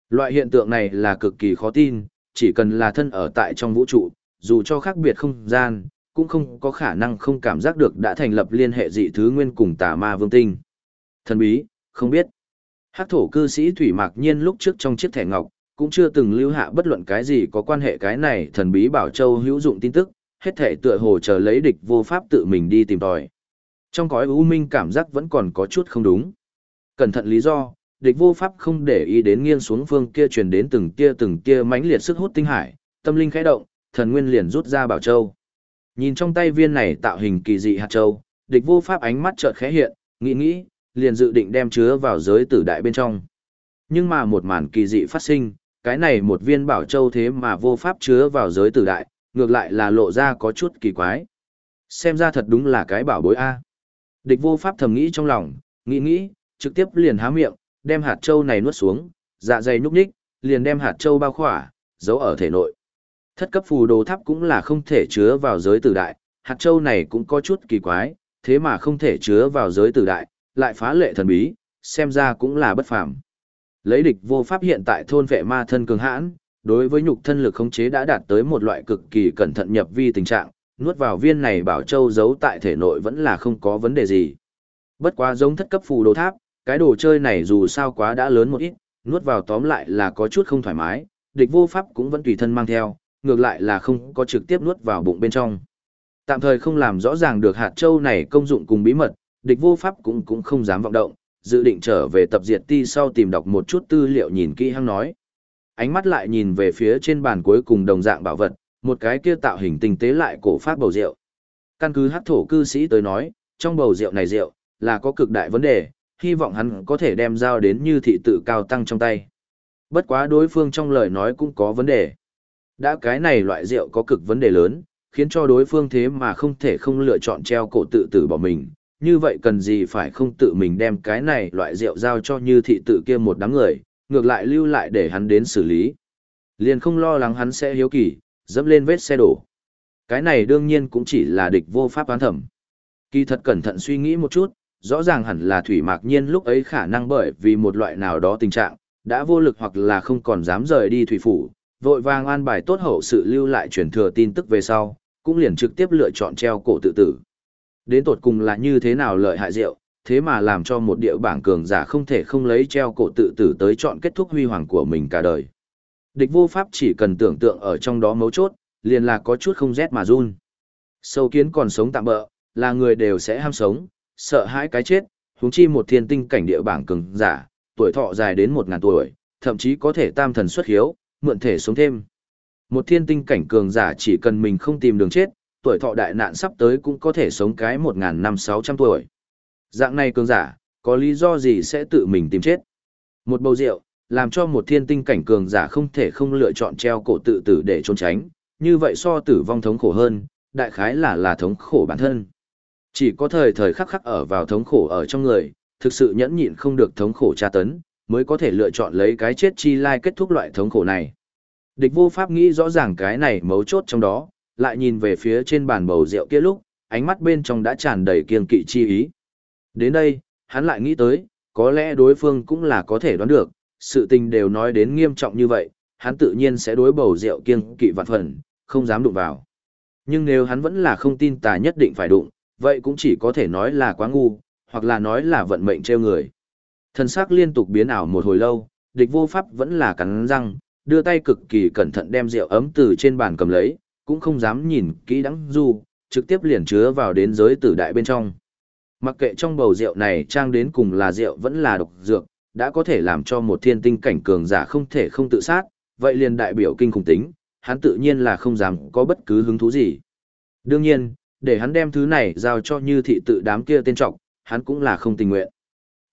Loại hiện tượng này là cực kỳ khó tin, chỉ cần là thân ở tại trong vũ trụ, dù cho khác biệt không gian, cũng không có khả năng không cảm giác được đã thành lập liên hệ dị thứ nguyên cùng tà ma vương tinh. Thần bí, không biết. Hắc thổ cư sĩ Thủy Mạc Nhiên lúc trước trong chiếc thẻ ngọc, cũng chưa từng lưu hạ bất luận cái gì có quan hệ cái này thần bí bảo châu hữu dụng tin tức, hết thể tựa hồ chờ lấy địch vô pháp tự mình đi tìm tòi. Trong cõi u minh cảm giác vẫn còn có chút không đúng. Cẩn thận lý do, địch vô pháp không để ý đến nghiêng xuống phương kia truyền đến từng kia từng kia mãnh liệt sức hút tinh hải, tâm linh khẽ động, thần nguyên liền rút ra bảo châu. Nhìn trong tay viên này tạo hình kỳ dị hạt châu, địch vô pháp ánh mắt chợt khẽ hiện, nghĩ nghĩ, liền dự định đem chứa vào giới tử đại bên trong. Nhưng mà một màn kỳ dị phát sinh, cái này một viên bảo châu thế mà vô pháp chứa vào giới tử đại, ngược lại là lộ ra có chút kỳ quái. Xem ra thật đúng là cái bảo bối A. Địch vô pháp thầm nghĩ trong lòng, nghĩ nghĩ, trực tiếp liền há miệng, đem hạt châu này nuốt xuống, dạ dày nhúc nhích, liền đem hạt châu bao khỏa, giấu ở thể nội. Thất cấp phù đồ tháp cũng là không thể chứa vào giới tử đại, hạt châu này cũng có chút kỳ quái, thế mà không thể chứa vào giới tử đại, lại phá lệ thần bí, xem ra cũng là bất phàm. Lấy địch vô pháp hiện tại thôn vệ ma thân cường hãn, đối với nhục thân lực khống chế đã đạt tới một loại cực kỳ cẩn thận nhập vi tình trạng, nuốt vào viên này bảo châu giấu tại thể nội vẫn là không có vấn đề gì. Bất quá giống thất cấp phù đồ tháp, cái đồ chơi này dù sao quá đã lớn một ít, nuốt vào tóm lại là có chút không thoải mái, địch vô pháp cũng vẫn tùy thân mang theo, ngược lại là không có trực tiếp nuốt vào bụng bên trong. Tạm thời không làm rõ ràng được hạt châu này công dụng cùng bí mật, địch vô pháp cũng cũng không dám vọng động, dự định trở về tập diệt ti sau tìm đọc một chút tư liệu nhìn kỹ hăng nói. Ánh mắt lại nhìn về phía trên bàn cuối cùng đồng dạng bảo vật, một cái kia tạo hình tinh tế lại cổ pháp bầu rượu. Căn cứ hát thổ cư sĩ tới nói, trong bầu rượu này rượu, là có cực đại vấn đề, hy vọng hắn có thể đem giao đến như thị tự cao tăng trong tay. Bất quá đối phương trong lời nói cũng có vấn đề. Đã cái này loại rượu có cực vấn đề lớn, khiến cho đối phương thế mà không thể không lựa chọn treo cổ tự tử bỏ mình. Như vậy cần gì phải không tự mình đem cái này loại rượu giao cho như thị tự kia một đám người, ngược lại lưu lại để hắn đến xử lý. Liền không lo lắng hắn sẽ hiếu kỳ, dẫm lên vết xe đổ. Cái này đương nhiên cũng chỉ là địch vô pháp án thẩm. Kỳ thật cẩn thận suy nghĩ một chút, rõ ràng hẳn là thủy mạc nhiên lúc ấy khả năng bởi vì một loại nào đó tình trạng, đã vô lực hoặc là không còn dám rời đi thủy phủ, vội vàng an bài tốt hậu sự lưu lại truyền thừa tin tức về sau, cũng liền trực tiếp lựa chọn treo cổ tự tử. Đến tột cùng là như thế nào lợi hại rượu, thế mà làm cho một địa bảng cường giả không thể không lấy treo cổ tự tử tới chọn kết thúc huy hoàng của mình cả đời. Địch vô pháp chỉ cần tưởng tượng ở trong đó mấu chốt, liền là có chút không rét mà run. Sâu kiến còn sống tạm bỡ, là người đều sẽ ham sống, sợ hãi cái chết, huống chi một thiên tinh cảnh địa bảng cường giả, tuổi thọ dài đến một ngàn tuổi, thậm chí có thể tam thần xuất hiếu, mượn thể sống thêm. Một thiên tinh cảnh cường giả chỉ cần mình không tìm đường chết, tuổi thọ đại nạn sắp tới cũng có thể sống cái một ngàn năm sáu trăm tuổi. Dạng này cường giả, có lý do gì sẽ tự mình tìm chết? Một bầu rượu, làm cho một thiên tinh cảnh cường giả không thể không lựa chọn treo cổ tự tử để trốn tránh, như vậy so tử vong thống khổ hơn, đại khái là là thống khổ bản thân. Chỉ có thời thời khắc khắc ở vào thống khổ ở trong người, thực sự nhẫn nhịn không được thống khổ tra tấn, mới có thể lựa chọn lấy cái chết chi lai kết thúc loại thống khổ này. Địch vô pháp nghĩ rõ ràng cái này mấu chốt trong đó, lại nhìn về phía trên bàn bầu rượu kia lúc, ánh mắt bên trong đã tràn đầy kiên kỵ chi ý. Đến đây, hắn lại nghĩ tới, có lẽ đối phương cũng là có thể đoán được, sự tình đều nói đến nghiêm trọng như vậy, hắn tự nhiên sẽ đối bầu rượu kiên kỵ vạn phần, không dám đụng vào. Nhưng nếu hắn vẫn là không tin tà nhất định phải đụng, vậy cũng chỉ có thể nói là quá ngu, hoặc là nói là vận mệnh treo người. Thần sắc liên tục biến ảo một hồi lâu, địch vô pháp vẫn là cắn răng, đưa tay cực kỳ cẩn thận đem rượu ấm từ trên bàn cầm lấy, cũng không dám nhìn kỹ đắng du, trực tiếp liền chứa vào đến giới tử đại bên trong. Mặc kệ trong bầu rượu này trang đến cùng là rượu vẫn là độc dược, đã có thể làm cho một thiên tinh cảnh cường giả không thể không tự sát, vậy liền đại biểu kinh khủng tính, hắn tự nhiên là không dám có bất cứ hứng thú gì. Đương nhiên, để hắn đem thứ này giao cho như thị tự đám kia tên trọng, hắn cũng là không tình nguyện.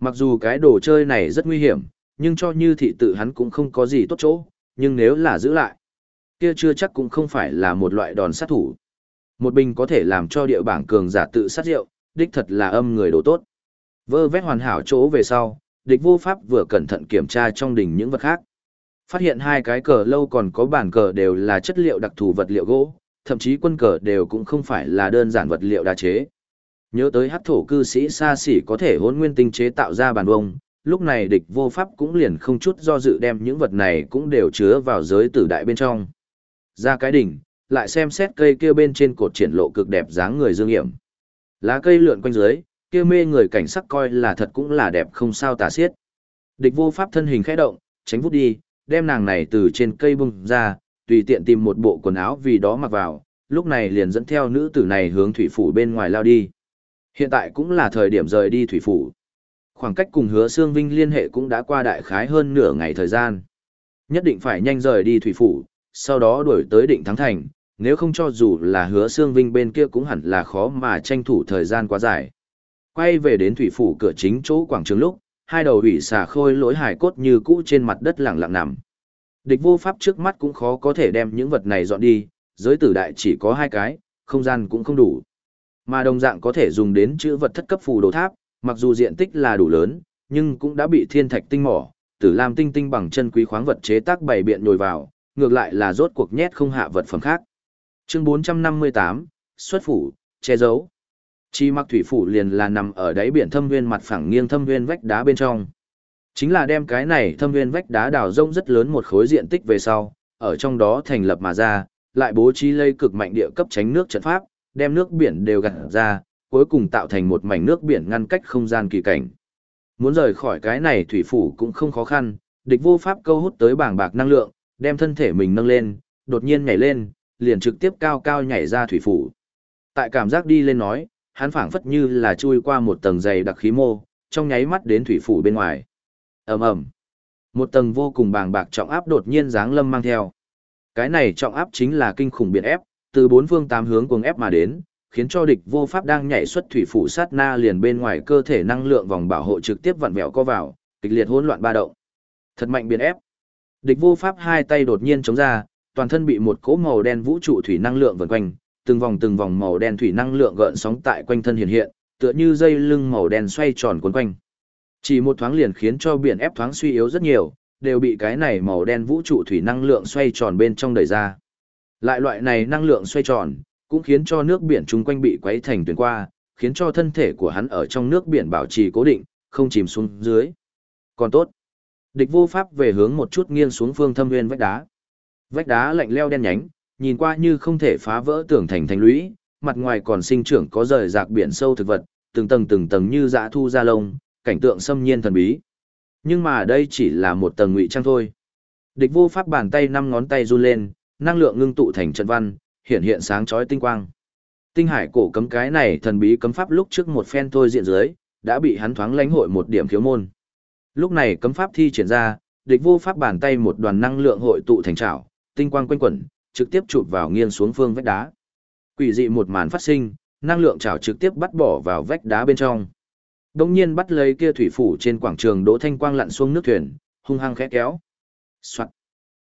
Mặc dù cái đồ chơi này rất nguy hiểm, nhưng cho như thị tự hắn cũng không có gì tốt chỗ, nhưng nếu là giữ lại, kia chưa chắc cũng không phải là một loại đòn sát thủ. Một bình có thể làm cho địa bảng cường giả tự sát rượu, đích thật là âm người đồ tốt. Vơ vét hoàn hảo chỗ về sau, địch vô pháp vừa cẩn thận kiểm tra trong đỉnh những vật khác. Phát hiện hai cái cờ lâu còn có bản cờ đều là chất liệu đặc thù vật liệu gỗ, thậm chí quân cờ đều cũng không phải là đơn giản vật liệu đa chế. Nhớ tới hát thổ cư sĩ xa xỉ có thể hỗn nguyên tinh chế tạo ra bàn bông, lúc này địch vô pháp cũng liền không chút do dự đem những vật này cũng đều chứa vào giới tử đại bên trong. Ra cái đỉnh, lại xem xét cây kia bên trên cột triển lộ cực đẹp dáng người dương hiểm. Lá cây lượn quanh dưới, kia mê người cảnh sắc coi là thật cũng là đẹp không sao tả xiết. Địch vô pháp thân hình khẽ động, tránh vút đi, đem nàng này từ trên cây bung ra, tùy tiện tìm một bộ quần áo vì đó mặc vào, lúc này liền dẫn theo nữ tử này hướng thủy phủ bên ngoài lao đi. Hiện tại cũng là thời điểm rời đi thủy phủ. Khoảng cách cùng hứa Sương Vinh liên hệ cũng đã qua đại khái hơn nửa ngày thời gian. Nhất định phải nhanh rời đi thủy phủ, sau đó đuổi tới định thắng thành, nếu không cho dù là hứa xương Vinh bên kia cũng hẳn là khó mà tranh thủ thời gian quá dài. Quay về đến thủy phủ cửa chính chỗ quảng trường lúc, hai đầu ủy xà khôi lỗi hài cốt như cũ trên mặt đất lặng lặng nằm. Địch vô pháp trước mắt cũng khó có thể đem những vật này dọn đi, giới tử đại chỉ có hai cái, không gian cũng không đủ. Mà đồng dạng có thể dùng đến chữ vật thất cấp phù đồ tháp, mặc dù diện tích là đủ lớn, nhưng cũng đã bị thiên thạch tinh mỏ, tử lam tinh tinh bằng chân quý khoáng vật chế tác bày biện nhồi vào, ngược lại là rốt cuộc nhét không hạ vật phẩm khác. Chương 458, xuất phủ, che giấu. Chi mặc thủy phủ liền là nằm ở đáy biển thâm nguyên mặt phẳng nghiêng thâm nguyên vách đá bên trong. Chính là đem cái này thâm nguyên vách đá đào rông rất lớn một khối diện tích về sau, ở trong đó thành lập mà ra, lại bố trí lây cực mạnh địa cấp tránh nước trận pháp, đem nước biển đều gặt ra, cuối cùng tạo thành một mảnh nước biển ngăn cách không gian kỳ cảnh. Muốn rời khỏi cái này thủy phủ cũng không khó khăn, địch vô pháp câu hút tới bảng bạc năng lượng, đem thân thể mình nâng lên, đột nhiên nhảy lên, liền trực tiếp cao cao nhảy ra thủy phủ. Tại cảm giác đi lên nói, hắn phảng phất như là chui qua một tầng dày đặc khí mô, trong nháy mắt đến thủy phủ bên ngoài. Ầm ầm. Một tầng vô cùng bàng bạc trọng áp đột nhiên giáng lâm mang theo. Cái này trọng áp chính là kinh khủng biển ép, từ bốn phương tám hướng cuồng ép mà đến, khiến cho địch vô pháp đang nhảy xuất thủy phủ sát na liền bên ngoài cơ thể năng lượng vòng bảo hộ trực tiếp vặn vẹo co vào, kịch liệt hỗn loạn ba động. Thật mạnh biển ép. Địch vô pháp hai tay đột nhiên chống ra, toàn thân bị một cỗ màu đen vũ trụ thủy năng lượng vần quanh, từng vòng từng vòng màu đen thủy năng lượng gợn sóng tại quanh thân hiện hiện, tựa như dây lưng màu đen xoay tròn cuốn quanh. Chỉ một thoáng liền khiến cho biển ép thoáng suy yếu rất nhiều, đều bị cái này màu đen vũ trụ thủy năng lượng xoay tròn bên trong đẩy ra. Lại loại này năng lượng xoay tròn, cũng khiến cho nước biển chung quanh bị quấy thành tuyến qua, khiến cho thân thể của hắn ở trong nước biển bảo trì cố định, không chìm xuống dưới. Còn tốt. Địch vô pháp về hướng một chút nghiêng xuống phương thâm nguyên vách đá. Vách đá lạnh leo đen nhánh, nhìn qua như không thể phá vỡ tường thành thành lũy, mặt ngoài còn sinh trưởng có rời rạc biển sâu thực vật, từng tầng từng tầng như dã thu ra lông, cảnh tượng xâm nhiên thần bí. Nhưng mà đây chỉ là một tầng ngụy trang thôi. Địch vô pháp bàn tay năm ngón tay run lên, năng lượng ngưng tụ thành trận văn, hiện hiện sáng chói tinh quang. Tinh hải cổ cấm cái này thần bí cấm pháp lúc trước một phen thôi diện dưới, đã bị hắn thoáng lãnh hội một điểm khiếu môn. Lúc này cấm pháp thi triển ra, địch vô pháp bàn tay một đoàn năng lượng hội tụ thành trảo, tinh quang quanh quẩn, trực tiếp chụp vào nghiêng xuống phương vách đá. Quỷ dị một màn phát sinh, năng lượng trảo trực tiếp bắt bỏ vào vách đá bên trong. Đông nhiên bắt lấy kia thủy phủ trên quảng trường đỗ thanh quang lặn xuống nước thuyền, hung hăng khẽ kéo. Soạn.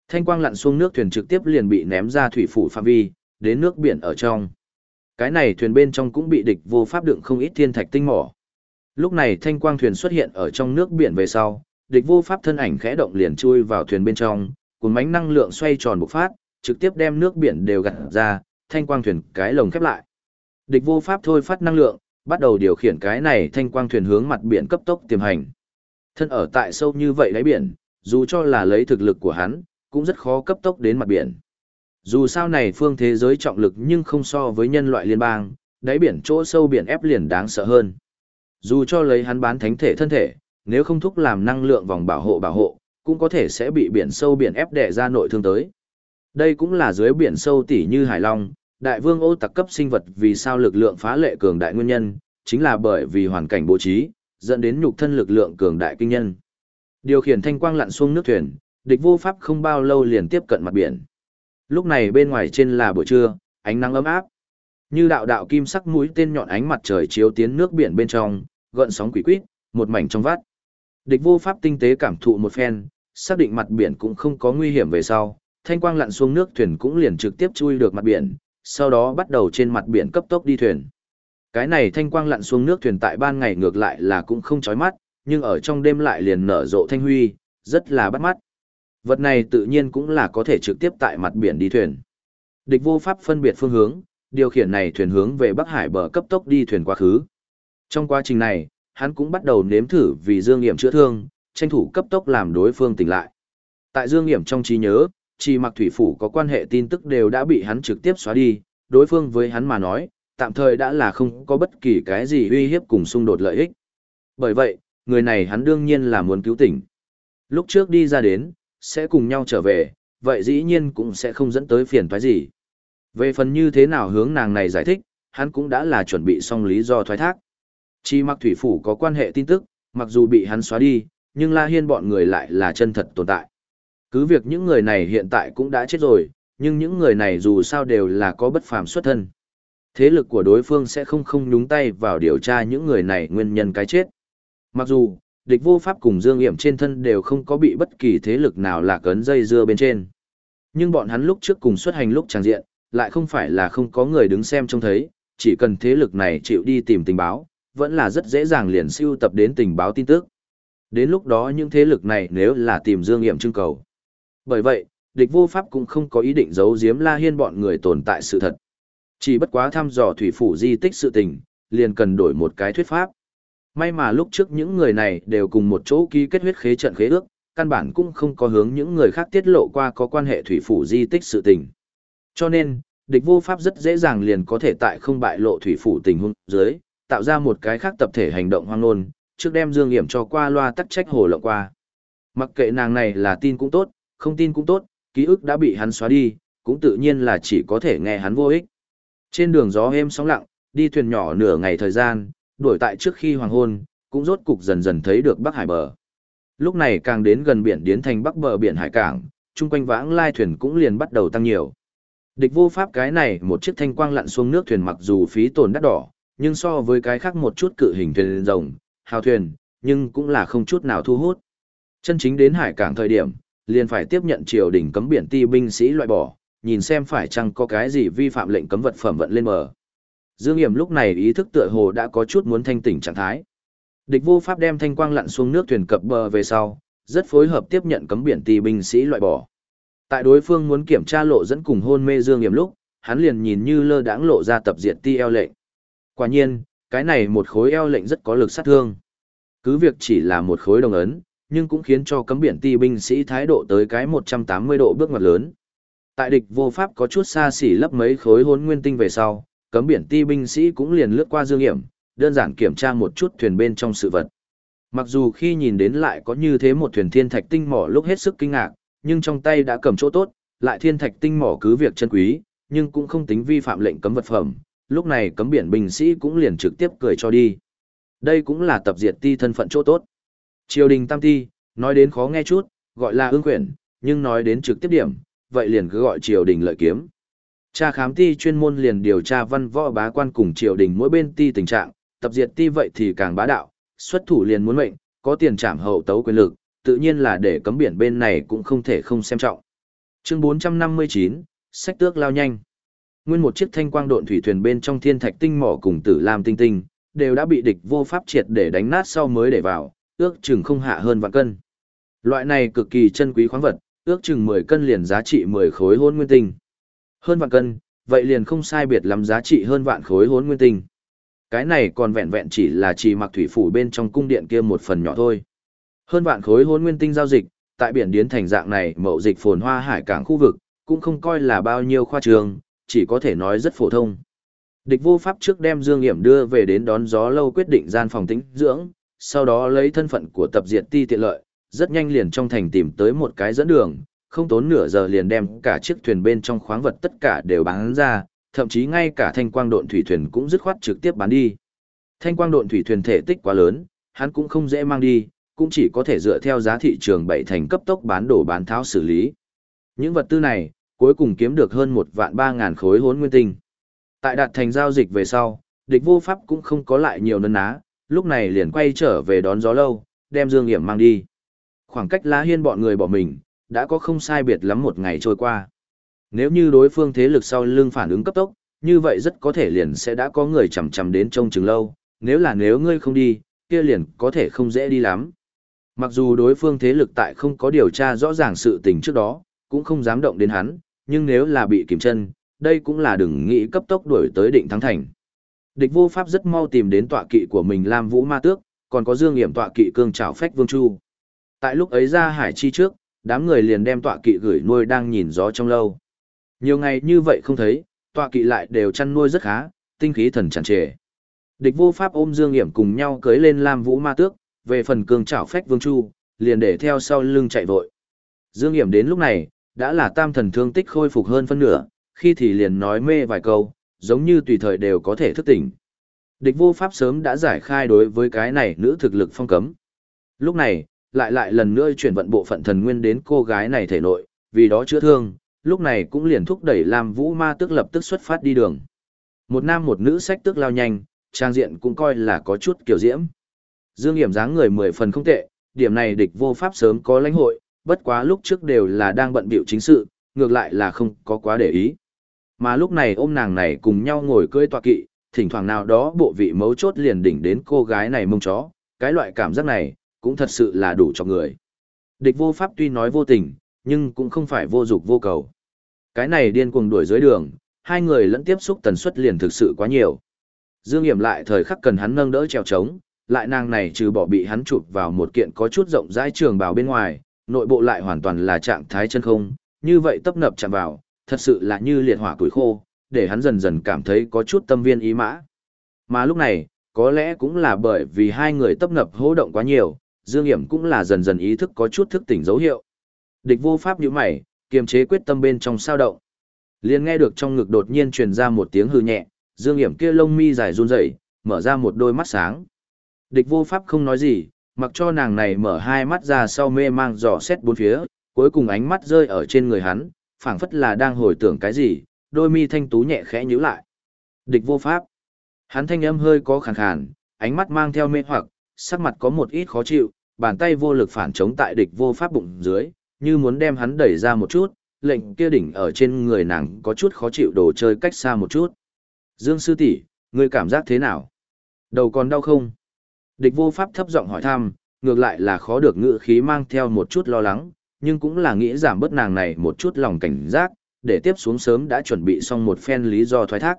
Thanh quang lặn xuống nước thuyền trực tiếp liền bị ném ra thủy phủ phạm vi, đến nước biển ở trong. Cái này thuyền bên trong cũng bị địch vô pháp đựng không ít thiên thạch tinh mỏ. Lúc này thanh quang thuyền xuất hiện ở trong nước biển về sau, địch vô pháp thân ảnh khẽ động liền chui vào thuyền bên trong, cuốn mánh năng lượng xoay tròn bộc phát, trực tiếp đem nước biển đều gặt ra, thanh quang thuyền cái lồng khép lại. Địch vô pháp thôi phát năng lượng, bắt đầu điều khiển cái này thanh quang thuyền hướng mặt biển cấp tốc tiềm hành. Thân ở tại sâu như vậy đáy biển, dù cho là lấy thực lực của hắn, cũng rất khó cấp tốc đến mặt biển. Dù sao này phương thế giới trọng lực nhưng không so với nhân loại liên bang, đáy biển chỗ sâu biển ép liền đáng sợ hơn. Dù cho lấy hắn bán thánh thể thân thể, nếu không thúc làm năng lượng vòng bảo hộ bảo hộ, cũng có thể sẽ bị biển sâu biển ép đè ra nội thương tới. Đây cũng là dưới biển sâu tỉ như Hải Long, đại vương ô tặc cấp sinh vật vì sao lực lượng phá lệ cường đại nguyên nhân, chính là bởi vì hoàn cảnh bố trí, dẫn đến nhục thân lực lượng cường đại kinh nhân. Điều khiển thanh quang lặn xuống nước thuyền, địch vô pháp không bao lâu liền tiếp cận mặt biển. Lúc này bên ngoài trên là buổi trưa, ánh nắng ấm áp. Như đạo đạo kim sắc mũi tên nhọn ánh mặt trời chiếu tiến nước biển bên trong, gợn sóng quỷ quýt, một mảnh trong vắt. Địch vô pháp tinh tế cảm thụ một phen, xác định mặt biển cũng không có nguy hiểm về sau, thanh quang lặn xuống nước thuyền cũng liền trực tiếp chui được mặt biển, sau đó bắt đầu trên mặt biển cấp tốc đi thuyền. Cái này thanh quang lặn xuống nước thuyền tại ban ngày ngược lại là cũng không chói mắt, nhưng ở trong đêm lại liền nở rộ thanh huy, rất là bắt mắt. Vật này tự nhiên cũng là có thể trực tiếp tại mặt biển đi thuyền. Địch vô pháp phân biệt phương hướng, điều khiển này thuyền hướng về Bắc Hải bờ cấp tốc đi thuyền quá khứ. Trong quá trình này, hắn cũng bắt đầu nếm thử vì Dương Nghiệm chữa thương, tranh thủ cấp tốc làm đối phương tỉnh lại. Tại Dương Nghiệm trong trí nhớ, chỉ mặc thủy phủ có quan hệ tin tức đều đã bị hắn trực tiếp xóa đi, đối phương với hắn mà nói, tạm thời đã là không có bất kỳ cái gì uy hiếp cùng xung đột lợi ích. Bởi vậy, người này hắn đương nhiên là muốn cứu tỉnh. Lúc trước đi ra đến, sẽ cùng nhau trở về, vậy dĩ nhiên cũng sẽ không dẫn tới phiền toái gì. Về phần như thế nào hướng nàng này giải thích, hắn cũng đã là chuẩn bị xong lý do thoái thác. Chi mặc thủy phủ có quan hệ tin tức, mặc dù bị hắn xóa đi, nhưng La Hiên bọn người lại là chân thật tồn tại. Cứ việc những người này hiện tại cũng đã chết rồi, nhưng những người này dù sao đều là có bất phàm xuất thân. Thế lực của đối phương sẽ không không nhúng tay vào điều tra những người này nguyên nhân cái chết. Mặc dù, địch vô pháp cùng Dương Hiểm trên thân đều không có bị bất kỳ thế lực nào là cấn dây dưa bên trên. Nhưng bọn hắn lúc trước cùng xuất hành lúc tràng diện, lại không phải là không có người đứng xem trông thấy, chỉ cần thế lực này chịu đi tìm tình báo, vẫn là rất dễ dàng liền siêu tập đến tình báo tin tức. Đến lúc đó những thế lực này nếu là tìm Dương Hiểm trưng cầu. Bởi vậy, địch vô pháp cũng không có ý định giấu giếm La Hiên bọn người tồn tại sự thật. Chỉ bất quá thăm dò thủy phủ di tích sự tình, liền cần đổi một cái thuyết pháp. May mà lúc trước những người này đều cùng một chỗ ký kết huyết khế trận khế ước, căn bản cũng không có hướng những người khác tiết lộ qua có quan hệ thủy phủ di tích sự tình. Cho nên, địch vô pháp rất dễ dàng liền có thể tại không bại lộ thủy phủ tình huống dưới, tạo ra một cái khác tập thể hành động hoang nôn, trước đem dương hiểm cho qua loa tắc trách hồ lộng qua. Mặc kệ nàng này là tin cũng tốt, không tin cũng tốt, ký ức đã bị hắn xóa đi, cũng tự nhiên là chỉ có thể nghe hắn vô ích. Trên đường gió êm sóng lặng, đi thuyền nhỏ nửa ngày thời gian, đuổi tại trước khi hoàng hôn, cũng rốt cục dần dần thấy được Bắc Hải bờ. Lúc này càng đến gần biển Điến thành Bắc bờ biển Hải Cảng, chung quanh vãng lai thuyền cũng liền bắt đầu tăng nhiều. Địch vô pháp cái này một chiếc thanh quang lặn xuống nước thuyền mặc dù phí tổn đắt đỏ, nhưng so với cái khác một chút cự hình thuyền rồng, hào thuyền, nhưng cũng là không chút nào thu hút. Chân chính đến hải cảng thời điểm, liền phải tiếp nhận triều đình cấm biển ti binh sĩ loại bỏ, nhìn xem phải chăng có cái gì vi phạm lệnh cấm vật phẩm vận lên bờ. Dương Hiểm lúc này ý thức tựa hồ đã có chút muốn thanh tỉnh trạng thái. Địch vô pháp đem thanh quang lặn xuống nước thuyền cập bờ về sau, rất phối hợp tiếp nhận cấm biển ti binh sĩ loại bỏ. Tại đối phương muốn kiểm tra lộ dẫn cùng hôn mê Dương Hiểm lúc, hắn liền nhìn như lơ đãng lộ ra tập diệt ti eo lệnh. Quả nhiên, cái này một khối eo lệnh rất có lực sát thương. Cứ việc chỉ là một khối đồng ấn, nhưng cũng khiến cho cấm biển ti binh sĩ thái độ tới cái 180 độ bước ngoặt lớn. Tại địch vô pháp có chút xa xỉ lấp mấy khối hôn nguyên tinh về sau, cấm biển ti binh sĩ cũng liền lướt qua dương hiểm, đơn giản kiểm tra một chút thuyền bên trong sự vật. Mặc dù khi nhìn đến lại có như thế một thuyền thiên thạch tinh mỏ lúc hết sức kinh ngạc, nhưng trong tay đã cầm chỗ tốt, lại thiên thạch tinh mỏ cứ việc chân quý, nhưng cũng không tính vi phạm lệnh cấm vật phẩm, lúc này cấm biển binh sĩ cũng liền trực tiếp cười cho đi. Đây cũng là tập diệt ti thân phận chỗ tốt. Triều đình tam ti, nói đến khó nghe chút, gọi là ương quyển, nhưng nói đến trực tiếp điểm, vậy liền cứ gọi triều đình lợi kiếm. Cha khám ti chuyên môn liền điều tra văn võ bá quan cùng triều đình mỗi bên ti tình trạng, tập diệt ti vậy thì càng bá đạo, xuất thủ liền muốn mệnh, có tiền trảm hậu tấu quyền lực, tự nhiên là để cấm biển bên này cũng không thể không xem trọng. Chương 459, sách tước lao nhanh. Nguyên một chiếc thanh quang độn thủy thuyền bên trong thiên thạch tinh mỏ cùng tử lam tinh tinh, đều đã bị địch vô pháp triệt để đánh nát sau mới để vào, ước chừng không hạ hơn vạn cân. Loại này cực kỳ chân quý khoáng vật, ước chừng 10 cân liền giá trị 10 khối hôn nguyên tinh. Hơn vạn cân, vậy liền không sai biệt lắm giá trị hơn vạn khối hôn nguyên tinh. Cái này còn vẹn vẹn chỉ là chỉ mặc thủy phủ bên trong cung điện kia một phần nhỏ thôi. Hơn vạn khối hôn nguyên tinh giao dịch, tại biển điến thành dạng này mậu dịch phồn hoa hải cảng khu vực, cũng không coi là bao nhiêu khoa trường, chỉ có thể nói rất phổ thông. Địch vô pháp trước đem Dương Hiểm đưa về đến đón gió lâu quyết định gian phòng tĩnh dưỡng, sau đó lấy thân phận của tập diệt ti tiện lợi, rất nhanh liền trong thành tìm tới một cái dẫn đường, không tốn nửa giờ liền đem cả chiếc thuyền bên trong khoáng vật tất cả đều bán ra, thậm chí ngay cả thanh quang độn thủy thuyền cũng dứt khoát trực tiếp bán đi. Thanh quang độn thủy thuyền thể tích quá lớn, hắn cũng không dễ mang đi, cũng chỉ có thể dựa theo giá thị trường bảy thành cấp tốc bán đổ bán tháo xử lý. Những vật tư này, cuối cùng kiếm được hơn một vạn ba ngàn khối hốn nguyên tinh. Tại đạt thành giao dịch về sau, địch vô pháp cũng không có lại nhiều nấn ná, lúc này liền quay trở về đón gió lâu, đem Dương Hiểm mang đi. Khoảng cách lá hiên bọn người bỏ mình, đã có không sai biệt lắm một ngày trôi qua. Nếu như đối phương thế lực sau lưng phản ứng cấp tốc, như vậy rất có thể liền sẽ đã có người chầm chầm đến trông chừng lâu, nếu là nếu ngươi không đi, kia liền có thể không dễ đi lắm. Mặc dù đối phương thế lực tại không có điều tra rõ ràng sự tình trước đó, cũng không dám động đến hắn, nhưng nếu là bị kiểm chân, đây cũng là đừng nghĩ cấp tốc đuổi tới định thắng thành. Địch vô pháp rất mau tìm đến tọa kỵ của mình Lam Vũ Ma Tước, còn có Dương Nghiệm tọa kỵ cương trảo phách Vương Chu. Tại lúc ấy ra hải chi trước, đám người liền đem tọa kỵ gửi nuôi đang nhìn gió trong lâu. Nhiều ngày như vậy không thấy, tọa kỵ lại đều chăn nuôi rất khá, tinh khí thần tràn trề. Địch vô pháp ôm Dương Nghiệm cùng nhau cưới lên Lam Vũ Ma Tước, về phần cương trảo phách Vương Chu, liền để theo sau lưng chạy vội. Dương hiểm đến lúc này, đã là tam thần thương tích khôi phục hơn phân nửa, khi thì liền nói mê vài câu, giống như tùy thời đều có thể thức tỉnh. Địch vô pháp sớm đã giải khai đối với cái này nữ thực lực phong cấm. Lúc này, lại lại lần nữa chuyển vận bộ phận thần nguyên đến cô gái này thể nội, vì đó chữa thương, lúc này cũng liền thúc đẩy làm vũ ma tức lập tức xuất phát đi đường. Một nam một nữ sách tức lao nhanh, trang diện cũng coi là có chút kiểu diễm. Dương hiểm dáng người mười phần không tệ, điểm này địch vô pháp sớm có lãnh hội, bất quá lúc trước đều là đang bận biểu chính sự, ngược lại là không có quá để ý. Mà lúc này ôm nàng này cùng nhau ngồi cưỡi tọa kỵ, thỉnh thoảng nào đó bộ vị mấu chốt liền đỉnh đến cô gái này mông chó, cái loại cảm giác này, cũng thật sự là đủ cho người. Địch vô pháp tuy nói vô tình, nhưng cũng không phải vô dục vô cầu. Cái này điên cuồng đuổi dưới đường, hai người lẫn tiếp xúc tần suất liền thực sự quá nhiều. Dương Hiểm lại thời khắc cần hắn nâng đỡ trèo trống, lại nàng này trừ bỏ bị hắn chụp vào một kiện có chút rộng rãi trường bào bên ngoài, nội bộ lại hoàn toàn là trạng thái chân không, như vậy tấp nập chạm vào, thật sự là như liệt hỏa tuổi khô, để hắn dần dần cảm thấy có chút tâm viên ý mã. Mà lúc này, có lẽ cũng là bởi vì hai người tấp nập hô động quá nhiều, Dương Hiểm cũng là dần dần ý thức có chút thức tỉnh dấu hiệu. Địch vô pháp như mày, kiềm chế quyết tâm bên trong sao động. Liền nghe được trong ngực đột nhiên truyền ra một tiếng hư nhẹ, Dương Hiểm kia lông mi dài run rẩy, mở ra một đôi mắt sáng. Địch vô pháp không nói gì, mặc cho nàng này mở hai mắt ra sau mê mang dò xét bốn phía, cuối cùng ánh mắt rơi ở trên người hắn, phảng phất là đang hồi tưởng cái gì, đôi mi thanh tú nhẹ khẽ nhíu lại. Địch vô pháp. Hắn thanh âm hơi có khàn khàn, ánh mắt mang theo mê hoặc, sắc mặt có một ít khó chịu, bàn tay vô lực phản chống tại địch vô pháp bụng dưới, như muốn đem hắn đẩy ra một chút, lệnh kia đỉnh ở trên người nàng có chút khó chịu đồ chơi cách xa một chút. Dương sư tỷ, ngươi cảm giác thế nào? Đầu còn đau không? Địch vô pháp thấp giọng hỏi thăm, ngược lại là khó được ngữ khí mang theo một chút lo lắng, nhưng cũng là nghĩ giảm bớt nàng này một chút lòng cảnh giác, để tiếp xuống sớm đã chuẩn bị xong một phen lý do thoái thác.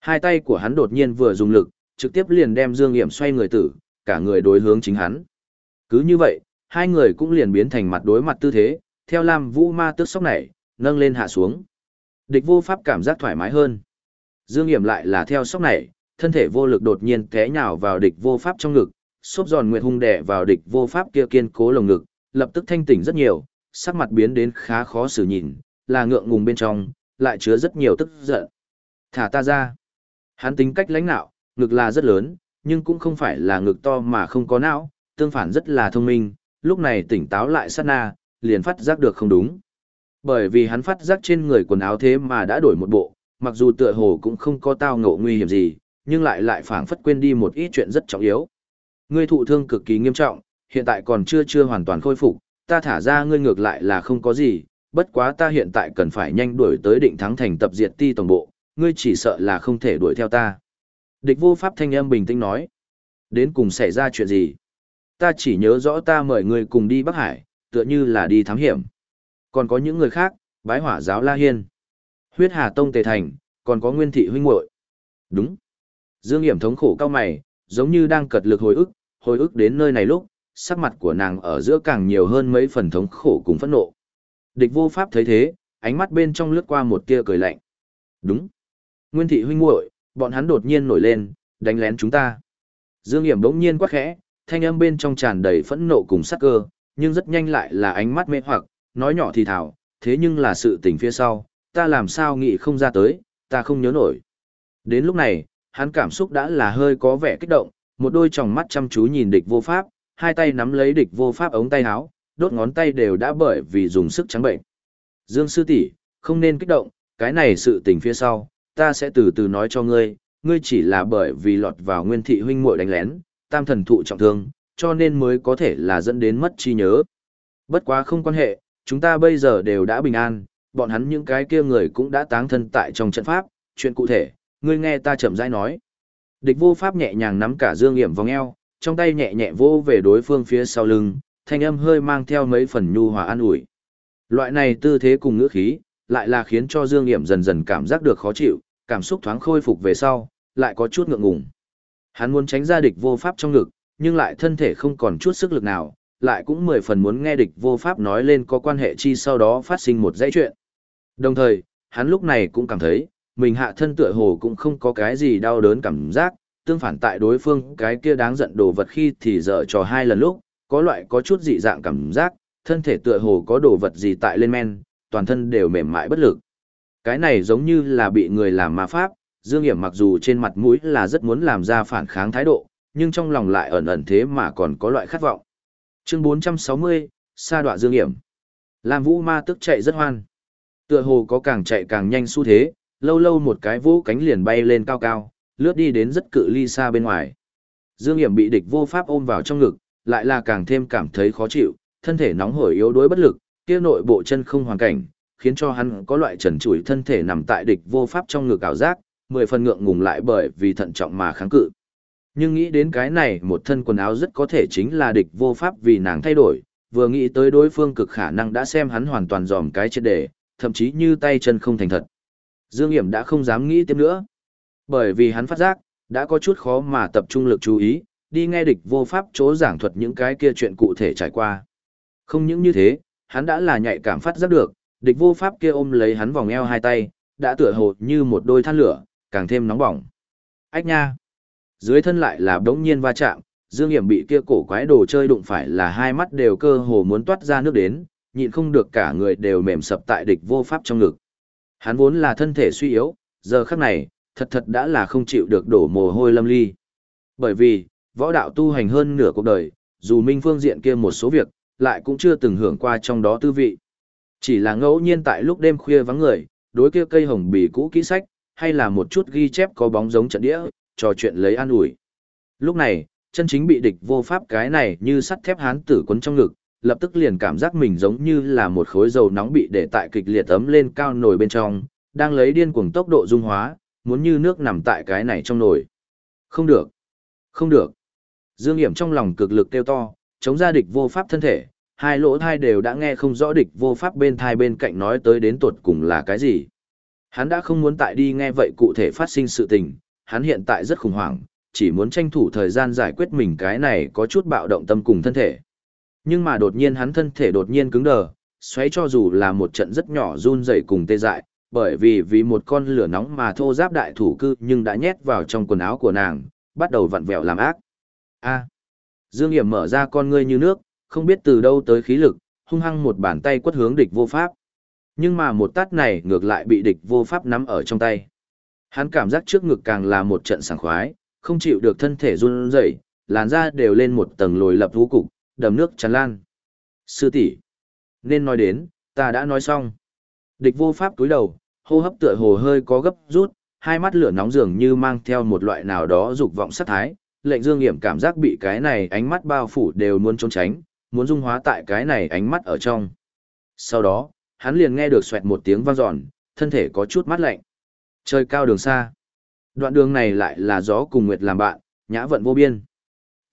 Hai tay của hắn đột nhiên vừa dùng lực, trực tiếp liền đem Dương Nghiễm xoay người tử, cả người đối hướng chính hắn. Cứ như vậy, hai người cũng liền biến thành mặt đối mặt tư thế, theo Lam Vũ Ma tức sốc này, nâng lên hạ xuống. Địch vô pháp cảm giác thoải mái hơn. Dương Nghiễm lại là theo sốc này, thân thể vô lực đột nhiên té nhào vào địch vô pháp trong ngực, xốp giòn nguyệt hung đè vào địch vô pháp kia kiên cố lồng ngực, lập tức thanh tỉnh rất nhiều, sắc mặt biến đến khá khó xử nhìn, là ngượng ngùng bên trong, lại chứa rất nhiều tức giận. Thả ta ra. Hắn tính cách lãnh nạo, ngực là rất lớn, nhưng cũng không phải là ngực to mà không có não, tương phản rất là thông minh, lúc này tỉnh táo lại sát na, liền phát giác được không đúng. Bởi vì hắn phát giác trên người quần áo thế mà đã đổi một bộ, mặc dù tựa hồ cũng không có tao ngộ nguy hiểm gì, nhưng lại lại phảng phất quên đi một ít chuyện rất trọng yếu. Ngươi thụ thương cực kỳ nghiêm trọng, hiện tại còn chưa chưa hoàn toàn khôi phục, ta thả ra ngươi ngược lại là không có gì, bất quá ta hiện tại cần phải nhanh đuổi tới định thắng thành tập diệt ti tổng bộ, ngươi chỉ sợ là không thể đuổi theo ta. Địch vô pháp thanh âm bình tĩnh nói. Đến cùng xảy ra chuyện gì? Ta chỉ nhớ rõ ta mời ngươi cùng đi Bắc Hải, tựa như là đi thám hiểm. Còn có những người khác, bái hỏa giáo La Hiên, huyết hà tông Tề Thành, còn có nguyên thị huynh muội. Đúng. Dương Hiểm thống khổ cao mày, giống như đang cật lực hồi ức, hồi ức đến nơi này lúc, sắc mặt của nàng ở giữa càng nhiều hơn mấy phần thống khổ cùng phẫn nộ. Địch vô pháp thấy thế, ánh mắt bên trong lướt qua một tia cười lạnh. Đúng. Nguyên thị huynh muội, bọn hắn đột nhiên nổi lên, đánh lén chúng ta. Dương Hiểm đống nhiên quát khẽ, thanh âm bên trong tràn đầy phẫn nộ cùng sắc cơ, nhưng rất nhanh lại là ánh mắt mê hoặc, nói nhỏ thì thảo, thế nhưng là sự tình phía sau, ta làm sao nghĩ không ra tới, ta không nhớ nổi. Đến lúc này, hắn cảm xúc đã là hơi có vẻ kích động, một đôi tròng mắt chăm chú nhìn địch vô pháp, hai tay nắm lấy địch vô pháp ống tay áo, đốt ngón tay đều đã bởi vì dùng sức trắng bệnh. Dương sư tỷ, không nên kích động, cái này sự tình phía sau, ta sẽ từ từ nói cho ngươi, ngươi chỉ là bởi vì lọt vào nguyên thị huynh muội đánh lén, tam thần thụ trọng thương, cho nên mới có thể là dẫn đến mất trí nhớ. Bất quá không quan hệ, chúng ta bây giờ đều đã bình an, bọn hắn những cái kia người cũng đã táng thân tại trong trận pháp, chuyện cụ thể, ngươi nghe ta chậm rãi nói. Địch vô pháp nhẹ nhàng nắm cả dương hiểm vòng eo, trong tay nhẹ nhẹ vô về đối phương phía sau lưng, thanh âm hơi mang theo mấy phần nhu hòa an ủi. Loại này tư thế cùng ngữ khí, lại là khiến cho Dương Hiểm dần dần cảm giác được khó chịu, cảm xúc thoáng khôi phục về sau, lại có chút ngượng ngùng. Hắn muốn tránh ra địch vô pháp trong ngực, nhưng lại thân thể không còn chút sức lực nào, lại cũng mười phần muốn nghe địch vô pháp nói lên có quan hệ chi sau đó phát sinh một dãy chuyện. Đồng thời, hắn lúc này cũng cảm thấy, mình hạ thân tựa hồ cũng không có cái gì đau đớn cảm giác, tương phản tại đối phương cái kia đáng giận đồ vật khi thì dở trò hai lần lúc, có loại có chút dị dạng cảm giác, thân thể tựa hồ có đồ vật gì tại lên men, toàn thân đều mềm mại bất lực. Cái này giống như là bị người làm ma pháp, Dương Hiểm mặc dù trên mặt mũi là rất muốn làm ra phản kháng thái độ, nhưng trong lòng lại ẩn ẩn thế mà còn có loại khát vọng. Chương 460, sa đoạ Dương Hiểm. Lam Vũ Ma tức chạy rất hoan. Tựa hồ có càng chạy càng nhanh xu thế, lâu lâu một cái vũ cánh liền bay lên cao cao, lướt đi đến rất cự ly xa bên ngoài. Dương Hiểm bị địch vô pháp ôm vào trong ngực, lại là càng thêm cảm thấy khó chịu, thân thể nóng hổi yếu đuối bất lực, kia nội bộ chân không hoàn cảnh, khiến cho hắn có loại trần trụi thân thể nằm tại địch vô pháp trong ngực ảo giác, mười phần ngượng ngùng lại bởi vì thận trọng mà kháng cự. Nhưng nghĩ đến cái này một thân quần áo rất có thể chính là địch vô pháp vì nàng thay đổi, vừa nghĩ tới đối phương cực khả năng đã xem hắn hoàn toàn dòm cái chết đề, thậm chí như tay chân không thành thật. Dương Hiểm đã không dám nghĩ tiếp nữa. Bởi vì hắn phát giác, đã có chút khó mà tập trung lực chú ý, đi nghe địch vô pháp chỗ giảng thuật những cái kia chuyện cụ thể trải qua. Không những như thế, hắn đã là nhạy cảm phát giác được, địch vô pháp kia ôm lấy hắn vòng eo hai tay, đã tựa hồ như một đôi than lửa, càng thêm nóng bỏng. Ách nha! Dưới thân lại là đống nhiên va chạm, Dương Hiểm bị kia cổ quái đồ chơi đụng phải là hai mắt đều cơ hồ muốn toát ra nước đến, nhịn không được cả người đều mềm sập tại địch vô pháp trong ngực. Hắn vốn là thân thể suy yếu, giờ khắc này, thật thật đã là không chịu được đổ mồ hôi lâm ly. Bởi vì, võ đạo tu hành hơn nửa cuộc đời, dù minh phương diện kia một số việc, lại cũng chưa từng hưởng qua trong đó tư vị. Chỉ là ngẫu nhiên tại lúc đêm khuya vắng người, đối kia cây hồng bì cũ kỹ sách, hay là một chút ghi chép có bóng giống trận đĩa, trò chuyện lấy an ủi. Lúc này, chân chính bị địch vô pháp cái này như sắt thép hán tử quấn trong ngực, lập tức liền cảm giác mình giống như là một khối dầu nóng bị để tại kịch liệt ấm lên cao nồi bên trong, đang lấy điên cuồng tốc độ dung hóa, muốn như nước nằm tại cái này trong nồi. Không được, không được. Dương Hiểm trong lòng cực lực kêu to, chống ra địch vô pháp thân thể, hai lỗ thai đều đã nghe không rõ địch vô pháp bên thai bên cạnh nói tới đến tuột cùng là cái gì. Hắn đã không muốn tại đi nghe vậy cụ thể phát sinh sự tình, hắn hiện tại rất khủng hoảng, chỉ muốn tranh thủ thời gian giải quyết mình cái này có chút bạo động tâm cùng thân thể. Nhưng mà đột nhiên hắn thân thể đột nhiên cứng đờ, xoáy cho dù là một trận rất nhỏ run rẩy cùng tê dại, bởi vì vì một con lửa nóng mà thô giáp đại thủ cư nhưng đã nhét vào trong quần áo của nàng, bắt đầu vặn vẹo làm ác. A. Dương Hiểm mở ra con ngươi như nước, không biết từ đâu tới khí lực, hung hăng một bàn tay quất hướng địch vô pháp. Nhưng mà một tát này ngược lại bị địch vô pháp nắm ở trong tay. Hắn cảm giác trước ngực càng là một trận sảng khoái, không chịu được thân thể run rẩy, làn da đều lên một tầng lồi lập vũ cục, đầm nước tràn lan. Sư tỷ, nên nói đến, ta đã nói xong. Địch vô pháp túi đầu, hô hấp tựa hồ hơi có gấp rút, hai mắt lửa nóng dường như mang theo một loại nào đó dục vọng sát thái, lệnh Dương Nghiễm cảm giác bị cái này ánh mắt bao phủ đều muốn trốn tránh, muốn dung hóa tại cái này ánh mắt ở trong. Sau đó, hắn liền nghe được xoẹt một tiếng vang dọn, thân thể có chút mát lạnh. Trời cao đường xa. Đoạn đường này lại là gió cùng nguyệt làm bạn, nhã vận vô biên.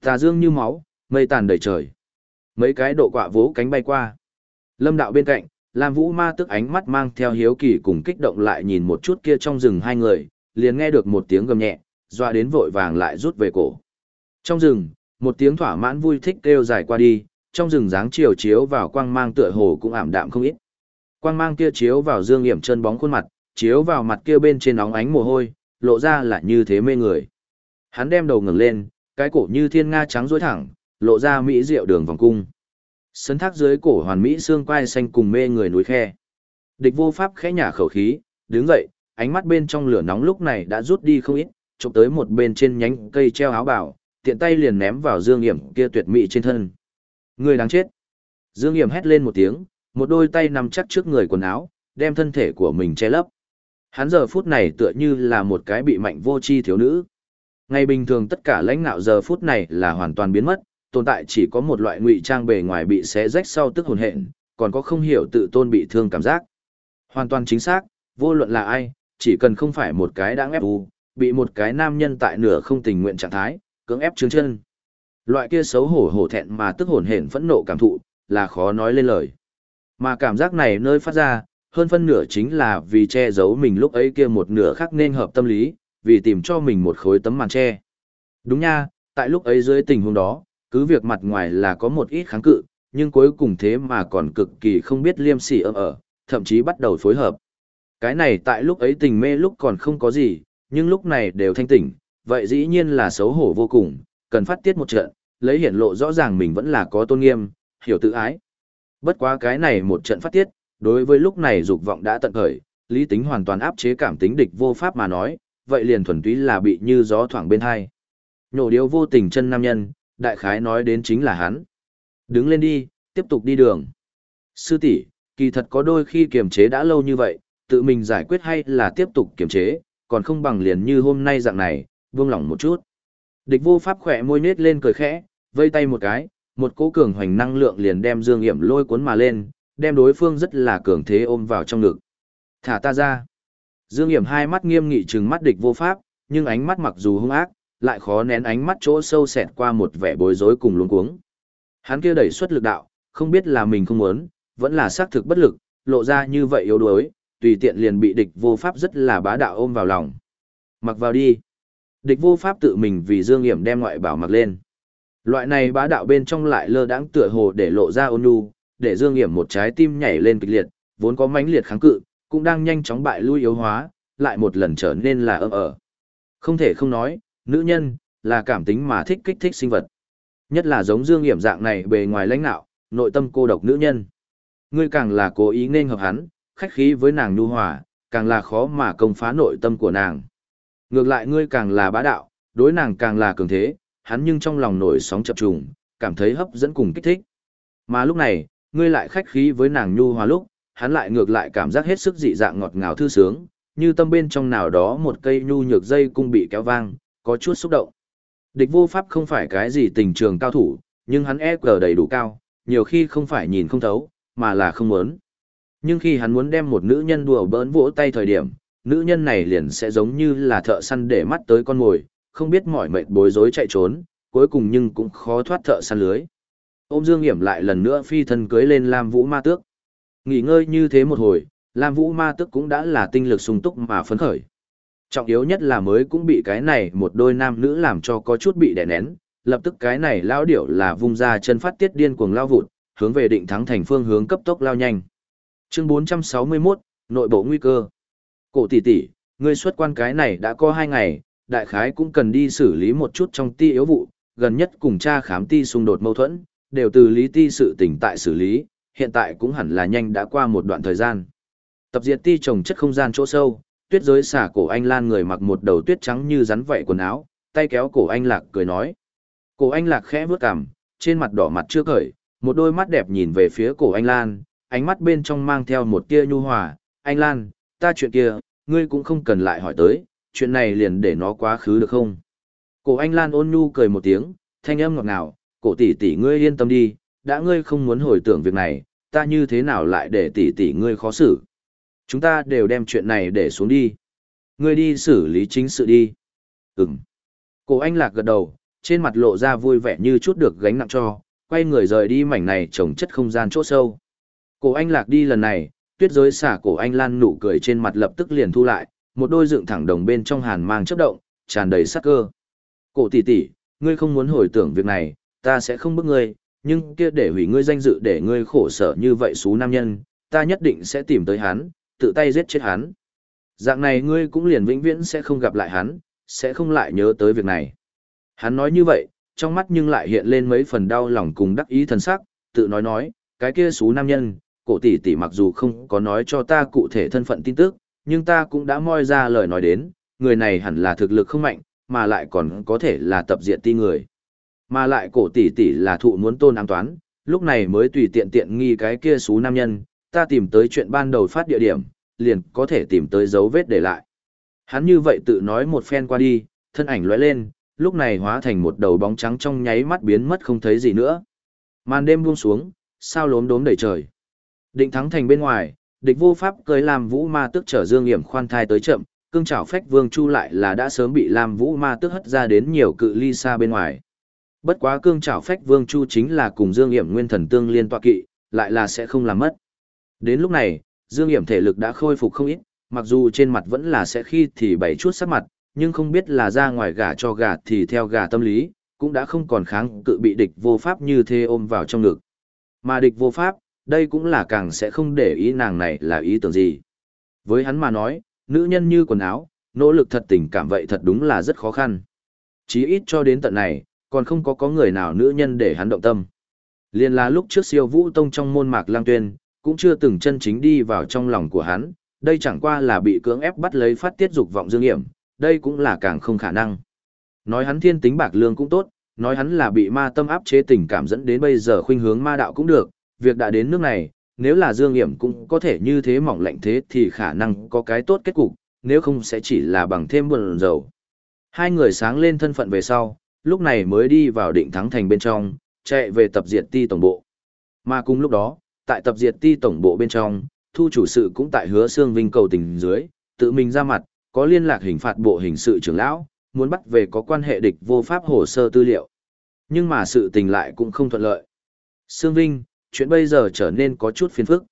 Tà dương như máu, mây tàn đầy trời. Mấy cái độ quạ vỗ cánh bay qua. Lâm đạo bên cạnh, Lam Vũ Ma tức ánh mắt mang theo hiếu kỳ cùng kích động lại nhìn một chút kia trong rừng hai người, liền nghe được một tiếng gầm nhẹ, doa đến vội vàng lại rút về cổ. Trong rừng, một tiếng thỏa mãn vui thích kêu dài qua đi, trong rừng dáng chiều chiếu vào quang mang tựa hồ cũng ảm đạm không ít. Quang mang kia chiếu vào Dương Nghiễm chân bóng khuôn mặt, chiếu vào mặt kia bên trên óng ánh mồ hôi, lộ ra là như thế mê người. Hắn đem đầu ngẩng lên, cái cổ như thiên nga trắng duỗi thẳng, lộ ra mỹ rượu đường vòng cung. Sấn thác dưới cổ hoàn mỹ xương quai xanh cùng mê người núi khe. Địch vô pháp khẽ nhả khẩu khí, đứng dậy, ánh mắt bên trong lửa nóng lúc này đã rút đi không ít, chụp tới một bên trên nhánh cây treo áo bảo, tiện tay liền ném vào Dương Nghiễm kia tuyệt mỹ trên thân. Người đáng chết. Dương Nghiễm hét lên một tiếng, một đôi tay nằm chắc trước người quần áo, đem thân thể của mình che lấp. Hắn giờ phút này tựa như là một cái bị mạnh vô chi thiếu nữ. Ngày bình thường tất cả lãnh nạo giờ phút này là hoàn toàn biến mất, tồn tại chỉ có một loại ngụy trang bề ngoài bị xé rách sau tức hồn hện, còn có không hiểu tự tôn bị thương cảm giác. Hoàn toàn chính xác, vô luận là ai, chỉ cần không phải một cái đã ép u, bị một cái nam nhân tại nửa không tình nguyện trạng thái, cưỡng ép trướng chân. Loại kia xấu hổ hổ thẹn mà tức hồn hển phẫn nộ cảm thụ, là khó nói lên lời. Mà cảm giác này nơi phát ra, hơn phân nửa chính là vì che giấu mình lúc ấy kia một nửa khác nên hợp tâm lý, vì tìm cho mình một khối tấm màn che. Đúng nha, tại lúc ấy dưới tình huống đó, cứ việc mặt ngoài là có một ít kháng cự, nhưng cuối cùng thế mà còn cực kỳ không biết liêm sỉ âm ở, thậm chí bắt đầu phối hợp. Cái này tại lúc ấy tình mê lúc còn không có gì, nhưng lúc này đều thanh tỉnh, vậy dĩ nhiên là xấu hổ vô cùng, cần phát tiết một trận, lấy hiển lộ rõ ràng mình vẫn là có tôn nghiêm, hiểu tự ái. Bất quá cái này một trận phát tiết, đối với lúc này dục vọng đã tận khởi, lý tính hoàn toàn áp chế cảm tính địch vô pháp mà nói, vậy liền thuần túy là bị như gió thoảng bên hai. Nhổ điếu vô tình chân nam nhân, đại khái nói đến chính là hắn. Đứng lên đi, tiếp tục đi đường. Sư tỷ, kỳ thật có đôi khi kiềm chế đã lâu như vậy, tự mình giải quyết hay là tiếp tục kiềm chế, còn không bằng liền như hôm nay dạng này, vương lòng một chút. Địch vô pháp khỏe môi nết lên cười khẽ, vây tay một cái, một cỗ cường hoành năng lượng liền đem Dương Hiểm lôi cuốn mà lên, đem đối phương rất là cường thế ôm vào trong ngực. Thả ta ra. Dương Hiểm hai mắt nghiêm nghị trừng mắt địch vô pháp, nhưng ánh mắt mặc dù hung ác, lại khó nén ánh mắt chỗ sâu xẹt qua một vẻ bối rối cùng luống cuống. Hắn kia đẩy xuất lực đạo, không biết là mình không muốn, vẫn là xác thực bất lực, lộ ra như vậy yếu đuối, tùy tiện liền bị địch vô pháp rất là bá đạo ôm vào lòng. Mặc vào đi. Địch vô pháp tự mình vì Dương Hiểm đem ngoại bảo mặc lên. Loại này bá đạo bên trong lại lơ đãng tựa hồ để lộ ra ôn nhu, để Dương Hiểm một trái tim nhảy lên kịch liệt, vốn có mãnh liệt kháng cự, cũng đang nhanh chóng bại lui yếu hóa, lại một lần trở nên là âm ở. Không thể không nói, nữ nhân là cảm tính mà thích kích thích sinh vật. Nhất là giống Dương Hiểm dạng này bề ngoài lãnh đạo nội tâm cô độc nữ nhân. Ngươi càng là cố ý nên hợp hắn, khách khí với nàng nhu hòa, càng là khó mà công phá nội tâm của nàng. Ngược lại ngươi càng là bá đạo, đối nàng càng là cường thế, hắn nhưng trong lòng nổi sóng chập trùng, cảm thấy hấp dẫn cùng kích thích. Mà lúc này, ngươi lại khách khí với nàng nhu hòa lúc, hắn lại ngược lại cảm giác hết sức dị dạng ngọt ngào thư sướng, như tâm bên trong nào đó một cây nhu nhược dây cung bị kéo vang, có chút xúc động. Địch vô pháp không phải cái gì tình trường cao thủ, nhưng hắn EQ đầy đủ cao, nhiều khi không phải nhìn không thấu, mà là không muốn. Nhưng khi hắn muốn đem một nữ nhân đùa bỡn vỗ tay thời điểm, nữ nhân này liền sẽ giống như là thợ săn để mắt tới con mồi, không biết mỏi mệt bối rối chạy trốn, cuối cùng nhưng cũng khó thoát thợ săn lưới. Ôm Dương Hiểm lại lần nữa phi thân cưới lên Lam Vũ Ma Tước. Nghỉ ngơi như thế một hồi, Lam Vũ Ma Tước cũng đã là tinh lực sung túc mà phấn khởi. Trọng yếu nhất là mới cũng bị cái này một đôi nam nữ làm cho có chút bị đè nén, lập tức cái này lao điểu là vung ra chân phát tiết điên cuồng lao vụt, hướng về định thắng thành phương hướng cấp tốc lao nhanh. Chương 461, nội bộ nguy cơ. Cổ tỷ tỷ, ngươi xuất quan cái này đã có hai ngày, đại khái cũng cần đi xử lý một chút trong ti yếu vụ, gần nhất cùng cha khám ti xung đột mâu thuẫn, đều từ lý ti sự tỉnh tại xử lý, hiện tại cũng hẳn là nhanh đã qua một đoạn thời gian. Tập diệt ti trồng chất không gian chỗ sâu, tuyết giới xả cổ anh lan người mặc một đầu tuyết trắng như rắn vậy quần áo, tay kéo cổ anh lạc cười nói. Cổ anh lạc khẽ bước cằm, trên mặt đỏ mặt chưa cởi, một đôi mắt đẹp nhìn về phía cổ anh lan, ánh mắt bên trong mang theo một tia nhu hòa. Anh lan, ta chuyện kia, ngươi cũng không cần lại hỏi tới, chuyện này liền để nó quá khứ được không? Cổ anh lan ôn nhu cười một tiếng, thanh âm ngọt ngào, cổ tỷ tỷ ngươi yên tâm đi, đã ngươi không muốn hồi tưởng việc này, ta như thế nào lại để tỷ tỷ ngươi khó xử. Chúng ta đều đem chuyện này để xuống đi. Ngươi đi xử lý chính sự đi. Ừm. Cổ anh lạc gật đầu, trên mặt lộ ra vui vẻ như chút được gánh nặng cho, quay người rời đi mảnh này trồng chất không gian chỗ sâu. Cổ anh lạc đi lần này, tuyết giới xả cổ anh lan nụ cười trên mặt lập tức liền thu lại, một đôi dựng thẳng đồng bên trong hàn mang chấp động, tràn đầy sắc cơ. Cổ tỷ tỷ, ngươi không muốn hồi tưởng việc này, ta sẽ không bức ngươi, nhưng kia để hủy ngươi danh dự để ngươi khổ sở như vậy xú nam nhân, ta nhất định sẽ tìm tới hắn, tự tay giết chết hắn. Dạng này ngươi cũng liền vĩnh viễn sẽ không gặp lại hắn, sẽ không lại nhớ tới việc này. Hắn nói như vậy, trong mắt nhưng lại hiện lên mấy phần đau lòng cùng đắc ý thần sắc, tự nói nói, cái kia xú nam nhân, cổ tỷ tỷ mặc dù không có nói cho ta cụ thể thân phận tin tức, nhưng ta cũng đã moi ra lời nói đến, người này hẳn là thực lực không mạnh, mà lại còn có thể là tập diện ti người. Mà lại cổ tỷ tỷ là thụ muốn tôn ám toán, lúc này mới tùy tiện tiện nghi cái kia xú nam nhân, ta tìm tới chuyện ban đầu phát địa điểm, liền có thể tìm tới dấu vết để lại. Hắn như vậy tự nói một phen qua đi, thân ảnh lóe lên, lúc này hóa thành một đầu bóng trắng trong nháy mắt biến mất không thấy gì nữa. Màn đêm buông xuống, sao lốm đốm đầy trời. Định thắng thành bên ngoài, địch vô pháp cưới làm vũ ma tức trở dương hiểm khoan thai tới chậm, cương trảo phách vương chu lại là đã sớm bị làm vũ ma tức hất ra đến nhiều cự ly xa bên ngoài. Bất quá cương trảo phách vương chu chính là cùng dương hiểm nguyên thần tương liên tọa kỵ, lại là sẽ không làm mất. Đến lúc này, dương hiểm thể lực đã khôi phục không ít, mặc dù trên mặt vẫn là sẽ khi thì bảy chút sắc mặt, nhưng không biết là ra ngoài gà cho gà thì theo gà tâm lý, cũng đã không còn kháng cự bị địch vô pháp như thế ôm vào trong ngực. Mà địch vô pháp, đây cũng là càng sẽ không để ý nàng này là ý tưởng gì. Với hắn mà nói, nữ nhân như quần áo, nỗ lực thật tình cảm vậy thật đúng là rất khó khăn. Chí ít cho đến tận này, còn không có có người nào nữ nhân để hắn động tâm. Liên là lúc trước siêu vũ tông trong môn mạc lang tuyên, cũng chưa từng chân chính đi vào trong lòng của hắn, đây chẳng qua là bị cưỡng ép bắt lấy phát tiết dục vọng dương hiểm, đây cũng là càng không khả năng. Nói hắn thiên tính bạc lương cũng tốt, nói hắn là bị ma tâm áp chế tình cảm dẫn đến bây giờ khuynh hướng ma đạo cũng được, việc đã đến nước này, nếu là Dương Hiểm cũng có thể như thế mỏng lạnh thế thì khả năng có cái tốt kết cục, nếu không sẽ chỉ là bằng thêm buồn dầu. Hai người sáng lên thân phận về sau, lúc này mới đi vào định thắng thành bên trong, chạy về tập diệt ti tổng bộ. Mà cùng lúc đó, tại tập diệt ti tổng bộ bên trong, thu chủ sự cũng tại hứa xương vinh cầu tình dưới, tự mình ra mặt, có liên lạc hình phạt bộ hình sự trưởng lão, muốn bắt về có quan hệ địch vô pháp hồ sơ tư liệu. Nhưng mà sự tình lại cũng không thuận lợi. Sương Vinh, chuyện bây giờ trở nên có chút phiền phức.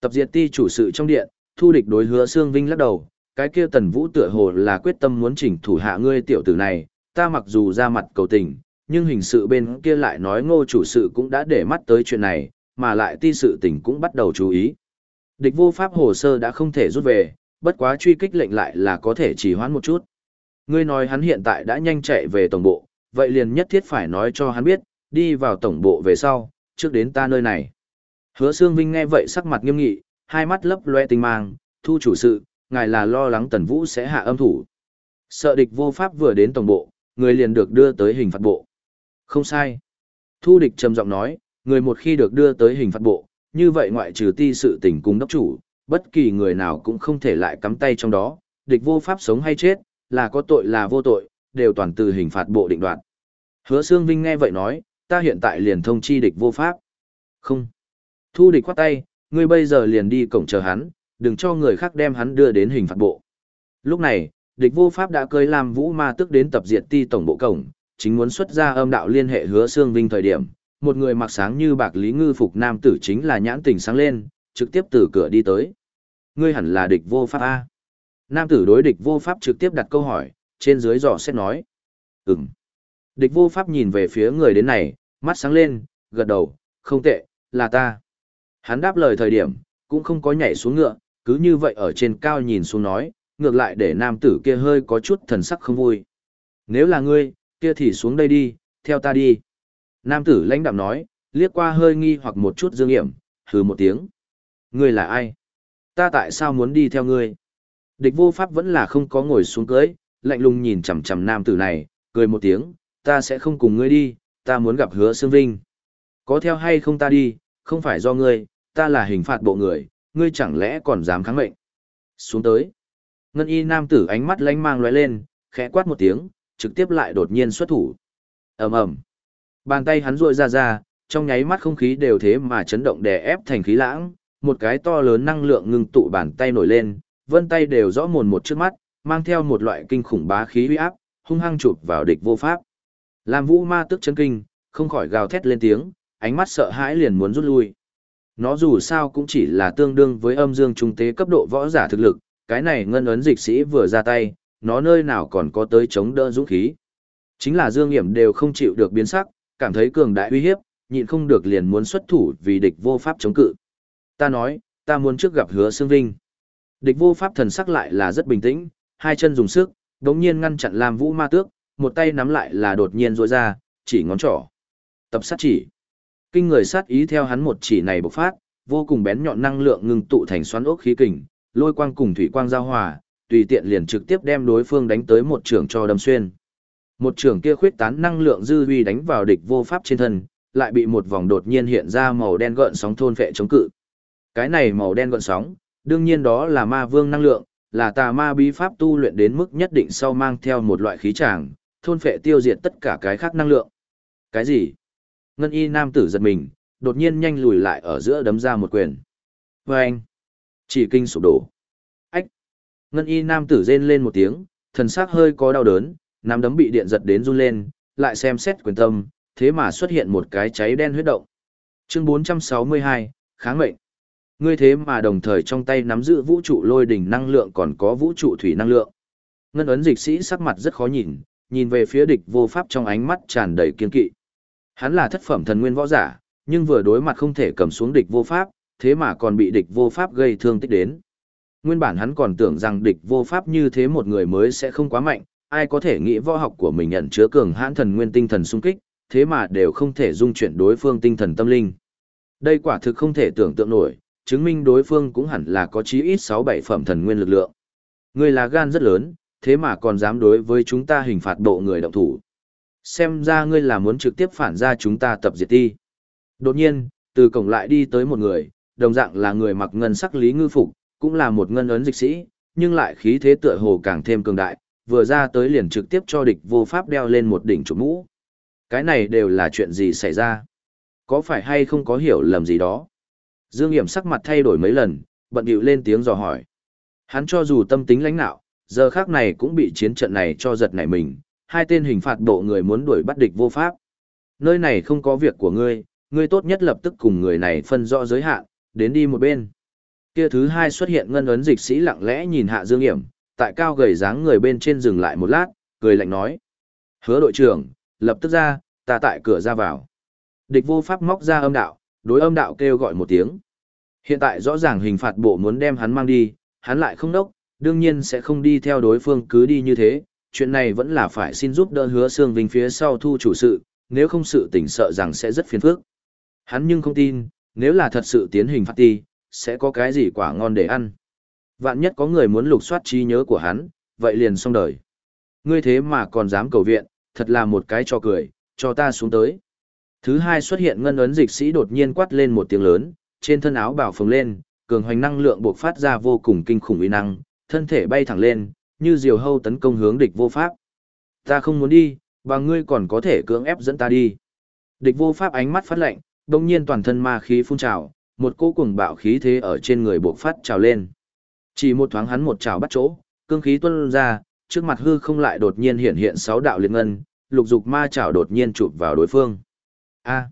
Tập diệt ti chủ sự trong điện, thu địch đối hứa Sương Vinh lắc đầu, cái kia tần vũ tựa hồ là quyết tâm muốn chỉnh thủ hạ ngươi tiểu tử này, ta mặc dù ra mặt cầu tình, nhưng hình sự bên kia lại nói ngô chủ sự cũng đã để mắt tới chuyện này, mà lại ti sự tình cũng bắt đầu chú ý. Địch vô pháp hồ sơ đã không thể rút về, bất quá truy kích lệnh lại là có thể chỉ hoãn một chút. Ngươi nói hắn hiện tại đã nhanh chạy về tổng bộ, vậy liền nhất thiết phải nói cho hắn biết, đi vào tổng bộ về sau, trước đến ta nơi này. Hứa Sương Vinh nghe vậy sắc mặt nghiêm nghị, hai mắt lấp loe tinh mang, thu chủ sự, ngài là lo lắng Tần Vũ sẽ hạ âm thủ. Sợ địch vô pháp vừa đến tổng bộ, người liền được đưa tới hình phạt bộ. Không sai. Thu địch trầm giọng nói, người một khi được đưa tới hình phạt bộ, như vậy ngoại trừ ti sự tình cung đốc chủ, bất kỳ người nào cũng không thể lại cắm tay trong đó, địch vô pháp sống hay chết, là có tội là vô tội, đều toàn từ hình phạt bộ định đoạt. Hứa Sương Vinh nghe vậy nói, ta hiện tại liền thông chi địch vô pháp. Không. Thu địch khoát tay, ngươi bây giờ liền đi cổng chờ hắn, đừng cho người khác đem hắn đưa đến hình phạt bộ. Lúc này, địch vô pháp đã cơi làm vũ ma tức đến tập diệt ti tổng bộ cổng, chính muốn xuất ra âm đạo liên hệ hứa Sương vinh thời điểm, một người mặc sáng như bạc lý ngư phục nam tử chính là nhãn tình sáng lên, trực tiếp từ cửa đi tới. Ngươi hẳn là địch vô pháp A. Nam tử đối địch vô pháp trực tiếp đặt câu hỏi, trên dưới dò xét nói. Ừm. Địch vô pháp nhìn về phía người đến này, mắt sáng lên, gật đầu, không tệ, là ta. Hắn đáp lời thời điểm, cũng không có nhảy xuống ngựa, cứ như vậy ở trên cao nhìn xuống nói, ngược lại để nam tử kia hơi có chút thần sắc không vui. Nếu là ngươi, kia thì xuống đây đi, theo ta đi. Nam tử lãnh đạm nói, liếc qua hơi nghi hoặc một chút dương hiểm, hừ một tiếng. Ngươi là ai? Ta tại sao muốn đi theo ngươi? Địch vô pháp vẫn là không có ngồi xuống cưới, lạnh lùng nhìn chằm chằm nam tử này, cười một tiếng, ta sẽ không cùng ngươi đi, ta muốn gặp hứa Sương Vinh. Có theo hay không ta đi, không phải do ngươi, ta là hình phạt bộ người, ngươi chẳng lẽ còn dám kháng mệnh. Xuống tới. Ngân y nam tử ánh mắt lánh mang lóe lên, khẽ quát một tiếng, trực tiếp lại đột nhiên xuất thủ. ầm ầm, Bàn tay hắn ruội ra ra, trong nháy mắt không khí đều thế mà chấn động đè ép thành khí lãng, một cái to lớn năng lượng ngưng tụ bàn tay nổi lên, vân tay đều rõ mồn một trước mắt, mang theo một loại kinh khủng bá khí uy áp, hung hăng chụp vào địch vô pháp. Làm vũ ma tức chấn kinh, không khỏi gào thét lên tiếng, ánh mắt sợ hãi liền muốn rút lui. Nó dù sao cũng chỉ là tương đương với âm dương trung tế cấp độ võ giả thực lực, cái này ngân ấn dịch sĩ vừa ra tay, nó nơi nào còn có tới chống đỡ dũng khí. Chính là Dương Hiểm đều không chịu được biến sắc, cảm thấy cường đại uy hiếp, nhịn không được liền muốn xuất thủ vì địch vô pháp chống cự. Ta nói, ta muốn trước gặp hứa Sương Vinh. Địch vô pháp thần sắc lại là rất bình tĩnh, hai chân dùng sức, đống nhiên ngăn chặn làm vũ ma tước, một tay nắm lại là đột nhiên rối ra, chỉ ngón trỏ. Tập sát chỉ. Kinh người sát ý theo hắn một chỉ này bộc phát, vô cùng bén nhọn năng lượng ngưng tụ thành xoắn ốc khí kình, lôi quang cùng thủy quang giao hòa, tùy tiện liền trực tiếp đem đối phương đánh tới một trường cho đâm xuyên. Một trường kia khuyết tán năng lượng dư huy đánh vào địch vô pháp trên thân, lại bị một vòng đột nhiên hiện ra màu đen gợn sóng thôn phệ chống cự. Cái này màu đen gợn sóng, đương nhiên đó là ma vương năng lượng, là tà ma bí pháp tu luyện đến mức nhất định sau mang theo một loại khí tràng, thôn phệ tiêu diệt tất cả cái khác năng lượng. Cái gì? Ngân y nam tử giật mình, đột nhiên nhanh lùi lại ở giữa đấm ra một quyền. Và anh, chỉ kinh sụp đổ. Ách! Ngân y nam tử rên lên một tiếng, thần sắc hơi có đau đớn, nắm đấm bị điện giật đến run lên, lại xem xét quyền tâm, thế mà xuất hiện một cái cháy đen huyết động. Chương 462, kháng mệnh. Ngươi thế mà đồng thời trong tay nắm giữ vũ trụ lôi đỉnh năng lượng còn có vũ trụ thủy năng lượng. Ngân ấn dịch sĩ sắc mặt rất khó nhìn, nhìn về phía địch vô pháp trong ánh mắt tràn đầy kiên kỵ. Hắn là thất phẩm thần nguyên võ giả, nhưng vừa đối mặt không thể cầm xuống địch vô pháp, thế mà còn bị địch vô pháp gây thương tích đến. Nguyên bản hắn còn tưởng rằng địch vô pháp như thế một người mới sẽ không quá mạnh, ai có thể nghĩ võ học của mình nhận chứa cường hãn thần nguyên tinh thần sung kích, thế mà đều không thể dung chuyển đối phương tinh thần tâm linh. Đây quả thực không thể tưởng tượng nổi, chứng minh đối phương cũng hẳn là có chí ít 6-7 phẩm thần nguyên lực lượng. Người là gan rất lớn, thế mà còn dám đối với chúng ta hình phạt bộ người động thủ. Xem ra ngươi là muốn trực tiếp phản ra chúng ta tập diệt ti. Đột nhiên, từ cổng lại đi tới một người, đồng dạng là người mặc ngân sắc lý ngư phục, cũng là một ngân ấn dịch sĩ, nhưng lại khí thế tựa hồ càng thêm cường đại, vừa ra tới liền trực tiếp cho địch vô pháp đeo lên một đỉnh trụ mũ. Cái này đều là chuyện gì xảy ra? Có phải hay không có hiểu lầm gì đó? Dương Hiểm sắc mặt thay đổi mấy lần, bận điệu lên tiếng dò hỏi. Hắn cho dù tâm tính lãnh nạo, giờ khác này cũng bị chiến trận này cho giật nảy mình, hai tên hình phạt bộ người muốn đuổi bắt địch vô pháp. Nơi này không có việc của ngươi, ngươi tốt nhất lập tức cùng người này phân rõ giới hạn, đến đi một bên. Kia thứ hai xuất hiện ngân ấn dịch sĩ lặng lẽ nhìn hạ Dương Hiểm, tại cao gầy dáng người bên trên dừng lại một lát, cười lạnh nói. Hứa đội trưởng, lập tức ra, ta tại cửa ra vào. Địch vô pháp móc ra âm đạo, đối âm đạo kêu gọi một tiếng. Hiện tại rõ ràng hình phạt bộ muốn đem hắn mang đi, hắn lại không đốc, đương nhiên sẽ không đi theo đối phương cứ đi như thế, chuyện này vẫn là phải xin giúp đỡ hứa xương vinh phía sau thu chủ sự, nếu không sự tỉnh sợ rằng sẽ rất phiền phức. Hắn nhưng không tin, nếu là thật sự tiến hình phạt ti, sẽ có cái gì quả ngon để ăn. Vạn nhất có người muốn lục soát trí nhớ của hắn, vậy liền xong đời. Ngươi thế mà còn dám cầu viện, thật là một cái cho cười, cho ta xuống tới. Thứ hai xuất hiện ngân ấn dịch sĩ đột nhiên quát lên một tiếng lớn, trên thân áo bảo phồng lên, cường hoành năng lượng bộc phát ra vô cùng kinh khủng uy năng, thân thể bay thẳng lên, như diều hâu tấn công hướng địch vô pháp. Ta không muốn đi, và ngươi còn có thể cưỡng ép dẫn ta đi. Địch vô pháp ánh mắt phát lạnh, đồng nhiên toàn thân ma khí phun trào, một cỗ cuồng bạo khí thế ở trên người bộc phát trào lên. Chỉ một thoáng hắn một trào bắt chỗ, cương khí tuôn ra, trước mặt hư không lại đột nhiên hiện hiện sáu đạo liệt ngân, lục dục ma trảo đột nhiên chụp vào đối phương. A.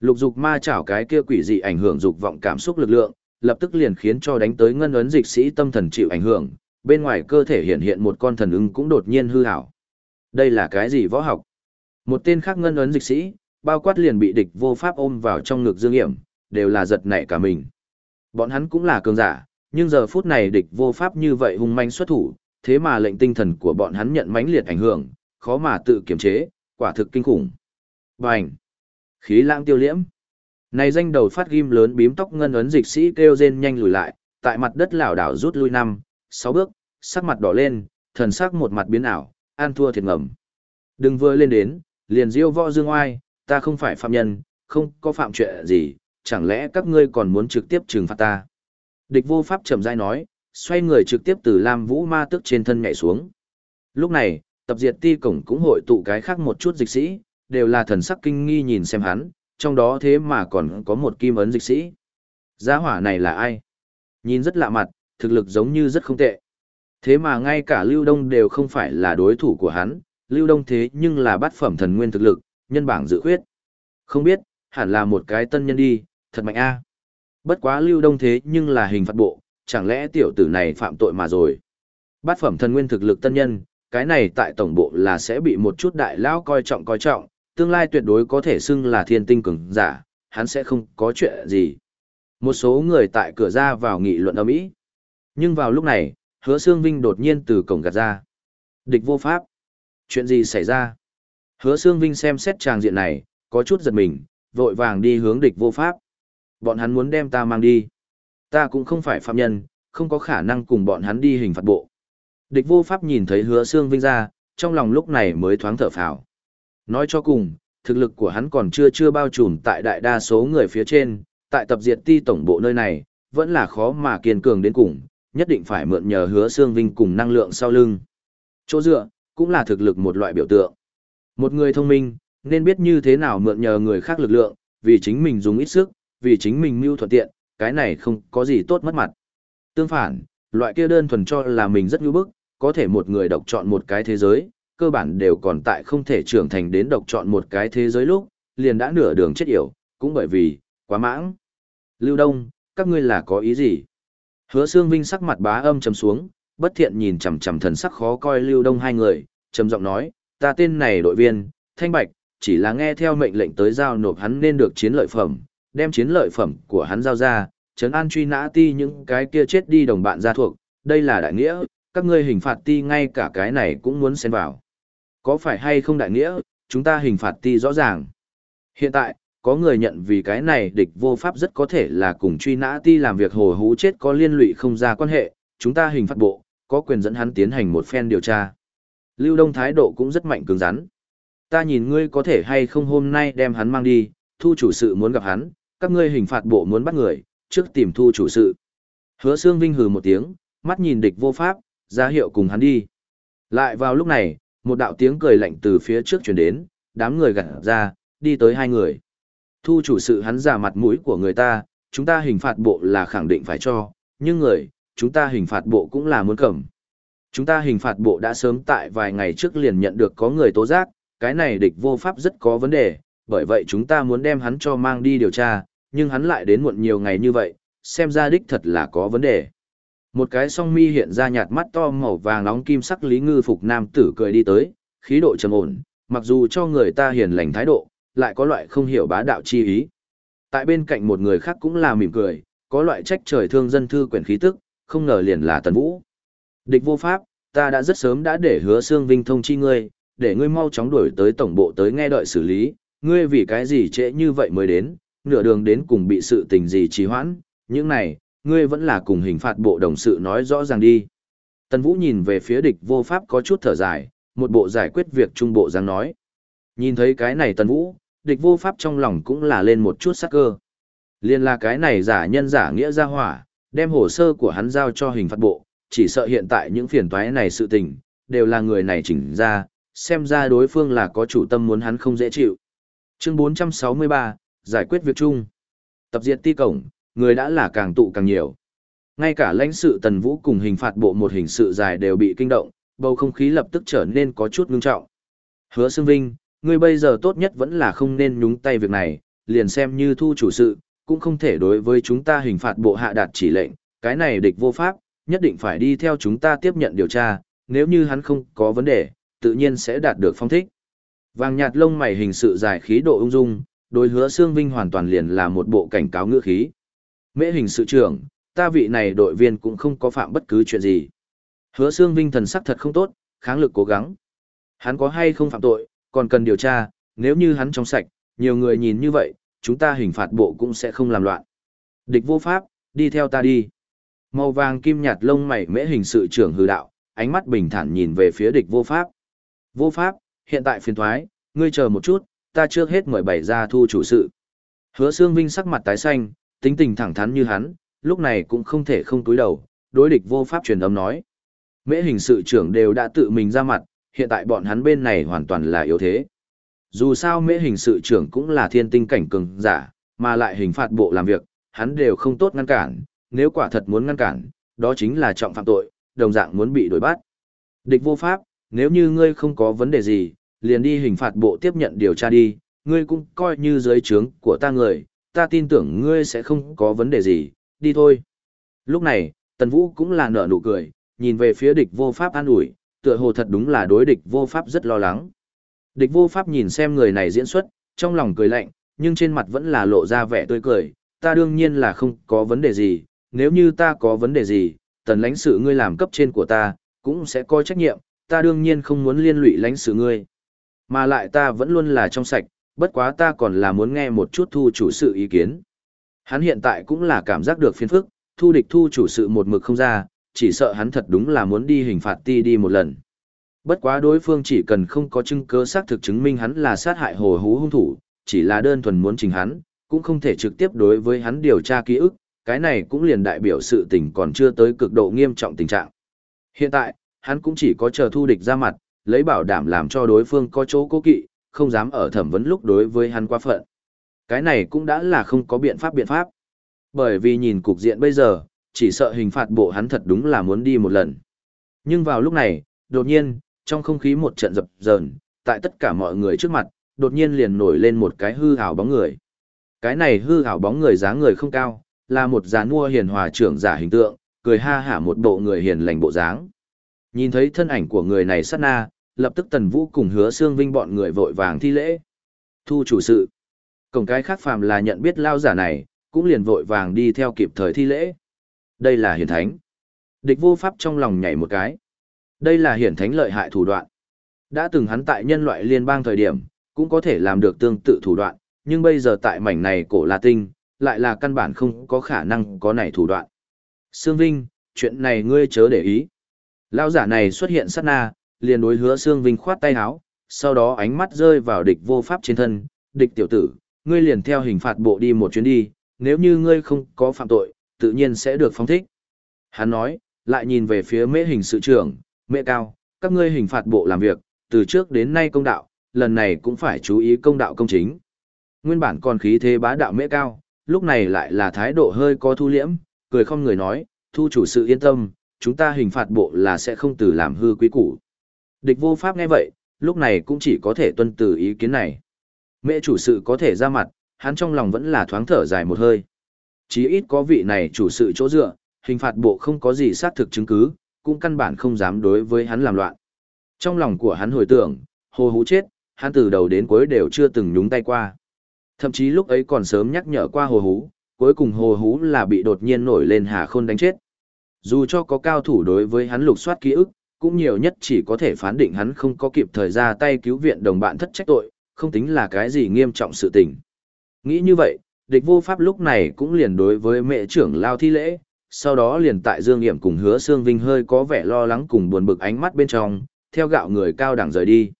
lục dục ma trảo cái kia quỷ dị ảnh hưởng dục vọng cảm xúc lực lượng, lập tức liền khiến cho đánh tới ngân ấn dịch sĩ tâm thần chịu ảnh hưởng, bên ngoài cơ thể hiện hiện một con thần ưng cũng đột nhiên hư hảo. Đây là cái gì võ học? Một tên khác ngân ấn dịch sĩ, bao quát liền bị địch vô pháp ôm vào trong ngực dương hiểm, đều là giật nảy cả mình. Bọn hắn cũng là cường giả, nhưng giờ phút này địch vô pháp như vậy hung manh xuất thủ, thế mà lệnh tinh thần của bọn hắn nhận mãnh liệt ảnh hưởng, khó mà tự kiềm chế, quả thực kinh khủng. Bành! Khí lãng tiêu liễm. Này danh đầu phát ghim lớn bím tóc ngân ấn dịch sĩ kêu rên nhanh lùi lại, tại mặt đất lảo đảo rút lui năm, sáu bước, sắc mặt đỏ lên, thần sắc một mặt biến ảo, an thua thiệt ngầm. Đừng vừa lên đến, liền diêu võ dương oai, ta không phải phạm nhân, không có phạm chuyện gì, chẳng lẽ các ngươi còn muốn trực tiếp trừng phạt ta. Địch vô pháp trầm rãi nói, xoay người trực tiếp từ Lam Vũ Ma tước trên thân nhảy xuống. Lúc này, tập diệt ti cổng cũng hội tụ cái khác một chút dịch sĩ, đều là thần sắc kinh nghi nhìn xem hắn, trong đó thế mà còn có một kim ấn dịch sĩ. Giá hỏa này là ai? Nhìn rất lạ mặt, thực lực giống như rất không tệ. Thế mà ngay cả Lưu Đông đều không phải là đối thủ của hắn, Lưu Đông thế nhưng là bát phẩm thần nguyên thực lực, nhân bảng dự khuyết. Không biết, hẳn là một cái tân nhân đi, thật mạnh a. Bất quá Lưu Đông thế nhưng là hình phạt bộ, chẳng lẽ tiểu tử này phạm tội mà rồi. Bát phẩm thần nguyên thực lực tân nhân, cái này tại tổng bộ là sẽ bị một chút đại lão coi trọng coi trọng, tương lai tuyệt đối có thể xưng là thiên tinh cường giả, hắn sẽ không có chuyện gì. Một số người tại cửa ra vào nghị luận ầm ĩ. Nhưng vào lúc này, Hứa Xương Vinh đột nhiên từ cổng gạt ra. Địch vô pháp. Chuyện gì xảy ra? Hứa Xương Vinh xem xét tràng diện này, có chút giật mình, vội vàng đi hướng địch vô pháp. Bọn hắn muốn đem ta mang đi. Ta cũng không phải phạm nhân, không có khả năng cùng bọn hắn đi hình phạt bộ. Địch vô pháp nhìn thấy hứa xương vinh ra, trong lòng lúc này mới thoáng thở phào. Nói cho cùng, thực lực của hắn còn chưa chưa bao trùm tại đại đa số người phía trên, tại tập diệt ti tổng bộ nơi này, vẫn là khó mà kiên cường đến cùng, nhất định phải mượn nhờ hứa xương vinh cùng năng lượng sau lưng. Chỗ dựa, cũng là thực lực một loại biểu tượng. Một người thông minh, nên biết như thế nào mượn nhờ người khác lực lượng, vì chính mình dùng ít sức, vì chính mình mưu thuận tiện, cái này không có gì tốt mất mặt. Tương phản, loại kia đơn thuần cho là mình rất nhu bức, có thể một người độc chọn một cái thế giới, cơ bản đều còn tại không thể trưởng thành đến độc chọn một cái thế giới lúc, liền đã nửa đường chết yểu, cũng bởi vì, quá mãng. Lưu Đông, các ngươi là có ý gì? Hứa Sương Vinh sắc mặt bá âm trầm xuống, bất thiện nhìn chằm chằm thần sắc khó coi Lưu Đông hai người, trầm giọng nói, ta tên này đội viên, Thanh Bạch, chỉ là nghe theo mệnh lệnh tới giao nộp hắn nên được chiến lợi phẩm, đem chiến lợi phẩm của hắn giao ra, trấn an truy nã ti những cái kia chết đi đồng bạn gia thuộc, đây là đại nghĩa, các ngươi hình phạt ti ngay cả cái này cũng muốn xen vào. Có phải hay không đại nghĩa, chúng ta hình phạt ti rõ ràng. Hiện tại, có người nhận vì cái này địch vô pháp rất có thể là cùng truy nã ti làm việc hồ hú chết có liên lụy không ra quan hệ, chúng ta hình phạt bộ, có quyền dẫn hắn tiến hành một phen điều tra. Lưu Đông thái độ cũng rất mạnh cứng rắn. Ta nhìn ngươi có thể hay không hôm nay đem hắn mang đi, thu chủ sự muốn gặp hắn, các ngươi hình phạt bộ muốn bắt người, trước tìm thu chủ sự. Hứa Sương Vinh hừ một tiếng, mắt nhìn địch vô pháp, ra hiệu cùng hắn đi. Lại vào lúc này, một đạo tiếng cười lạnh từ phía trước chuyển đến, đám người gặt ra, đi tới hai người. Thu chủ sự hắn giả mặt mũi của người ta, chúng ta hình phạt bộ là khẳng định phải cho, nhưng người, chúng ta hình phạt bộ cũng là muốn cầm. Chúng ta hình phạt bộ đã sớm tại vài ngày trước liền nhận được có người tố giác, cái này địch vô pháp rất có vấn đề, bởi vậy chúng ta muốn đem hắn cho mang đi điều tra, nhưng hắn lại đến muộn nhiều ngày như vậy, xem ra đích thật là có vấn đề. Một cái song mi hiện ra nhạt mắt to màu vàng nóng kim sắc lý ngư phục nam tử cười đi tới, khí độ trầm ổn, mặc dù cho người ta hiền lành thái độ, lại có loại không hiểu bá đạo chi ý. Tại bên cạnh một người khác cũng là mỉm cười, có loại trách trời thương dân thư quyển khí tức, không ngờ liền là Tần Vũ. Địch vô pháp, ta đã rất sớm đã để hứa xương vinh thông chi ngươi, để ngươi mau chóng đuổi tới tổng bộ tới nghe đợi xử lý, ngươi vì cái gì trễ như vậy mới đến, nửa đường đến cùng bị sự tình gì trì hoãn, những này, ngươi vẫn là cùng hình phạt bộ đồng sự nói rõ ràng đi. Tần Vũ nhìn về phía địch vô pháp có chút thở dài, một bộ giải quyết việc trung bộ dáng nói. Nhìn thấy cái này Tần Vũ, địch vô pháp trong lòng cũng là lên một chút sắc cơ. Liên là cái này giả nhân giả nghĩa ra hỏa, đem hồ sơ của hắn giao cho hình phạt bộ, chỉ sợ hiện tại những phiền toái này sự tình, đều là người này chỉnh ra, xem ra đối phương là có chủ tâm muốn hắn không dễ chịu. Chương 463, giải quyết việc chung. Tập diệt ti cổng, người đã là càng tụ càng nhiều. Ngay cả lãnh sự tần vũ cùng hình phạt bộ một hình sự dài đều bị kinh động, bầu không khí lập tức trở nên có chút ngưng trọng. Hứa Sương Vinh, ngươi bây giờ tốt nhất vẫn là không nên nhúng tay việc này, liền xem như thu chủ sự, cũng không thể đối với chúng ta hình phạt bộ hạ đạt chỉ lệnh, cái này địch vô pháp, nhất định phải đi theo chúng ta tiếp nhận điều tra, nếu như hắn không có vấn đề, tự nhiên sẽ đạt được phong thích. Vàng nhạt lông mày hình sự dài khí độ ung dung, đối hứa xương vinh hoàn toàn liền là một bộ cảnh cáo ngữ khí. Mễ hình sự trưởng, ta vị này đội viên cũng không có phạm bất cứ chuyện gì. Hứa xương vinh thần sắc thật không tốt, kháng lực cố gắng. Hắn có hay không phạm tội, còn cần điều tra, nếu như hắn trong sạch, nhiều người nhìn như vậy, chúng ta hình phạt bộ cũng sẽ không làm loạn. Địch vô pháp, đi theo ta đi. Màu vàng kim nhạt lông mày mễ hình sự trưởng hư đạo, ánh mắt bình thản nhìn về phía địch vô pháp. Vô pháp, hiện tại phiền thoái, ngươi chờ một chút, ta trước hết mời bảy ra thu chủ sự. Hứa Sương Vinh sắc mặt tái xanh, tính tình thẳng thắn như hắn, lúc này cũng không thể không túi đầu, đối địch vô pháp truyền âm nói. Mễ hình sự trưởng đều đã tự mình ra mặt, hiện tại bọn hắn bên này hoàn toàn là yếu thế. Dù sao mễ hình sự trưởng cũng là thiên tinh cảnh cường giả, mà lại hình phạt bộ làm việc, hắn đều không tốt ngăn cản, nếu quả thật muốn ngăn cản, đó chính là trọng phạm tội, đồng dạng muốn bị đổi bắt. Địch vô pháp, nếu như ngươi không có vấn đề gì, liền đi hình phạt bộ tiếp nhận điều tra đi, ngươi cũng coi như dưới trướng của ta người, ta tin tưởng ngươi sẽ không có vấn đề gì, đi thôi. Lúc này, Tần Vũ cũng là nở nụ cười, nhìn về phía địch vô pháp an ủi, tựa hồ thật đúng là đối địch vô pháp rất lo lắng. Địch vô pháp nhìn xem người này diễn xuất, trong lòng cười lạnh, nhưng trên mặt vẫn là lộ ra vẻ tươi cười, ta đương nhiên là không có vấn đề gì, nếu như ta có vấn đề gì, tần lãnh sự ngươi làm cấp trên của ta, cũng sẽ coi trách nhiệm, ta đương nhiên không muốn liên lụy lãnh sự ngươi. Mà lại ta vẫn luôn là trong sạch, bất quá ta còn là muốn nghe một chút thu chủ sự ý kiến. Hắn hiện tại cũng là cảm giác được phiền phức, thu địch thu chủ sự một mực không ra, chỉ sợ hắn thật đúng là muốn đi hình phạt ti đi một lần. Bất quá đối phương chỉ cần không có chứng cứ xác thực chứng minh hắn là sát hại hồ hú hung thủ, chỉ là đơn thuần muốn trình hắn, cũng không thể trực tiếp đối với hắn điều tra ký ức, cái này cũng liền đại biểu sự tình còn chưa tới cực độ nghiêm trọng tình trạng. Hiện tại, hắn cũng chỉ có chờ thu địch ra mặt, lấy bảo đảm làm cho đối phương có chỗ cố kỵ, không dám ở thẩm vấn lúc đối với hắn quá phận. Cái này cũng đã là không có biện pháp biện pháp. Bởi vì nhìn cục diện bây giờ, chỉ sợ hình phạt bộ hắn thật đúng là muốn đi một lần. Nhưng vào lúc này, đột nhiên, trong không khí một trận dập dờn, tại tất cả mọi người trước mặt, đột nhiên liền nổi lên một cái hư ảo bóng người. Cái này hư ảo bóng người dáng người không cao, là một dàn mua hiền hòa trưởng giả hình tượng, cười ha hả một bộ người hiền lành bộ dáng. Nhìn thấy thân ảnh của người này sát na, lập tức Tần Vũ cùng hứa xương vinh bọn người vội vàng thi lễ. Thu chủ sự. Cổng cái khác phàm là nhận biết lao giả này, cũng liền vội vàng đi theo kịp thời thi lễ. Đây là hiển thánh. Địch vô pháp trong lòng nhảy một cái. Đây là hiển thánh lợi hại thủ đoạn. Đã từng hắn tại nhân loại liên bang thời điểm, cũng có thể làm được tương tự thủ đoạn, nhưng bây giờ tại mảnh này cổ La Tinh, lại là căn bản không có khả năng có này thủ đoạn. Sương Vinh, chuyện này ngươi chớ để ý. Lão giả này xuất hiện sát na, liền đối hứa xương Vinh khoát tay áo, sau đó ánh mắt rơi vào địch vô pháp trên thân, địch tiểu tử, ngươi liền theo hình phạt bộ đi một chuyến đi, nếu như ngươi không có phạm tội, tự nhiên sẽ được phóng thích. Hắn nói, lại nhìn về phía mễ hình sự trưởng, mễ cao, các ngươi hình phạt bộ làm việc, từ trước đến nay công đạo, lần này cũng phải chú ý công đạo công chính. Nguyên bản còn khí thế bá đạo mễ cao, lúc này lại là thái độ hơi có thu liễm, cười không người nói, thu chủ sự yên tâm, chúng ta hình phạt bộ là sẽ không từ làm hư quý củ. Địch vô pháp nghe vậy, lúc này cũng chỉ có thể tuân từ ý kiến này. Mẹ chủ sự có thể ra mặt, hắn trong lòng vẫn là thoáng thở dài một hơi. Chí ít có vị này chủ sự chỗ dựa, hình phạt bộ không có gì xác thực chứng cứ, cũng căn bản không dám đối với hắn làm loạn. Trong lòng của hắn hồi tưởng, hồ hú chết, hắn từ đầu đến cuối đều chưa từng nhúng tay qua. Thậm chí lúc ấy còn sớm nhắc nhở qua hồ hú, cuối cùng hồ hú là bị đột nhiên nổi lên hà khôn đánh chết. Dù cho có cao thủ đối với hắn lục soát ký ức, cũng nhiều nhất chỉ có thể phán định hắn không có kịp thời ra tay cứu viện đồng bạn thất trách tội, không tính là cái gì nghiêm trọng sự tình. Nghĩ như vậy, địch vô pháp lúc này cũng liền đối với mẹ trưởng lao thi lễ, sau đó liền tại Dương Nghiệm cùng hứa Sương Vinh hơi có vẻ lo lắng cùng buồn bực ánh mắt bên trong, theo gạo người cao đẳng rời đi.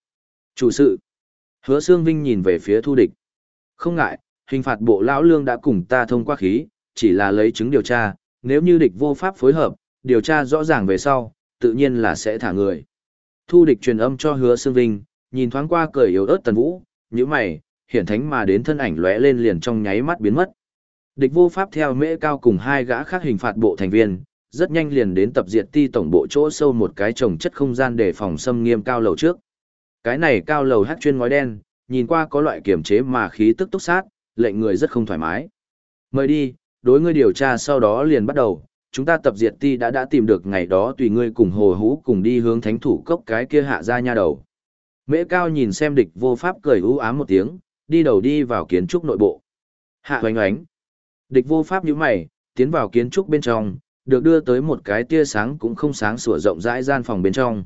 Chủ sự. Hứa Sương Vinh nhìn về phía thu địch. Không ngại, hình phạt bộ lão lương đã cùng ta thông qua khí, chỉ là lấy chứng điều tra, nếu như địch vô pháp phối hợp, điều tra rõ ràng về sau, tự nhiên là sẽ thả người. Thu địch truyền âm cho hứa Sương Vinh, nhìn thoáng qua cười yếu ớt tần vũ, như mày, hiển thánh mà đến thân ảnh lóe lên liền trong nháy mắt biến mất. Địch vô pháp theo mễ cao cùng hai gã khác hình phạt bộ thành viên, rất nhanh liền đến tập diệt ti tổng bộ chỗ sâu một cái trồng chất không gian để phòng xâm nghiêm cao lầu trước. Cái này cao lầu hát chuyên ngói đen, nhìn qua có loại kiểm chế mà khí tức túc sát, lệnh người rất không thoải mái. Mời đi, đối ngươi điều tra sau đó liền bắt đầu, chúng ta tập diệt ti đã đã tìm được ngày đó tùy ngươi cùng hồ hú cùng đi hướng thánh thủ cốc cái kia hạ ra nha đầu. Mễ cao nhìn xem địch vô pháp cười u ám một tiếng, đi đầu đi vào kiến trúc nội bộ. Hạ hoành oánh. Địch vô pháp như mày, tiến vào kiến trúc bên trong, được đưa tới một cái tia sáng cũng không sáng sủa rộng rãi gian phòng bên trong.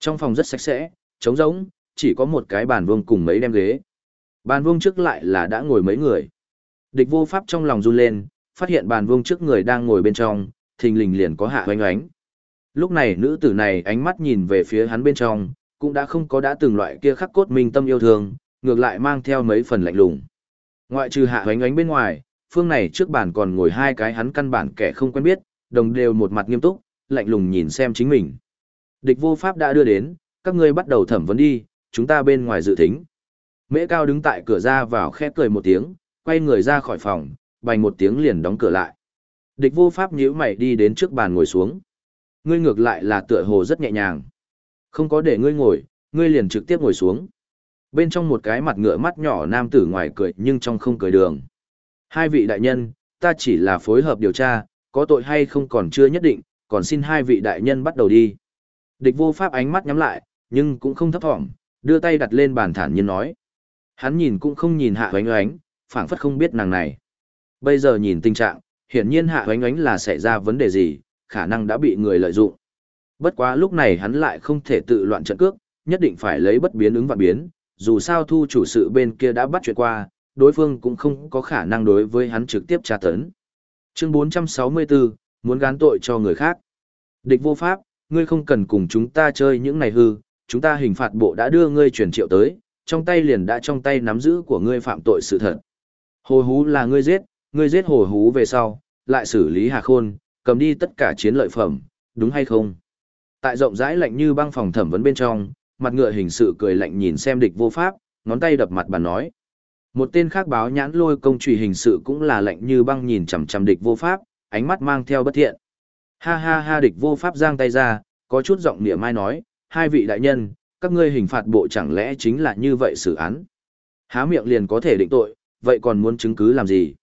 Trong phòng rất sạch sẽ, trống rỗng, chỉ có một cái bàn vuông cùng mấy đem ghế. Bàn vuông trước lại là đã ngồi mấy người. Địch vô pháp trong lòng run lên, phát hiện bàn vuông trước người đang ngồi bên trong, thình lình liền có hạ oanh oánh. Lúc này nữ tử này ánh mắt nhìn về phía hắn bên trong, cũng đã không có đã từng loại kia khắc cốt minh tâm yêu thương, ngược lại mang theo mấy phần lạnh lùng. Ngoại trừ hạ oánh oánh bên ngoài, phương này trước bàn còn ngồi hai cái hắn căn bản kẻ không quen biết, đồng đều một mặt nghiêm túc, lạnh lùng nhìn xem chính mình. Địch vô pháp đã đưa đến, các ngươi bắt đầu thẩm vấn đi, chúng ta bên ngoài dự thính. Mễ cao đứng tại cửa ra vào khẽ cười một tiếng, quay người ra khỏi phòng, bành một tiếng liền đóng cửa lại. Địch vô pháp nhíu mày đi đến trước bàn ngồi xuống. Ngươi ngược lại là tựa hồ rất nhẹ nhàng. Không có để ngươi ngồi, ngươi liền trực tiếp ngồi xuống. Bên trong một cái mặt ngựa mắt nhỏ nam tử ngoài cười nhưng trong không cười đường. Hai vị đại nhân, ta chỉ là phối hợp điều tra, có tội hay không còn chưa nhất định, còn xin hai vị đại nhân bắt đầu đi. Địch vô pháp ánh mắt nhắm lại, nhưng cũng không thấp thỏm, đưa tay đặt lên bàn thản nhiên nói. Hắn nhìn cũng không nhìn hạ oánh oánh, phảng phất không biết nàng này. Bây giờ nhìn tình trạng, hiển nhiên hạ oánh oánh là xảy ra vấn đề gì, khả năng đã bị người lợi dụng. Bất quá lúc này hắn lại không thể tự loạn trận cước, nhất định phải lấy bất biến ứng và biến, dù sao thu chủ sự bên kia đã bắt chuyện qua, đối phương cũng không có khả năng đối với hắn trực tiếp tra tấn. Chương 464, muốn gán tội cho người khác. Địch vô pháp, ngươi không cần cùng chúng ta chơi những này hư, chúng ta hình phạt bộ đã đưa ngươi chuyển triệu tới, trong tay liền đã trong tay nắm giữ của ngươi phạm tội sự thật. Hồ hú là ngươi giết, ngươi giết hồ hú về sau, lại xử lý hà khôn, cầm đi tất cả chiến lợi phẩm, đúng hay không? Tại rộng rãi lạnh như băng phòng thẩm vấn bên trong, mặt ngựa hình sự cười lạnh nhìn xem địch vô pháp, ngón tay đập mặt bàn nói. Một tên khác báo nhãn lôi công trùy hình sự cũng là lạnh như băng nhìn chằm chằm địch vô pháp, ánh mắt mang theo bất thiện. Ha ha ha địch vô pháp giang tay ra, có chút giọng nịa mai nói, hai vị đại nhân, các ngươi hình phạt bộ chẳng lẽ chính là như vậy xử án. Há miệng liền có thể định tội, vậy còn muốn chứng cứ làm gì?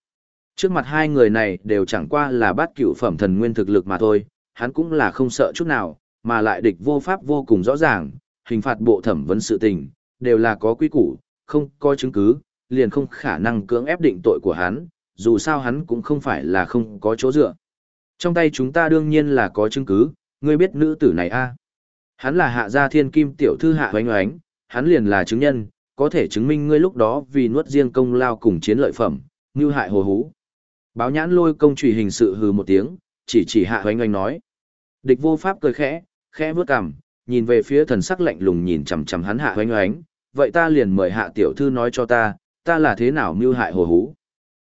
Trước mặt hai người này đều chẳng qua là bát cửu phẩm thần nguyên thực lực mà thôi, hắn cũng là không sợ chút nào, mà lại địch vô pháp vô cùng rõ ràng, hình phạt bộ thẩm vấn sự tình, đều là có quy củ, không có chứng cứ, liền không khả năng cưỡng ép định tội của hắn, dù sao hắn cũng không phải là không có chỗ dựa. Trong tay chúng ta đương nhiên là có chứng cứ, ngươi biết nữ tử này a Hắn là hạ gia thiên kim tiểu thư hạ oánh oánh, hắn liền là chứng nhân, có thể chứng minh ngươi lúc đó vì nuốt riêng công lao cùng chiến lợi phẩm, như hại hồ hú. Báo nhãn lôi công trùy hình sự hừ một tiếng, chỉ chỉ hạ hoánh oanh nói. Địch vô pháp cười khẽ, khẽ vướt cằm, nhìn về phía thần sắc lạnh lùng nhìn chằm chằm hắn hạ hoánh oánh, vậy ta liền mời hạ tiểu thư nói cho ta, ta là thế nào mưu hại hồ hú.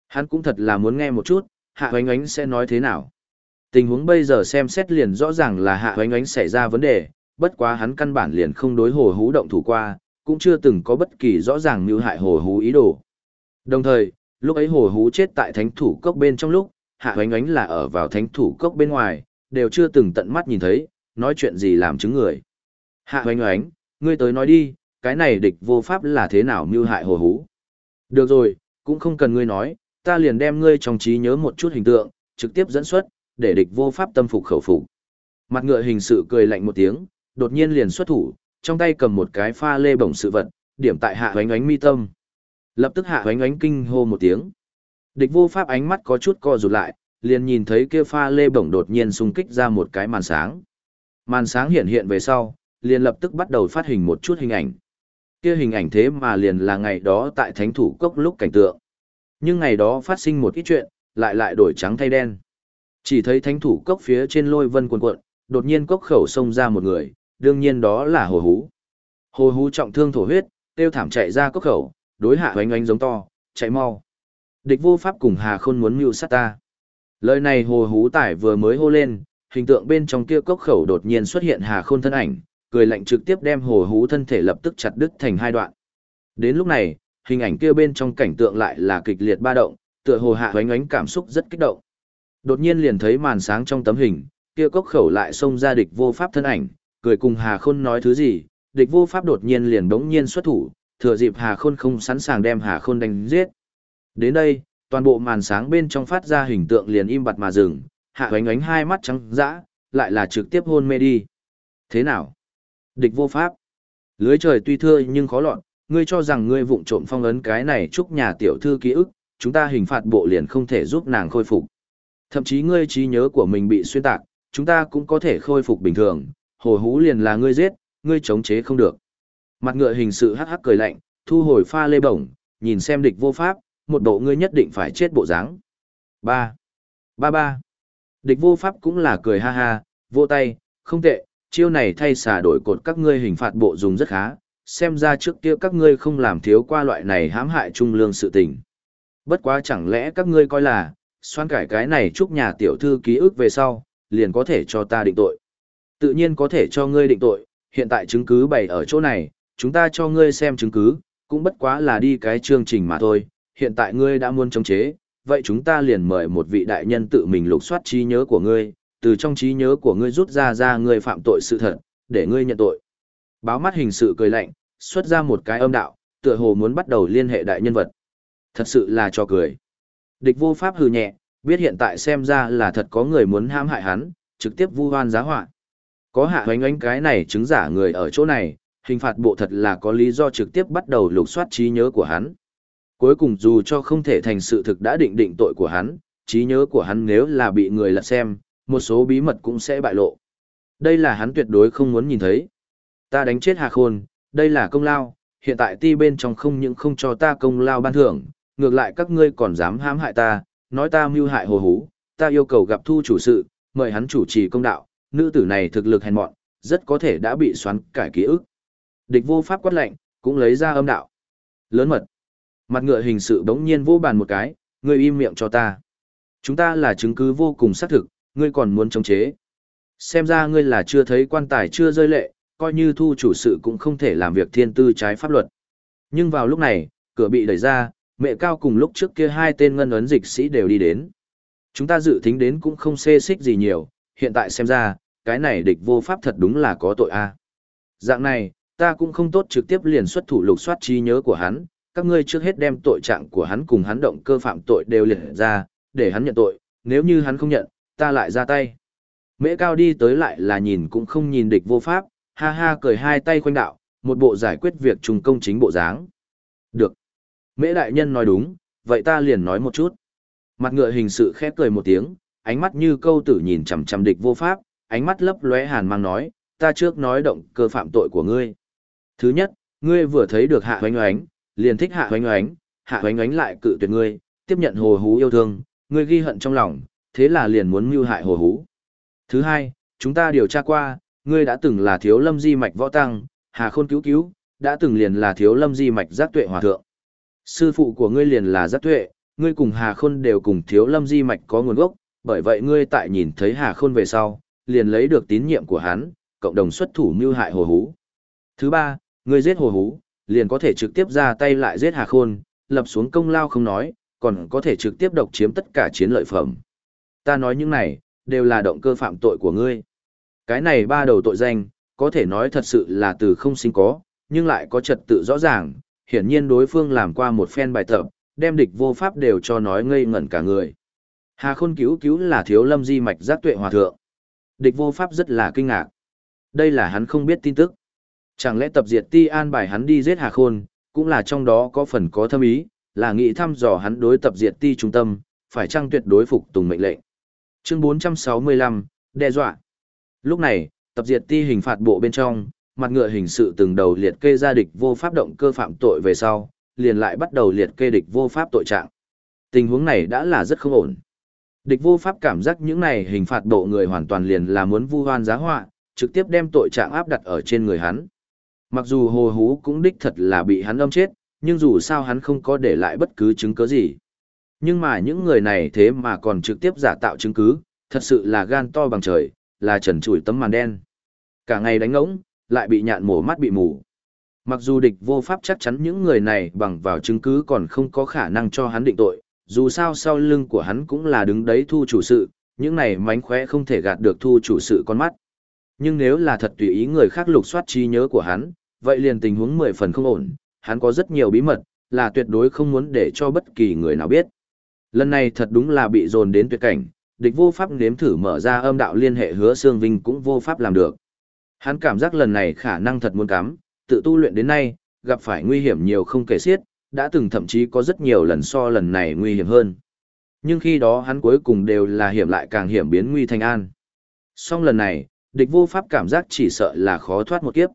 Hắn cũng thật là muốn nghe một chút, hạ hoánh oánh sẽ nói thế nào. Tình huống bây giờ xem xét liền rõ ràng là hạ hoánh oánh xảy ra vấn đề, bất quá hắn căn bản liền không đối hồ hú động thủ qua, cũng chưa từng có bất kỳ rõ ràng mưu hại hồ hú ý đồ. Đồng thời, lúc ấy hồ hú chết tại thánh thủ cốc bên trong lúc, hạ oánh oánh là ở vào thánh thủ cốc bên ngoài, đều chưa từng tận mắt nhìn thấy, nói chuyện gì làm chứng người. Hạ oánh oánh, ngươi tới nói đi, cái này địch vô pháp là thế nào mưu hại hồ hú. Được rồi, cũng không cần ngươi nói, ta liền đem ngươi trong trí nhớ một chút hình tượng, trực tiếp dẫn xuất, để địch vô pháp tâm phục khẩu phục. Mặt ngựa hình sự cười lạnh một tiếng, đột nhiên liền xuất thủ, trong tay cầm một cái pha lê bổng sự vật, điểm tại hạ oánh oánh mi tâm. Lập tức hạ oánh oánh kinh hô một tiếng. Địch vô pháp ánh mắt có chút co rụt lại, liền nhìn thấy kia pha lê bổng đột nhiên xung kích ra một cái màn sáng. Màn sáng hiện hiện về sau, liền lập tức bắt đầu phát hình một chút hình ảnh. Kia hình ảnh thế mà liền là ngày đó tại thánh thủ cốc lúc cảnh tượng. Nhưng ngày đó phát sinh một ít chuyện, lại lại đổi trắng thay đen. Chỉ thấy thánh thủ cốc phía trên lôi vân cuộn cuộn, đột nhiên cốc khẩu xông ra một người, đương nhiên đó là hồ hú. Hồ hú trọng thương thổ huyết, tiêu thảm chạy ra cốc khẩu, đối hạ oánh oánh giống to, chạy mau. Địch vô pháp cùng Hà Khôn muốn mưu sát ta. Lời này hồ hú tải vừa mới hô lên, hình tượng bên trong kia cốc khẩu đột nhiên xuất hiện Hà Khôn thân ảnh, cười lạnh trực tiếp đem hồ hú thân thể lập tức chặt đứt thành hai đoạn. Đến lúc này, hình ảnh kia bên trong cảnh tượng lại là kịch liệt ba động, tựa hồ hạ oánh oánh cảm xúc rất kích động. Đột nhiên liền thấy màn sáng trong tấm hình, kia cốc khẩu lại xông ra địch vô pháp thân ảnh, cười cùng Hà Khôn nói thứ gì, địch vô pháp đột nhiên liền đống nhiên xuất thủ, thừa dịp Hà Khôn không sẵn sàng đem Hà Khôn đánh giết. Đến đây, toàn bộ màn sáng bên trong phát ra hình tượng liền im bặt mà dừng, hạ Hoánh ánh hai mắt trắng dã, lại là trực tiếp hôn mê đi. Thế nào? Địch vô pháp. Lưới trời tuy thưa nhưng khó lọt, ngươi cho rằng ngươi vụng trộm phong ấn cái này chúc nhà tiểu thư ký ức, chúng ta hình phạt bộ liền không thể giúp nàng khôi phục. Thậm chí ngươi trí nhớ của mình bị xuyên tạc, chúng ta cũng có thể khôi phục bình thường, hồ hú liền là ngươi giết, ngươi chống chế không được. Mặt ngựa hình sự hắc hắc cười lạnh, thu hồi pha lê bổng, nhìn xem địch vô pháp, một bộ ngươi nhất định phải chết bộ dáng. Ba. Ba ba. Địch vô pháp cũng là cười ha ha, vô tay, không tệ, chiêu này thay xả đổi cột các ngươi hình phạt bộ dùng rất khá, xem ra trước kia các ngươi không làm thiếu qua loại này hãm hại trung lương sự tình. Bất quá chẳng lẽ các ngươi coi là, xoan cải cái này chúc nhà tiểu thư ký ức về sau, liền có thể cho ta định tội. Tự nhiên có thể cho ngươi định tội, hiện tại chứng cứ bày ở chỗ này, chúng ta cho ngươi xem chứng cứ, cũng bất quá là đi cái chương trình mà thôi, hiện tại ngươi đã muốn chống chế, vậy chúng ta liền mời một vị đại nhân tự mình lục soát trí nhớ của ngươi, từ trong trí nhớ của ngươi rút ra ra ngươi phạm tội sự thật, để ngươi nhận tội. Báo mắt hình sự cười lạnh, xuất ra một cái âm đạo, tựa hồ muốn bắt đầu liên hệ đại nhân vật. Thật sự là cho cười. Địch vô pháp hừ nhẹ, biết hiện tại xem ra là thật có người muốn hãm hại hắn, trực tiếp vu hoan giá họa. Có hạ hoánh ánh cái này chứng giả người ở chỗ này, hình phạt bộ thật là có lý do trực tiếp bắt đầu lục soát trí nhớ của hắn. Cuối cùng dù cho không thể thành sự thực đã định định tội của hắn, trí nhớ của hắn nếu là bị người lật xem, một số bí mật cũng sẽ bại lộ. Đây là hắn tuyệt đối không muốn nhìn thấy. Ta đánh chết Hà Khôn, đây là công lao, hiện tại ti bên trong không những không cho ta công lao ban thưởng, ngược lại các ngươi còn dám hãm hại ta, nói ta mưu hại hồ hú, ta yêu cầu gặp thu chủ sự, mời hắn chủ trì công đạo, nữ tử này thực lực hèn mọn, rất có thể đã bị xoắn cải ký ức. Địch vô pháp quát lệnh, cũng lấy ra âm đạo. Lớn mật. Mặt ngựa hình sự bỗng nhiên vô bàn một cái, ngươi im miệng cho ta. Chúng ta là chứng cứ vô cùng xác thực, ngươi còn muốn chống chế. Xem ra ngươi là chưa thấy quan tài chưa rơi lệ, coi như thu chủ sự cũng không thể làm việc thiên tư trái pháp luật. Nhưng vào lúc này, cửa bị đẩy ra, mẹ cao cùng lúc trước kia hai tên ngân ấn dịch sĩ đều đi đến. Chúng ta dự tính đến cũng không xê xích gì nhiều, hiện tại xem ra, cái này địch vô pháp thật đúng là có tội a. Dạng này, ta cũng không tốt trực tiếp liền xuất thủ lục soát trí nhớ của hắn, các ngươi trước hết đem tội trạng của hắn cùng hắn động cơ phạm tội đều liệt ra, để hắn nhận tội, nếu như hắn không nhận, ta lại ra tay. Mễ cao đi tới lại là nhìn cũng không nhìn địch vô pháp, ha ha cười hai tay khoanh đạo, một bộ giải quyết việc trùng công chính bộ dáng. Được. Mễ đại nhân nói đúng, vậy ta liền nói một chút. Mặt ngựa hình sự khép cười một tiếng, ánh mắt như câu tử nhìn chằm chằm địch vô pháp, ánh mắt lấp lóe hàn mang nói, ta trước nói động cơ phạm tội của ngươi. Thứ nhất, ngươi vừa thấy được hạ hoánh oánh, liền thích hạ hoánh oánh, hạ hoánh oánh lại cự tuyệt ngươi, tiếp nhận hồ hú yêu thương, ngươi ghi hận trong lòng, thế là liền muốn mưu hại hồ hú. Thứ hai, chúng ta điều tra qua, ngươi đã từng là thiếu lâm di mạch võ tăng, hà khôn cứu cứu, đã từng liền là thiếu lâm di mạch giác tuệ hòa thượng. Sư phụ của ngươi liền là giác tuệ, ngươi cùng hà khôn đều cùng thiếu lâm di mạch có nguồn gốc, bởi vậy ngươi tại nhìn thấy hà khôn về sau, liền lấy được tín nhiệm của hắn, cộng đồng xuất thủ mưu hại hồ hú. Thứ ba, ngươi giết hồ hú, liền có thể trực tiếp ra tay lại giết hà khôn, lập xuống công lao không nói, còn có thể trực tiếp độc chiếm tất cả chiến lợi phẩm. Ta nói những này, đều là động cơ phạm tội của ngươi. Cái này ba đầu tội danh, có thể nói thật sự là từ không sinh có, nhưng lại có trật tự rõ ràng, hiển nhiên đối phương làm qua một phen bài tập, đem địch vô pháp đều cho nói ngây ngẩn cả người. Hà Khôn cứu cứu là thiếu lâm di mạch giác tuệ hòa thượng. Địch vô pháp rất là kinh ngạc. Đây là hắn không biết tin tức. Chẳng lẽ tập diệt ti an bài hắn đi giết Hà Khôn, cũng là trong đó có phần có thâm ý, là nghĩ thăm dò hắn đối tập diệt ti trung tâm, phải chăng tuyệt đối phục tùng mệnh lệnh. Chương 465, đe dọa. Lúc này, tập diệt ti hình phạt bộ bên trong, mặt ngựa hình sự từng đầu liệt kê ra địch vô pháp động cơ phạm tội về sau, liền lại bắt đầu liệt kê địch vô pháp tội trạng. Tình huống này đã là rất không ổn. Địch vô pháp cảm giác những này hình phạt độ người hoàn toàn liền là muốn vu hoan giá họa, trực tiếp đem tội trạng áp đặt ở trên người hắn. Mặc dù hồ hú cũng đích thật là bị hắn âm chết, nhưng dù sao hắn không có để lại bất cứ chứng cứ gì. Nhưng mà những người này thế mà còn trực tiếp giả tạo chứng cứ, thật sự là gan to bằng trời, là trần trụi tấm màn đen. Cả ngày đánh ngỗng, lại bị nhạn mổ mắt bị mù. Mặc dù địch vô pháp chắc chắn những người này bằng vào chứng cứ còn không có khả năng cho hắn định tội, dù sao sau lưng của hắn cũng là đứng đấy thu chủ sự, những này mánh khóe không thể gạt được thu chủ sự con mắt. Nhưng nếu là thật tùy ý người khác lục soát trí nhớ của hắn, vậy liền tình huống mười phần không ổn, hắn có rất nhiều bí mật, là tuyệt đối không muốn để cho bất kỳ người nào biết. Lần này thật đúng là bị dồn đến tuyệt cảnh, địch vô pháp nếm thử mở ra âm đạo liên hệ hứa xương vinh cũng vô pháp làm được. Hắn cảm giác lần này khả năng thật muốn cắm, tự tu luyện đến nay, gặp phải nguy hiểm nhiều không kể xiết, đã từng thậm chí có rất nhiều lần so lần này nguy hiểm hơn. Nhưng khi đó hắn cuối cùng đều là hiểm lại càng hiểm biến nguy thành an. Song lần này, địch vô pháp cảm giác chỉ sợ là khó thoát một kiếp.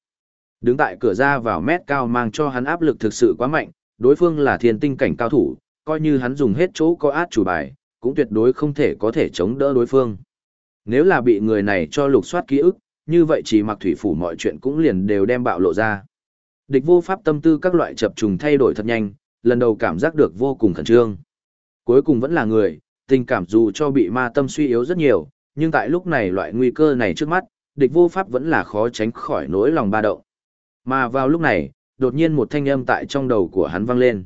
Đứng tại cửa ra vào mét cao mang cho hắn áp lực thực sự quá mạnh, đối phương là thiên tinh cảnh cao thủ, coi như hắn dùng hết chỗ có át chủ bài, cũng tuyệt đối không thể có thể chống đỡ đối phương. Nếu là bị người này cho lục soát ký ức, như vậy chỉ mặc thủy phủ mọi chuyện cũng liền đều đem bạo lộ ra. Địch vô pháp tâm tư các loại chập trùng thay đổi thật nhanh, lần đầu cảm giác được vô cùng khẩn trương. Cuối cùng vẫn là người, tình cảm dù cho bị ma tâm suy yếu rất nhiều, nhưng tại lúc này loại nguy cơ này trước mắt, địch vô pháp vẫn là khó tránh khỏi nỗi lòng ba động. Mà vào lúc này, đột nhiên một thanh âm tại trong đầu của hắn vang lên.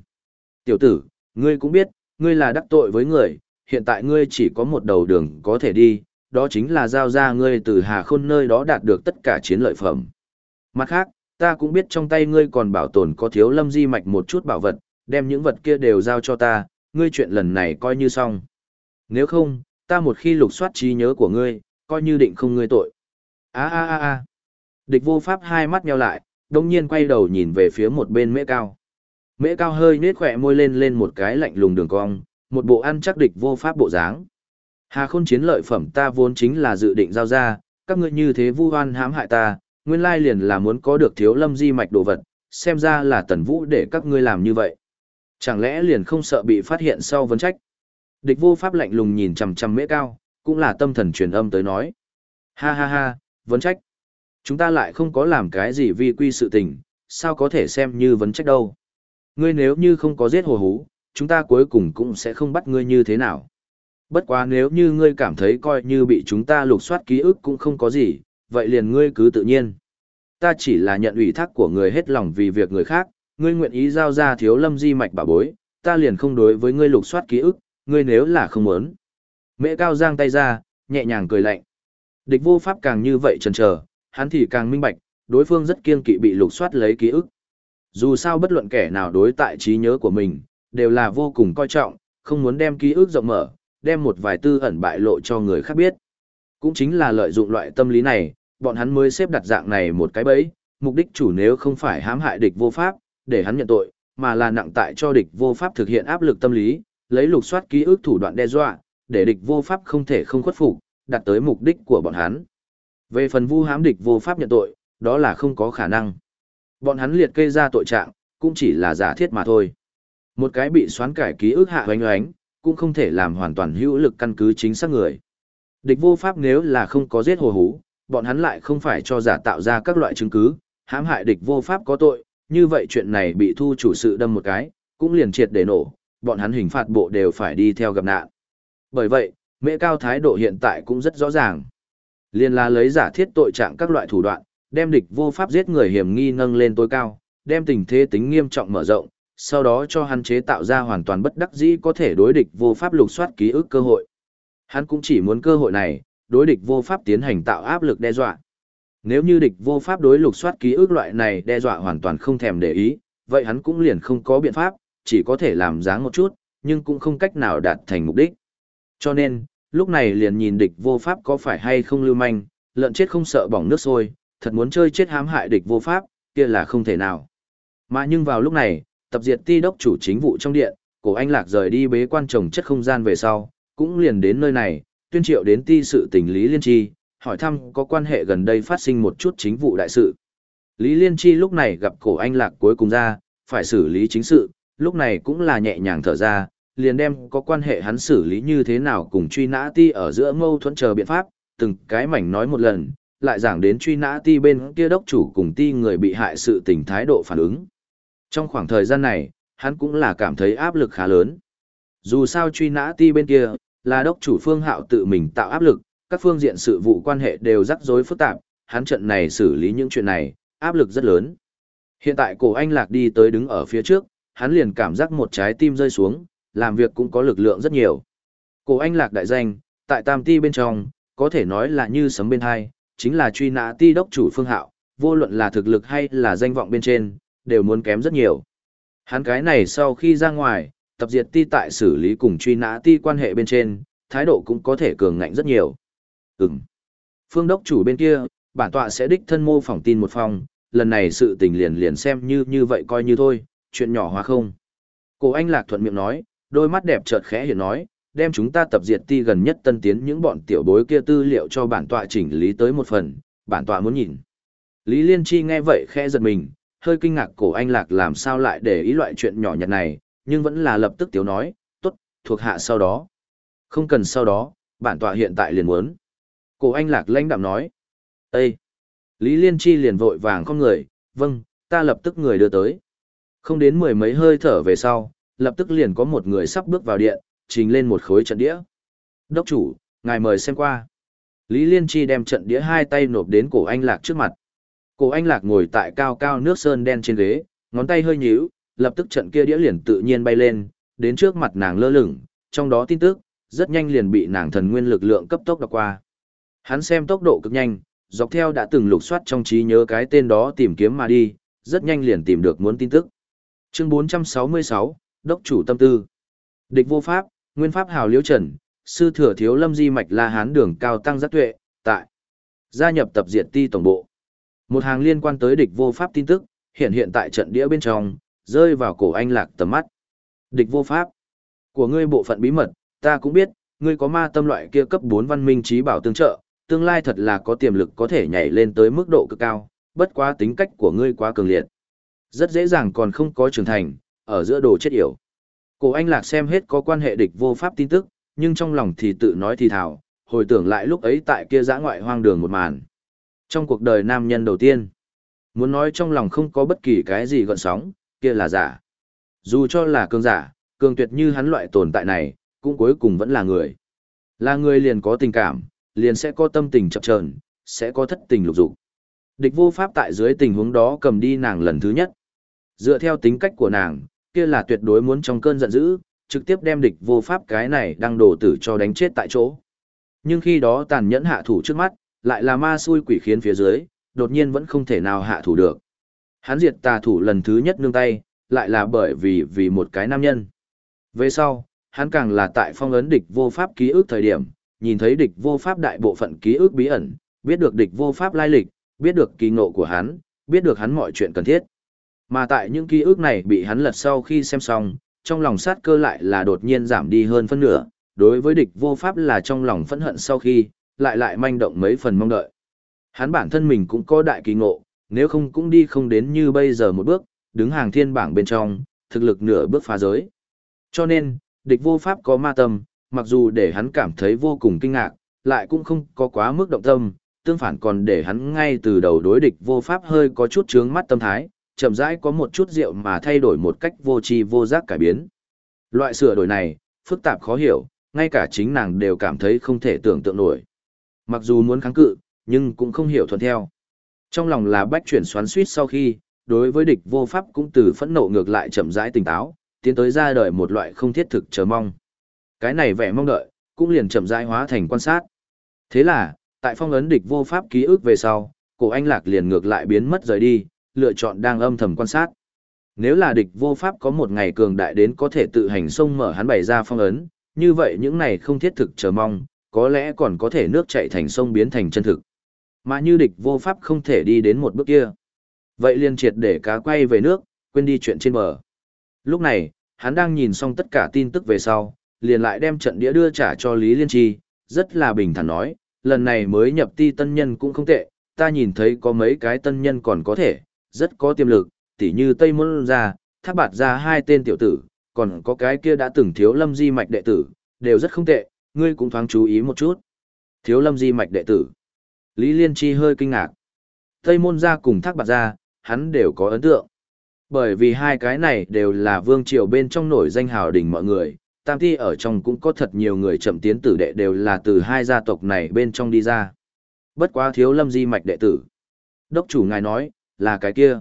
Tiểu tử, ngươi cũng biết, ngươi là đắc tội với người, hiện tại ngươi chỉ có một đầu đường có thể đi, đó chính là giao ra ngươi từ Hà Khôn nơi đó đạt được tất cả chiến lợi phẩm. Mặt khác, ta cũng biết trong tay ngươi còn bảo tồn có thiếu lâm di mạch một chút bảo vật, đem những vật kia đều giao cho ta, ngươi chuyện lần này coi như xong. Nếu không, ta một khi lục soát trí nhớ của ngươi, coi như định không ngươi tội. a a a a Địch vô pháp hai mắt nheo lại, đồng nhiên quay đầu nhìn về phía một bên mễ cao. Mễ cao hơi nết khỏe môi lên lên một cái lạnh lùng đường cong, một bộ ăn chắc địch vô pháp bộ dáng. Hà khôn chiến lợi phẩm ta vốn chính là dự định giao ra, các ngươi như thế vu oan hãm hại ta, nguyên lai liền là muốn có được thiếu lâm di mạch đồ vật, xem ra là tần vũ để các ngươi làm như vậy. Chẳng lẽ liền không sợ bị phát hiện sau vấn trách? Địch vô pháp lạnh lùng nhìn chằm chằm mễ cao, cũng là tâm thần truyền âm tới nói. Ha ha ha, vấn trách. Chúng ta lại không có làm cái gì vi quy sự tình, sao có thể xem như vấn trách đâu. Ngươi nếu như không có giết hồ hú, chúng ta cuối cùng cũng sẽ không bắt ngươi như thế nào. Bất quá nếu như ngươi cảm thấy coi như bị chúng ta lục soát ký ức cũng không có gì, vậy liền ngươi cứ tự nhiên. Ta chỉ là nhận ủy thác của người hết lòng vì việc người khác, ngươi nguyện ý giao ra thiếu lâm di mạch bảo bối, ta liền không đối với ngươi lục soát ký ức, ngươi nếu là không muốn. Mẹ cao giang tay ra, nhẹ nhàng cười lạnh. Địch vô pháp càng như vậy chần chờ, hắn thì càng minh bạch, đối phương rất kiên kỵ bị lục soát lấy ký ức. Dù sao bất luận kẻ nào đối tại trí nhớ của mình, đều là vô cùng coi trọng, không muốn đem ký ức rộng mở, đem một vài tư ẩn bại lộ cho người khác biết. Cũng chính là lợi dụng loại tâm lý này, bọn hắn mới xếp đặt dạng này một cái bẫy, mục đích chủ nếu không phải hãm hại địch vô pháp, để hắn nhận tội, mà là nặng tại cho địch vô pháp thực hiện áp lực tâm lý, lấy lục soát ký ức thủ đoạn đe dọa, để địch vô pháp không thể không khuất phục, đạt tới mục đích của bọn hắn. Về phần vu hãm địch vô pháp nhận tội, đó là không có khả năng. Bọn hắn liệt kê ra tội trạng, cũng chỉ là giả thiết mà thôi. Một cái bị xoán cải ký ức hạ hoành oánh, cũng không thể làm hoàn toàn hữu lực căn cứ chính xác người. Địch vô pháp nếu là không có giết hồ hú, bọn hắn lại không phải cho giả tạo ra các loại chứng cứ, hãm hại địch vô pháp có tội, như vậy chuyện này bị thu chủ sự đâm một cái, cũng liền triệt để nổ, bọn hắn hình phạt bộ đều phải đi theo gặp nạn. Bởi vậy, mẹ cao thái độ hiện tại cũng rất rõ ràng. Liên là lấy giả thiết tội trạng các loại thủ đoạn, đem địch vô pháp giết người hiểm nghi nâng lên tối cao, đem tình thế tính nghiêm trọng mở rộng, sau đó cho hắn chế tạo ra hoàn toàn bất đắc dĩ có thể đối địch vô pháp lục soát ký ức cơ hội. Hắn cũng chỉ muốn cơ hội này, đối địch vô pháp tiến hành tạo áp lực đe dọa. Nếu như địch vô pháp đối lục soát ký ức loại này đe dọa hoàn toàn không thèm để ý, vậy hắn cũng liền không có biện pháp, chỉ có thể làm dáng một chút, nhưng cũng không cách nào đạt thành mục đích. Cho nên, lúc này liền nhìn địch vô pháp có phải hay không lưu manh, lợn chết không sợ bỏng nước sôi, thật muốn chơi chết hãm hại địch vô pháp, kia là không thể nào. Mà nhưng vào lúc này, tập diệt ti đốc chủ chính vụ trong điện, cổ anh lạc rời đi bế quan trồng chất không gian về sau, cũng liền đến nơi này, tuyên triệu đến ti sự tình Lý Liên Chi, hỏi thăm có quan hệ gần đây phát sinh một chút chính vụ đại sự. Lý Liên Chi lúc này gặp cổ anh lạc cuối cùng ra, phải xử lý chính sự, lúc này cũng là nhẹ nhàng thở ra, liền đem có quan hệ hắn xử lý như thế nào cùng truy nã ti ở giữa mâu thuẫn chờ biện pháp, từng cái mảnh nói một lần, lại giảng đến truy nã ti bên kia đốc chủ cùng ti người bị hại sự tình thái độ phản ứng. Trong khoảng thời gian này, hắn cũng là cảm thấy áp lực khá lớn. Dù sao truy nã ti bên kia, là đốc chủ phương hạo tự mình tạo áp lực, các phương diện sự vụ quan hệ đều rắc rối phức tạp, hắn trận này xử lý những chuyện này, áp lực rất lớn. Hiện tại cổ anh lạc đi tới đứng ở phía trước, hắn liền cảm giác một trái tim rơi xuống, làm việc cũng có lực lượng rất nhiều. Cổ anh lạc đại danh, tại tam ti bên trong, có thể nói là như sấm bên hai, chính là truy nã ti đốc chủ phương hạo, vô luận là thực lực hay là danh vọng bên trên, đều muốn kém rất nhiều. Hắn cái này sau khi ra ngoài, tập diệt ti tại xử lý cùng truy nã ti quan hệ bên trên, thái độ cũng có thể cường ngạnh rất nhiều. Ừm. Phương đốc chủ bên kia, bản tọa sẽ đích thân mô phỏng tin một phòng, lần này sự tình liền liền xem như như vậy coi như thôi, chuyện nhỏ hóa không. Cổ anh lạc thuận miệng nói, đôi mắt đẹp chợt khẽ hiện nói, đem chúng ta tập diệt ti gần nhất tân tiến những bọn tiểu bối kia tư liệu cho bản tọa chỉnh lý tới một phần, bản tọa muốn nhìn. Lý Liên Chi nghe vậy khẽ giật mình, hơi kinh ngạc cổ anh lạc làm sao lại để ý loại chuyện nhỏ nhặt này, nhưng vẫn là lập tức tiếu nói, tốt, thuộc hạ sau đó. Không cần sau đó, bản tọa hiện tại liền muốn. Cổ anh lạc lãnh đạm nói, Ê! Lý Liên Chi liền vội vàng con người, vâng, ta lập tức người đưa tới. Không đến mười mấy hơi thở về sau, lập tức liền có một người sắp bước vào điện, trình lên một khối trận đĩa. Đốc chủ, ngài mời xem qua. Lý Liên Chi đem trận đĩa hai tay nộp đến cổ anh lạc trước mặt. Cổ anh lạc ngồi tại cao cao nước sơn đen trên ghế, ngón tay hơi nhíu, lập tức trận kia đĩa liền tự nhiên bay lên, đến trước mặt nàng lơ lửng, trong đó tin tức, rất nhanh liền bị nàng thần nguyên lực lượng cấp tốc đọc qua. Hắn xem tốc độ cực nhanh, dọc theo đã từng lục soát trong trí nhớ cái tên đó tìm kiếm mà đi, rất nhanh liền tìm được muốn tin tức. Chương 466, Đốc chủ tâm tư. Địch vô pháp, nguyên pháp hào liễu trần, sư thừa thiếu lâm di mạch la hán đường cao tăng giác tuệ, tại. Gia nhập tập diệt ti tổng bộ. Một hàng liên quan tới địch vô pháp tin tức, hiện hiện tại trận đĩa bên trong, rơi vào cổ anh lạc tầm mắt. Địch vô pháp. Của ngươi bộ phận bí mật, ta cũng biết, ngươi có ma tâm loại kia cấp 4 văn minh trí bảo tương trợ, tương lai thật là có tiềm lực có thể nhảy lên tới mức độ cực cao, bất quá tính cách của ngươi quá cường liệt. Rất dễ dàng còn không có trưởng thành, ở giữa đồ chết yểu. Cổ anh lạc xem hết có quan hệ địch vô pháp tin tức, nhưng trong lòng thì tự nói thì thào, hồi tưởng lại lúc ấy tại kia giã ngoại hoang đường một màn. Trong cuộc đời nam nhân đầu tiên, muốn nói trong lòng không có bất kỳ cái gì gợn sóng, kia là giả. Dù cho là cường giả, cường tuyệt như hắn loại tồn tại này, cũng cuối cùng vẫn là người. Là người liền có tình cảm, liền sẽ có tâm tình chập chờn, sẽ có thất tình lục dục. Địch vô pháp tại dưới tình huống đó cầm đi nàng lần thứ nhất. Dựa theo tính cách của nàng, kia là tuyệt đối muốn trong cơn giận dữ, trực tiếp đem địch vô pháp cái này đang đổ tử cho đánh chết tại chỗ. Nhưng khi đó tàn nhẫn hạ thủ trước mắt, lại là ma xui quỷ khiến phía dưới, đột nhiên vẫn không thể nào hạ thủ được. Hắn diệt tà thủ lần thứ nhất nương tay, lại là bởi vì vì một cái nam nhân. Về sau, hắn càng là tại phong ấn địch vô pháp ký ức thời điểm, nhìn thấy địch vô pháp đại bộ phận ký ức bí ẩn, biết được địch vô pháp lai lịch, biết được kỳ ngộ của hắn, biết được hắn mọi chuyện cần thiết. Mà tại những ký ức này bị hắn lật sau khi xem xong, trong lòng sát cơ lại là đột nhiên giảm đi hơn phân nửa, đối với địch vô pháp là trong lòng phẫn hận sau khi, lại lại manh động mấy phần mong đợi. Hắn bản thân mình cũng có đại kỳ ngộ, nếu không cũng đi không đến như bây giờ một bước, đứng hàng thiên bảng bên trong, thực lực nửa bước phá giới. Cho nên, địch vô pháp có ma tâm, mặc dù để hắn cảm thấy vô cùng kinh ngạc, lại cũng không có quá mức động tâm, tương phản còn để hắn ngay từ đầu đối địch vô pháp hơi có chút trướng mắt tâm thái, chậm rãi có một chút rượu mà thay đổi một cách vô tri vô giác cải biến. Loại sửa đổi này, phức tạp khó hiểu, ngay cả chính nàng đều cảm thấy không thể tưởng tượng nổi. Mặc dù muốn kháng cự, nhưng cũng không hiểu thuận theo. Trong lòng là bách chuyển xoắn suýt sau khi, đối với địch vô pháp cũng từ phẫn nộ ngược lại chậm rãi tỉnh táo, tiến tới ra đời một loại không thiết thực chờ mong. Cái này vẻ mong đợi, cũng liền chậm rãi hóa thành quan sát. Thế là, tại phong ấn địch vô pháp ký ức về sau, cổ anh lạc liền ngược lại biến mất rời đi, lựa chọn đang âm thầm quan sát. Nếu là địch vô pháp có một ngày cường đại đến có thể tự hành sông mở hắn bày ra phong ấn, như vậy những này không thiết thực chờ mong, có lẽ còn có thể nước chảy thành sông biến thành chân thực. Mà như địch vô pháp không thể đi đến một bước kia. Vậy liền triệt để cá quay về nước, quên đi chuyện trên bờ. Lúc này, hắn đang nhìn xong tất cả tin tức về sau, liền lại đem trận đĩa đưa trả cho Lý Liên Chi, rất là bình thản nói, lần này mới nhập ti tân nhân cũng không tệ, ta nhìn thấy có mấy cái tân nhân còn có thể, rất có tiềm lực, tỉ như Tây Môn ra, thác bạt ra hai tên tiểu tử, còn có cái kia đã từng thiếu lâm di mạch đệ tử, đều rất không tệ, ngươi cũng thoáng chú ý một chút. Thiếu lâm di mạch đệ tử. Lý Liên Chi hơi kinh ngạc. Tây môn gia cùng thác Bạt gia, hắn đều có ấn tượng. Bởi vì hai cái này đều là vương triều bên trong nổi danh hào đỉnh mọi người, tam thi ở trong cũng có thật nhiều người chậm tiến tử đệ đều là từ hai gia tộc này bên trong đi ra. Bất quá thiếu lâm di mạch đệ tử. Đốc chủ ngài nói, là cái kia.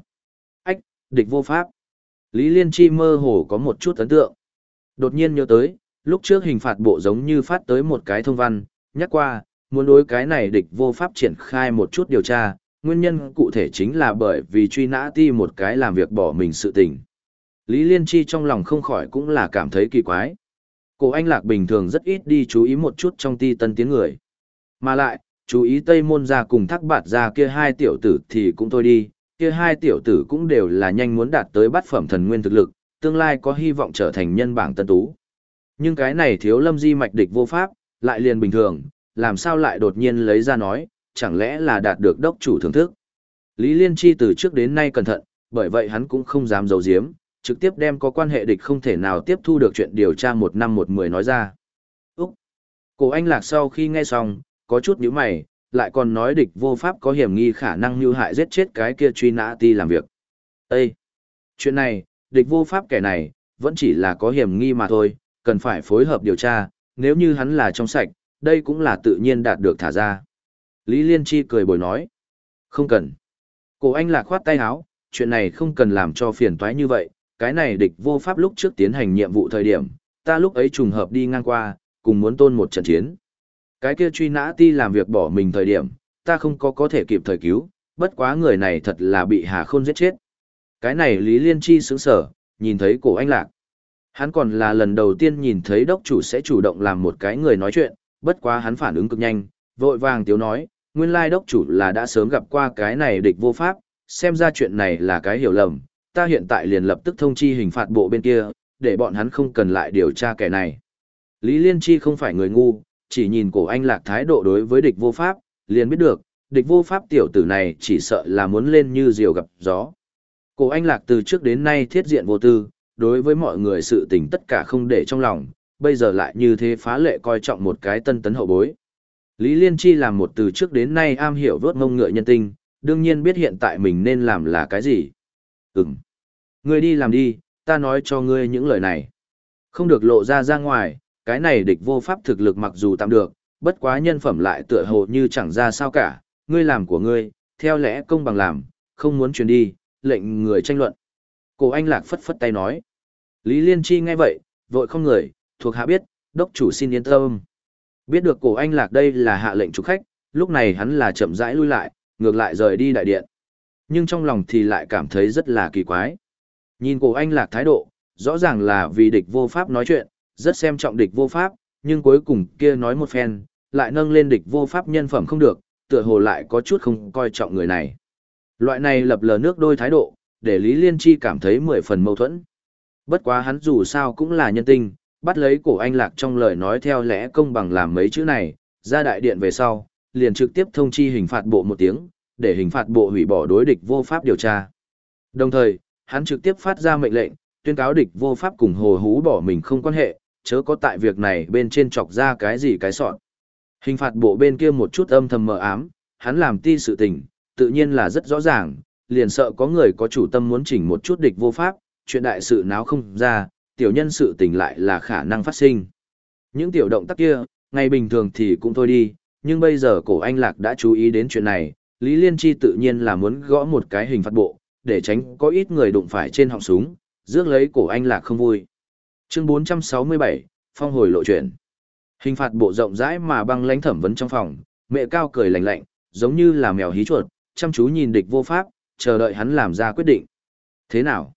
Ách, địch vô pháp. Lý Liên Chi mơ hồ có một chút ấn tượng. Đột nhiên nhớ tới, lúc trước hình phạt bộ giống như phát tới một cái thông văn, nhắc qua, muốn đối cái này địch vô pháp triển khai một chút điều tra, nguyên nhân cụ thể chính là bởi vì truy nã ti một cái làm việc bỏ mình sự tình. Lý Liên Chi trong lòng không khỏi cũng là cảm thấy kỳ quái. Cổ anh lạc bình thường rất ít đi chú ý một chút trong ti tân tiếng người. Mà lại, chú ý Tây Môn ra cùng thắc bạt ra kia hai tiểu tử thì cũng thôi đi, kia hai tiểu tử cũng đều là nhanh muốn đạt tới bát phẩm thần nguyên thực lực, tương lai có hy vọng trở thành nhân bảng tân tú. Nhưng cái này thiếu lâm di mạch địch vô pháp, lại liền bình thường, làm sao lại đột nhiên lấy ra nói, chẳng lẽ là đạt được đốc chủ thưởng thức. Lý Liên Chi từ trước đến nay cẩn thận, bởi vậy hắn cũng không dám giấu giếm, trực tiếp đem có quan hệ địch không thể nào tiếp thu được chuyện điều tra một năm một mười nói ra. Úc! Cổ anh lạc sau khi nghe xong, có chút nhíu mày, lại còn nói địch vô pháp có hiểm nghi khả năng như hại giết chết cái kia truy nã ti làm việc. Ê! Chuyện này, địch vô pháp kẻ này, vẫn chỉ là có hiểm nghi mà thôi, cần phải phối hợp điều tra, nếu như hắn là trong sạch, đây cũng là tự nhiên đạt được thả ra. Lý Liên Chi cười bồi nói. Không cần. Cổ anh là khoát tay áo, chuyện này không cần làm cho phiền toái như vậy, cái này địch vô pháp lúc trước tiến hành nhiệm vụ thời điểm, ta lúc ấy trùng hợp đi ngang qua, cùng muốn tôn một trận chiến. Cái kia truy nã ti làm việc bỏ mình thời điểm, ta không có có thể kịp thời cứu, bất quá người này thật là bị Hà Khôn giết chết. Cái này Lý Liên Chi sướng sở, nhìn thấy cổ anh lạc. Hắn còn là lần đầu tiên nhìn thấy đốc chủ sẽ chủ động làm một cái người nói chuyện, bất quá hắn phản ứng cực nhanh, vội vàng tiếu nói, nguyên lai đốc chủ là đã sớm gặp qua cái này địch vô pháp, xem ra chuyện này là cái hiểu lầm, ta hiện tại liền lập tức thông chi hình phạt bộ bên kia, để bọn hắn không cần lại điều tra kẻ này. Lý Liên Chi không phải người ngu, chỉ nhìn cổ anh lạc thái độ đối với địch vô pháp, liền biết được, địch vô pháp tiểu tử này chỉ sợ là muốn lên như diều gặp gió. Cổ anh lạc từ trước đến nay thiết diện vô tư, đối với mọi người sự tình tất cả không để trong lòng, bây giờ lại như thế phá lệ coi trọng một cái tân tấn hậu bối. Lý Liên Chi làm một từ trước đến nay am hiểu vớt mông ngựa nhân tinh, đương nhiên biết hiện tại mình nên làm là cái gì. Ừm. Ngươi đi làm đi, ta nói cho ngươi những lời này. Không được lộ ra ra ngoài, cái này địch vô pháp thực lực mặc dù tạm được, bất quá nhân phẩm lại tựa hồ như chẳng ra sao cả, ngươi làm của ngươi, theo lẽ công bằng làm, không muốn truyền đi, lệnh người tranh luận. Cổ anh lạc phất phất tay nói. Lý Liên Chi nghe vậy, vội không người, thuộc hạ biết, đốc chủ xin yên tâm. Biết được cổ anh lạc đây là hạ lệnh chủ khách, lúc này hắn là chậm rãi lui lại, ngược lại rời đi đại điện. Nhưng trong lòng thì lại cảm thấy rất là kỳ quái. Nhìn cổ anh lạc thái độ, rõ ràng là vì địch vô pháp nói chuyện, rất xem trọng địch vô pháp, nhưng cuối cùng kia nói một phen, lại nâng lên địch vô pháp nhân phẩm không được, tựa hồ lại có chút không coi trọng người này. Loại này lập lờ nước đôi thái độ, để Lý Liên Chi cảm thấy mười phần mâu thuẫn. Bất quá hắn dù sao cũng là nhân tinh, bắt lấy cổ anh lạc trong lời nói theo lẽ công bằng làm mấy chữ này, ra đại điện về sau, liền trực tiếp thông chi hình phạt bộ một tiếng, để hình phạt bộ hủy bỏ đối địch vô pháp điều tra. Đồng thời, hắn trực tiếp phát ra mệnh lệnh, tuyên cáo địch vô pháp cùng hồ hú bỏ mình không quan hệ, chớ có tại việc này bên trên chọc ra cái gì cái sọn. Hình phạt bộ bên kia một chút âm thầm mờ ám, hắn làm ti sự tình, tự nhiên là rất rõ ràng, liền sợ có người có chủ tâm muốn chỉnh một chút địch vô pháp, chuyện đại sự náo không ra, tiểu nhân sự tình lại là khả năng phát sinh. Những tiểu động tác kia, ngày bình thường thì cũng thôi đi, nhưng bây giờ cổ anh lạc đã chú ý đến chuyện này, Lý Liên Chi tự nhiên là muốn gõ một cái hình phạt bộ, để tránh có ít người đụng phải trên họng súng, rước lấy cổ anh lạc không vui. Chương 467, Phong hồi lộ chuyển. Hình phạt bộ rộng rãi mà băng lãnh thẩm vấn trong phòng, mẹ cao cười lạnh lạnh, giống như là mèo hí chuột, chăm chú nhìn địch vô pháp, chờ đợi hắn làm ra quyết định. Thế nào?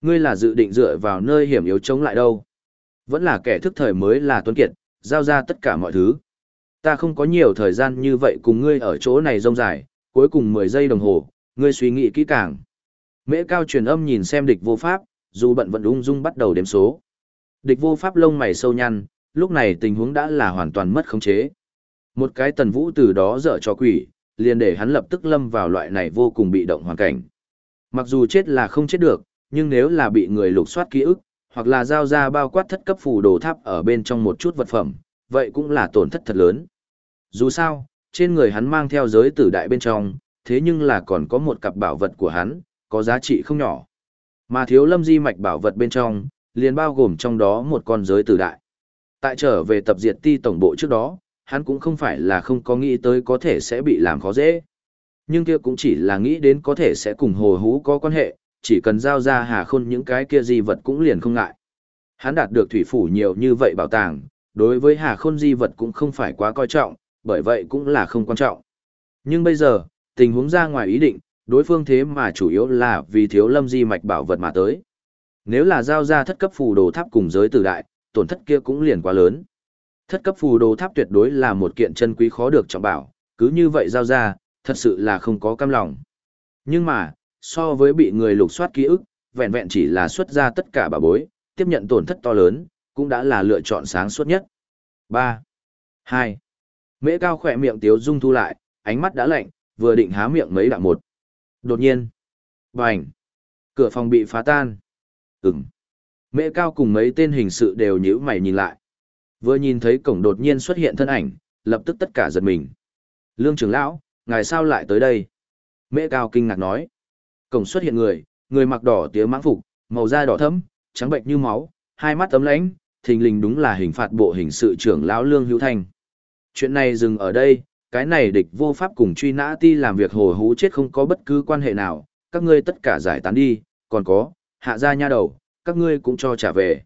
Ngươi là dự định dựa vào nơi hiểm yếu chống lại đâu? Vẫn là kẻ thức thời mới là tuấn kiệt, giao ra tất cả mọi thứ. Ta không có nhiều thời gian như vậy cùng ngươi ở chỗ này rông dài, cuối cùng 10 giây đồng hồ, ngươi suy nghĩ kỹ càng. Mễ cao truyền âm nhìn xem địch vô pháp, dù bận vẫn ung dung bắt đầu đếm số. Địch vô pháp lông mày sâu nhăn, lúc này tình huống đã là hoàn toàn mất khống chế. Một cái tần vũ từ đó dở cho quỷ, liền để hắn lập tức lâm vào loại này vô cùng bị động hoàn cảnh. Mặc dù chết là không chết được, nhưng nếu là bị người lục soát ký ức, hoặc là giao ra bao quát thất cấp phù đồ tháp ở bên trong một chút vật phẩm, vậy cũng là tổn thất thật lớn. Dù sao, trên người hắn mang theo giới tử đại bên trong, thế nhưng là còn có một cặp bảo vật của hắn, có giá trị không nhỏ. Mà thiếu lâm di mạch bảo vật bên trong, liền bao gồm trong đó một con giới tử đại. Tại trở về tập diệt ti tổng bộ trước đó, hắn cũng không phải là không có nghĩ tới có thể sẽ bị làm khó dễ. Nhưng kia cũng chỉ là nghĩ đến có thể sẽ cùng hồ hú có quan hệ, chỉ cần giao ra hà khôn những cái kia di vật cũng liền không ngại. Hắn đạt được thủy phủ nhiều như vậy bảo tàng, đối với hà khôn di vật cũng không phải quá coi trọng, bởi vậy cũng là không quan trọng. Nhưng bây giờ, tình huống ra ngoài ý định, đối phương thế mà chủ yếu là vì thiếu lâm di mạch bảo vật mà tới. Nếu là giao ra thất cấp phù đồ tháp cùng giới tử đại, tổn thất kia cũng liền quá lớn. Thất cấp phù đồ tháp tuyệt đối là một kiện chân quý khó được trọng bảo, cứ như vậy giao ra, thật sự là không có cam lòng. Nhưng mà, so với bị người lục soát ký ức, vẹn vẹn chỉ là xuất ra tất cả bà bối, tiếp nhận tổn thất to lớn, cũng đã là lựa chọn sáng suốt nhất. 3. 2. Mễ cao khỏe miệng tiếu dung thu lại, ánh mắt đã lạnh, vừa định há miệng mấy đạm một. Đột nhiên. Bành. Cửa phòng bị phá tan. Ừm. Mễ cao cùng mấy tên hình sự đều nhíu mày nhìn lại. Vừa nhìn thấy cổng đột nhiên xuất hiện thân ảnh, lập tức tất cả giật mình. Lương trưởng lão, ngài sao lại tới đây? Mễ cao kinh ngạc nói. Cổng xuất hiện người, người mặc đỏ tía mãng phục, màu da đỏ thẫm, trắng bệnh như máu, hai mắt tấm lãnh, thình lình đúng là hình phạt bộ hình sự trưởng lão Lương Hữu Thanh. Chuyện này dừng ở đây, cái này địch vô pháp cùng truy nã ti làm việc hồ hú chết không có bất cứ quan hệ nào, các ngươi tất cả giải tán đi, còn có, hạ ra nha đầu, các ngươi cũng cho trả về.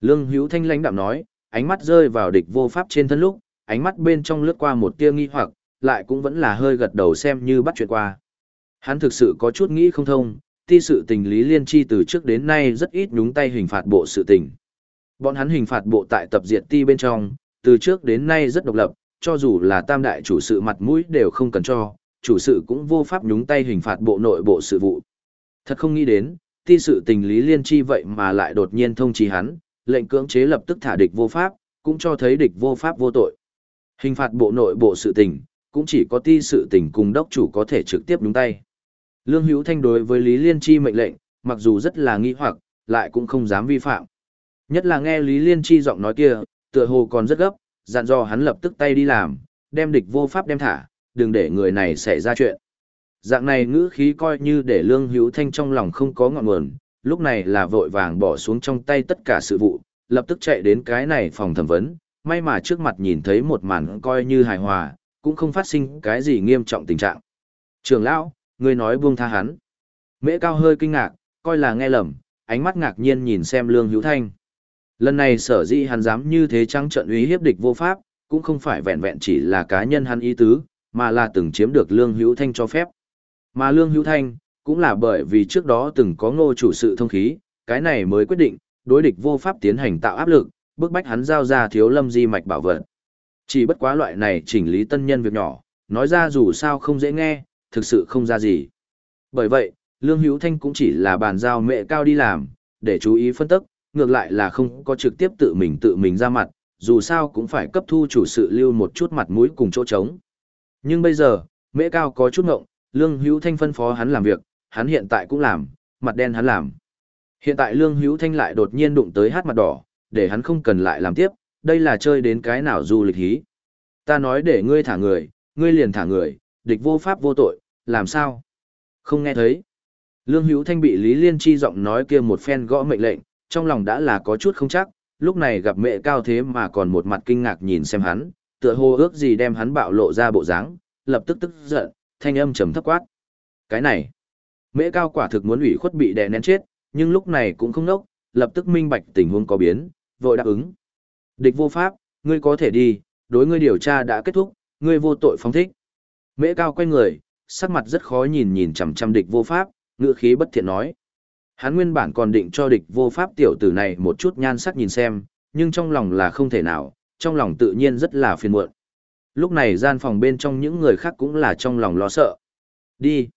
Lương Hữu Thanh lãnh đạm nói, ánh mắt rơi vào địch vô pháp trên thân lúc, ánh mắt bên trong lướt qua một tia nghi hoặc, lại cũng vẫn là hơi gật đầu xem như bắt chuyện qua. Hắn thực sự có chút nghĩ không thông, ti sự tình lý liên chi từ trước đến nay rất ít nhúng tay hình phạt bộ sự tình. Bọn hắn hình phạt bộ tại tập diệt ti bên trong, từ trước đến nay rất độc lập, cho dù là tam đại chủ sự mặt mũi đều không cần cho, chủ sự cũng vô pháp nhúng tay hình phạt bộ nội bộ sự vụ. Thật không nghĩ đến, ti sự tình lý liên chi vậy mà lại đột nhiên thông trí hắn, lệnh cưỡng chế lập tức thả địch vô pháp, cũng cho thấy địch vô pháp vô tội. Hình phạt bộ nội bộ sự tình, cũng chỉ có ti sự tình cùng đốc chủ có thể trực tiếp đúng tay. Lương Hữu Thanh đối với Lý Liên Chi mệnh lệnh, mặc dù rất là nghi hoặc, lại cũng không dám vi phạm. Nhất là nghe Lý Liên Chi giọng nói kia, tựa hồ còn rất gấp, dặn dò hắn lập tức tay đi làm, đem địch vô pháp đem thả, đừng để người này xảy ra chuyện. Dạng này ngữ khí coi như để Lương Hữu Thanh trong lòng không có ngọn nguồn, lúc này là vội vàng bỏ xuống trong tay tất cả sự vụ, lập tức chạy đến cái này phòng thẩm vấn, may mà trước mặt nhìn thấy một màn coi như hài hòa, cũng không phát sinh cái gì nghiêm trọng tình trạng. Trường lão, ngươi nói buông tha hắn. Mễ cao hơi kinh ngạc, coi là nghe lầm, ánh mắt ngạc nhiên nhìn xem Lương Hữu Thanh. Lần này sở dĩ hắn dám như thế trắng trận uy hiếp địch vô pháp, cũng không phải vẹn vẹn chỉ là cá nhân hắn ý tứ, mà là từng chiếm được Lương Hữu Thanh cho phép. Mà Lương Hữu Thanh, cũng là bởi vì trước đó từng có ngô chủ sự thông khí, cái này mới quyết định, đối địch vô pháp tiến hành tạo áp lực, bức bách hắn giao ra thiếu lâm di mạch bảo vật. Chỉ bất quá loại này chỉnh lý tân nhân việc nhỏ, nói ra dù sao không dễ nghe, thực sự không ra gì. Bởi vậy, Lương Hữu Thanh cũng chỉ là bàn giao mẹ cao đi làm, để chú ý phân tích, ngược lại là không có trực tiếp tự mình tự mình ra mặt, dù sao cũng phải cấp thu chủ sự lưu một chút mặt mũi cùng chỗ trống. Nhưng bây giờ, mẹ cao có chút ngộng, Lương Hữu Thanh phân phó hắn làm việc, hắn hiện tại cũng làm, mặt đen hắn làm. Hiện tại Lương Hữu Thanh lại đột nhiên đụng tới hát mặt đỏ, để hắn không cần lại làm tiếp, đây là chơi đến cái nào du lịch hí. Ta nói để ngươi thả người, ngươi liền thả người, địch vô pháp vô tội, làm sao? Không nghe thấy. Lương Hữu Thanh bị Lý Liên Chi giọng nói kia một phen gõ mệnh lệnh, trong lòng đã là có chút không chắc, lúc này gặp mẹ cao thế mà còn một mặt kinh ngạc nhìn xem hắn, tựa hồ ước gì đem hắn bạo lộ ra bộ dáng, lập tức tức giận, thanh âm trầm thấp quát. Cái này, Mễ cao quả thực muốn ủy khuất bị đè nén chết, nhưng lúc này cũng không nốc, lập tức minh bạch tình huống có biến, vội đáp ứng. Địch vô pháp, ngươi có thể đi, đối ngươi điều tra đã kết thúc, ngươi vô tội phóng thích. Mễ cao quay người, sắc mặt rất khó nhìn nhìn chằm chằm địch vô pháp, ngựa khí bất thiện nói. Hắn nguyên bản còn định cho địch vô pháp tiểu tử này một chút nhan sắc nhìn xem, nhưng trong lòng là không thể nào, trong lòng tự nhiên rất là phiền muộn. Lúc này gian phòng bên trong những người khác cũng là trong lòng lo sợ. Đi.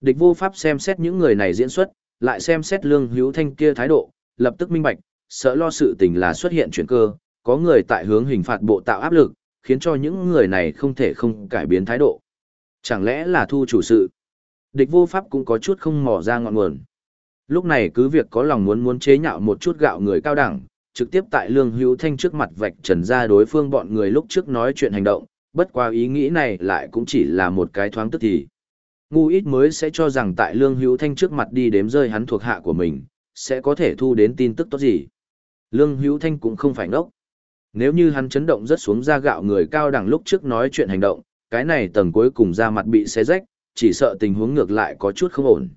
Địch vô pháp xem xét những người này diễn xuất, lại xem xét lương hữu thanh kia thái độ, lập tức minh bạch, sợ lo sự tình là xuất hiện chuyển cơ, có người tại hướng hình phạt bộ tạo áp lực, khiến cho những người này không thể không cải biến thái độ. Chẳng lẽ là thu chủ sự? Địch vô pháp cũng có chút không mò ra ngọn nguồn. Lúc này cứ việc có lòng muốn muốn chế nhạo một chút gạo người cao đẳng, trực tiếp tại Lương Hữu Thanh trước mặt vạch trần ra đối phương bọn người lúc trước nói chuyện hành động, bất qua ý nghĩ này lại cũng chỉ là một cái thoáng tức thì. Ngu ít mới sẽ cho rằng tại Lương Hữu Thanh trước mặt đi đếm rơi hắn thuộc hạ của mình, sẽ có thể thu đến tin tức tốt gì. Lương Hữu Thanh cũng không phải ngốc. Nếu như hắn chấn động rất xuống ra gạo người cao đẳng lúc trước nói chuyện hành động, cái này tầng cuối cùng ra mặt bị xé rách, chỉ sợ tình huống ngược lại có chút không ổn.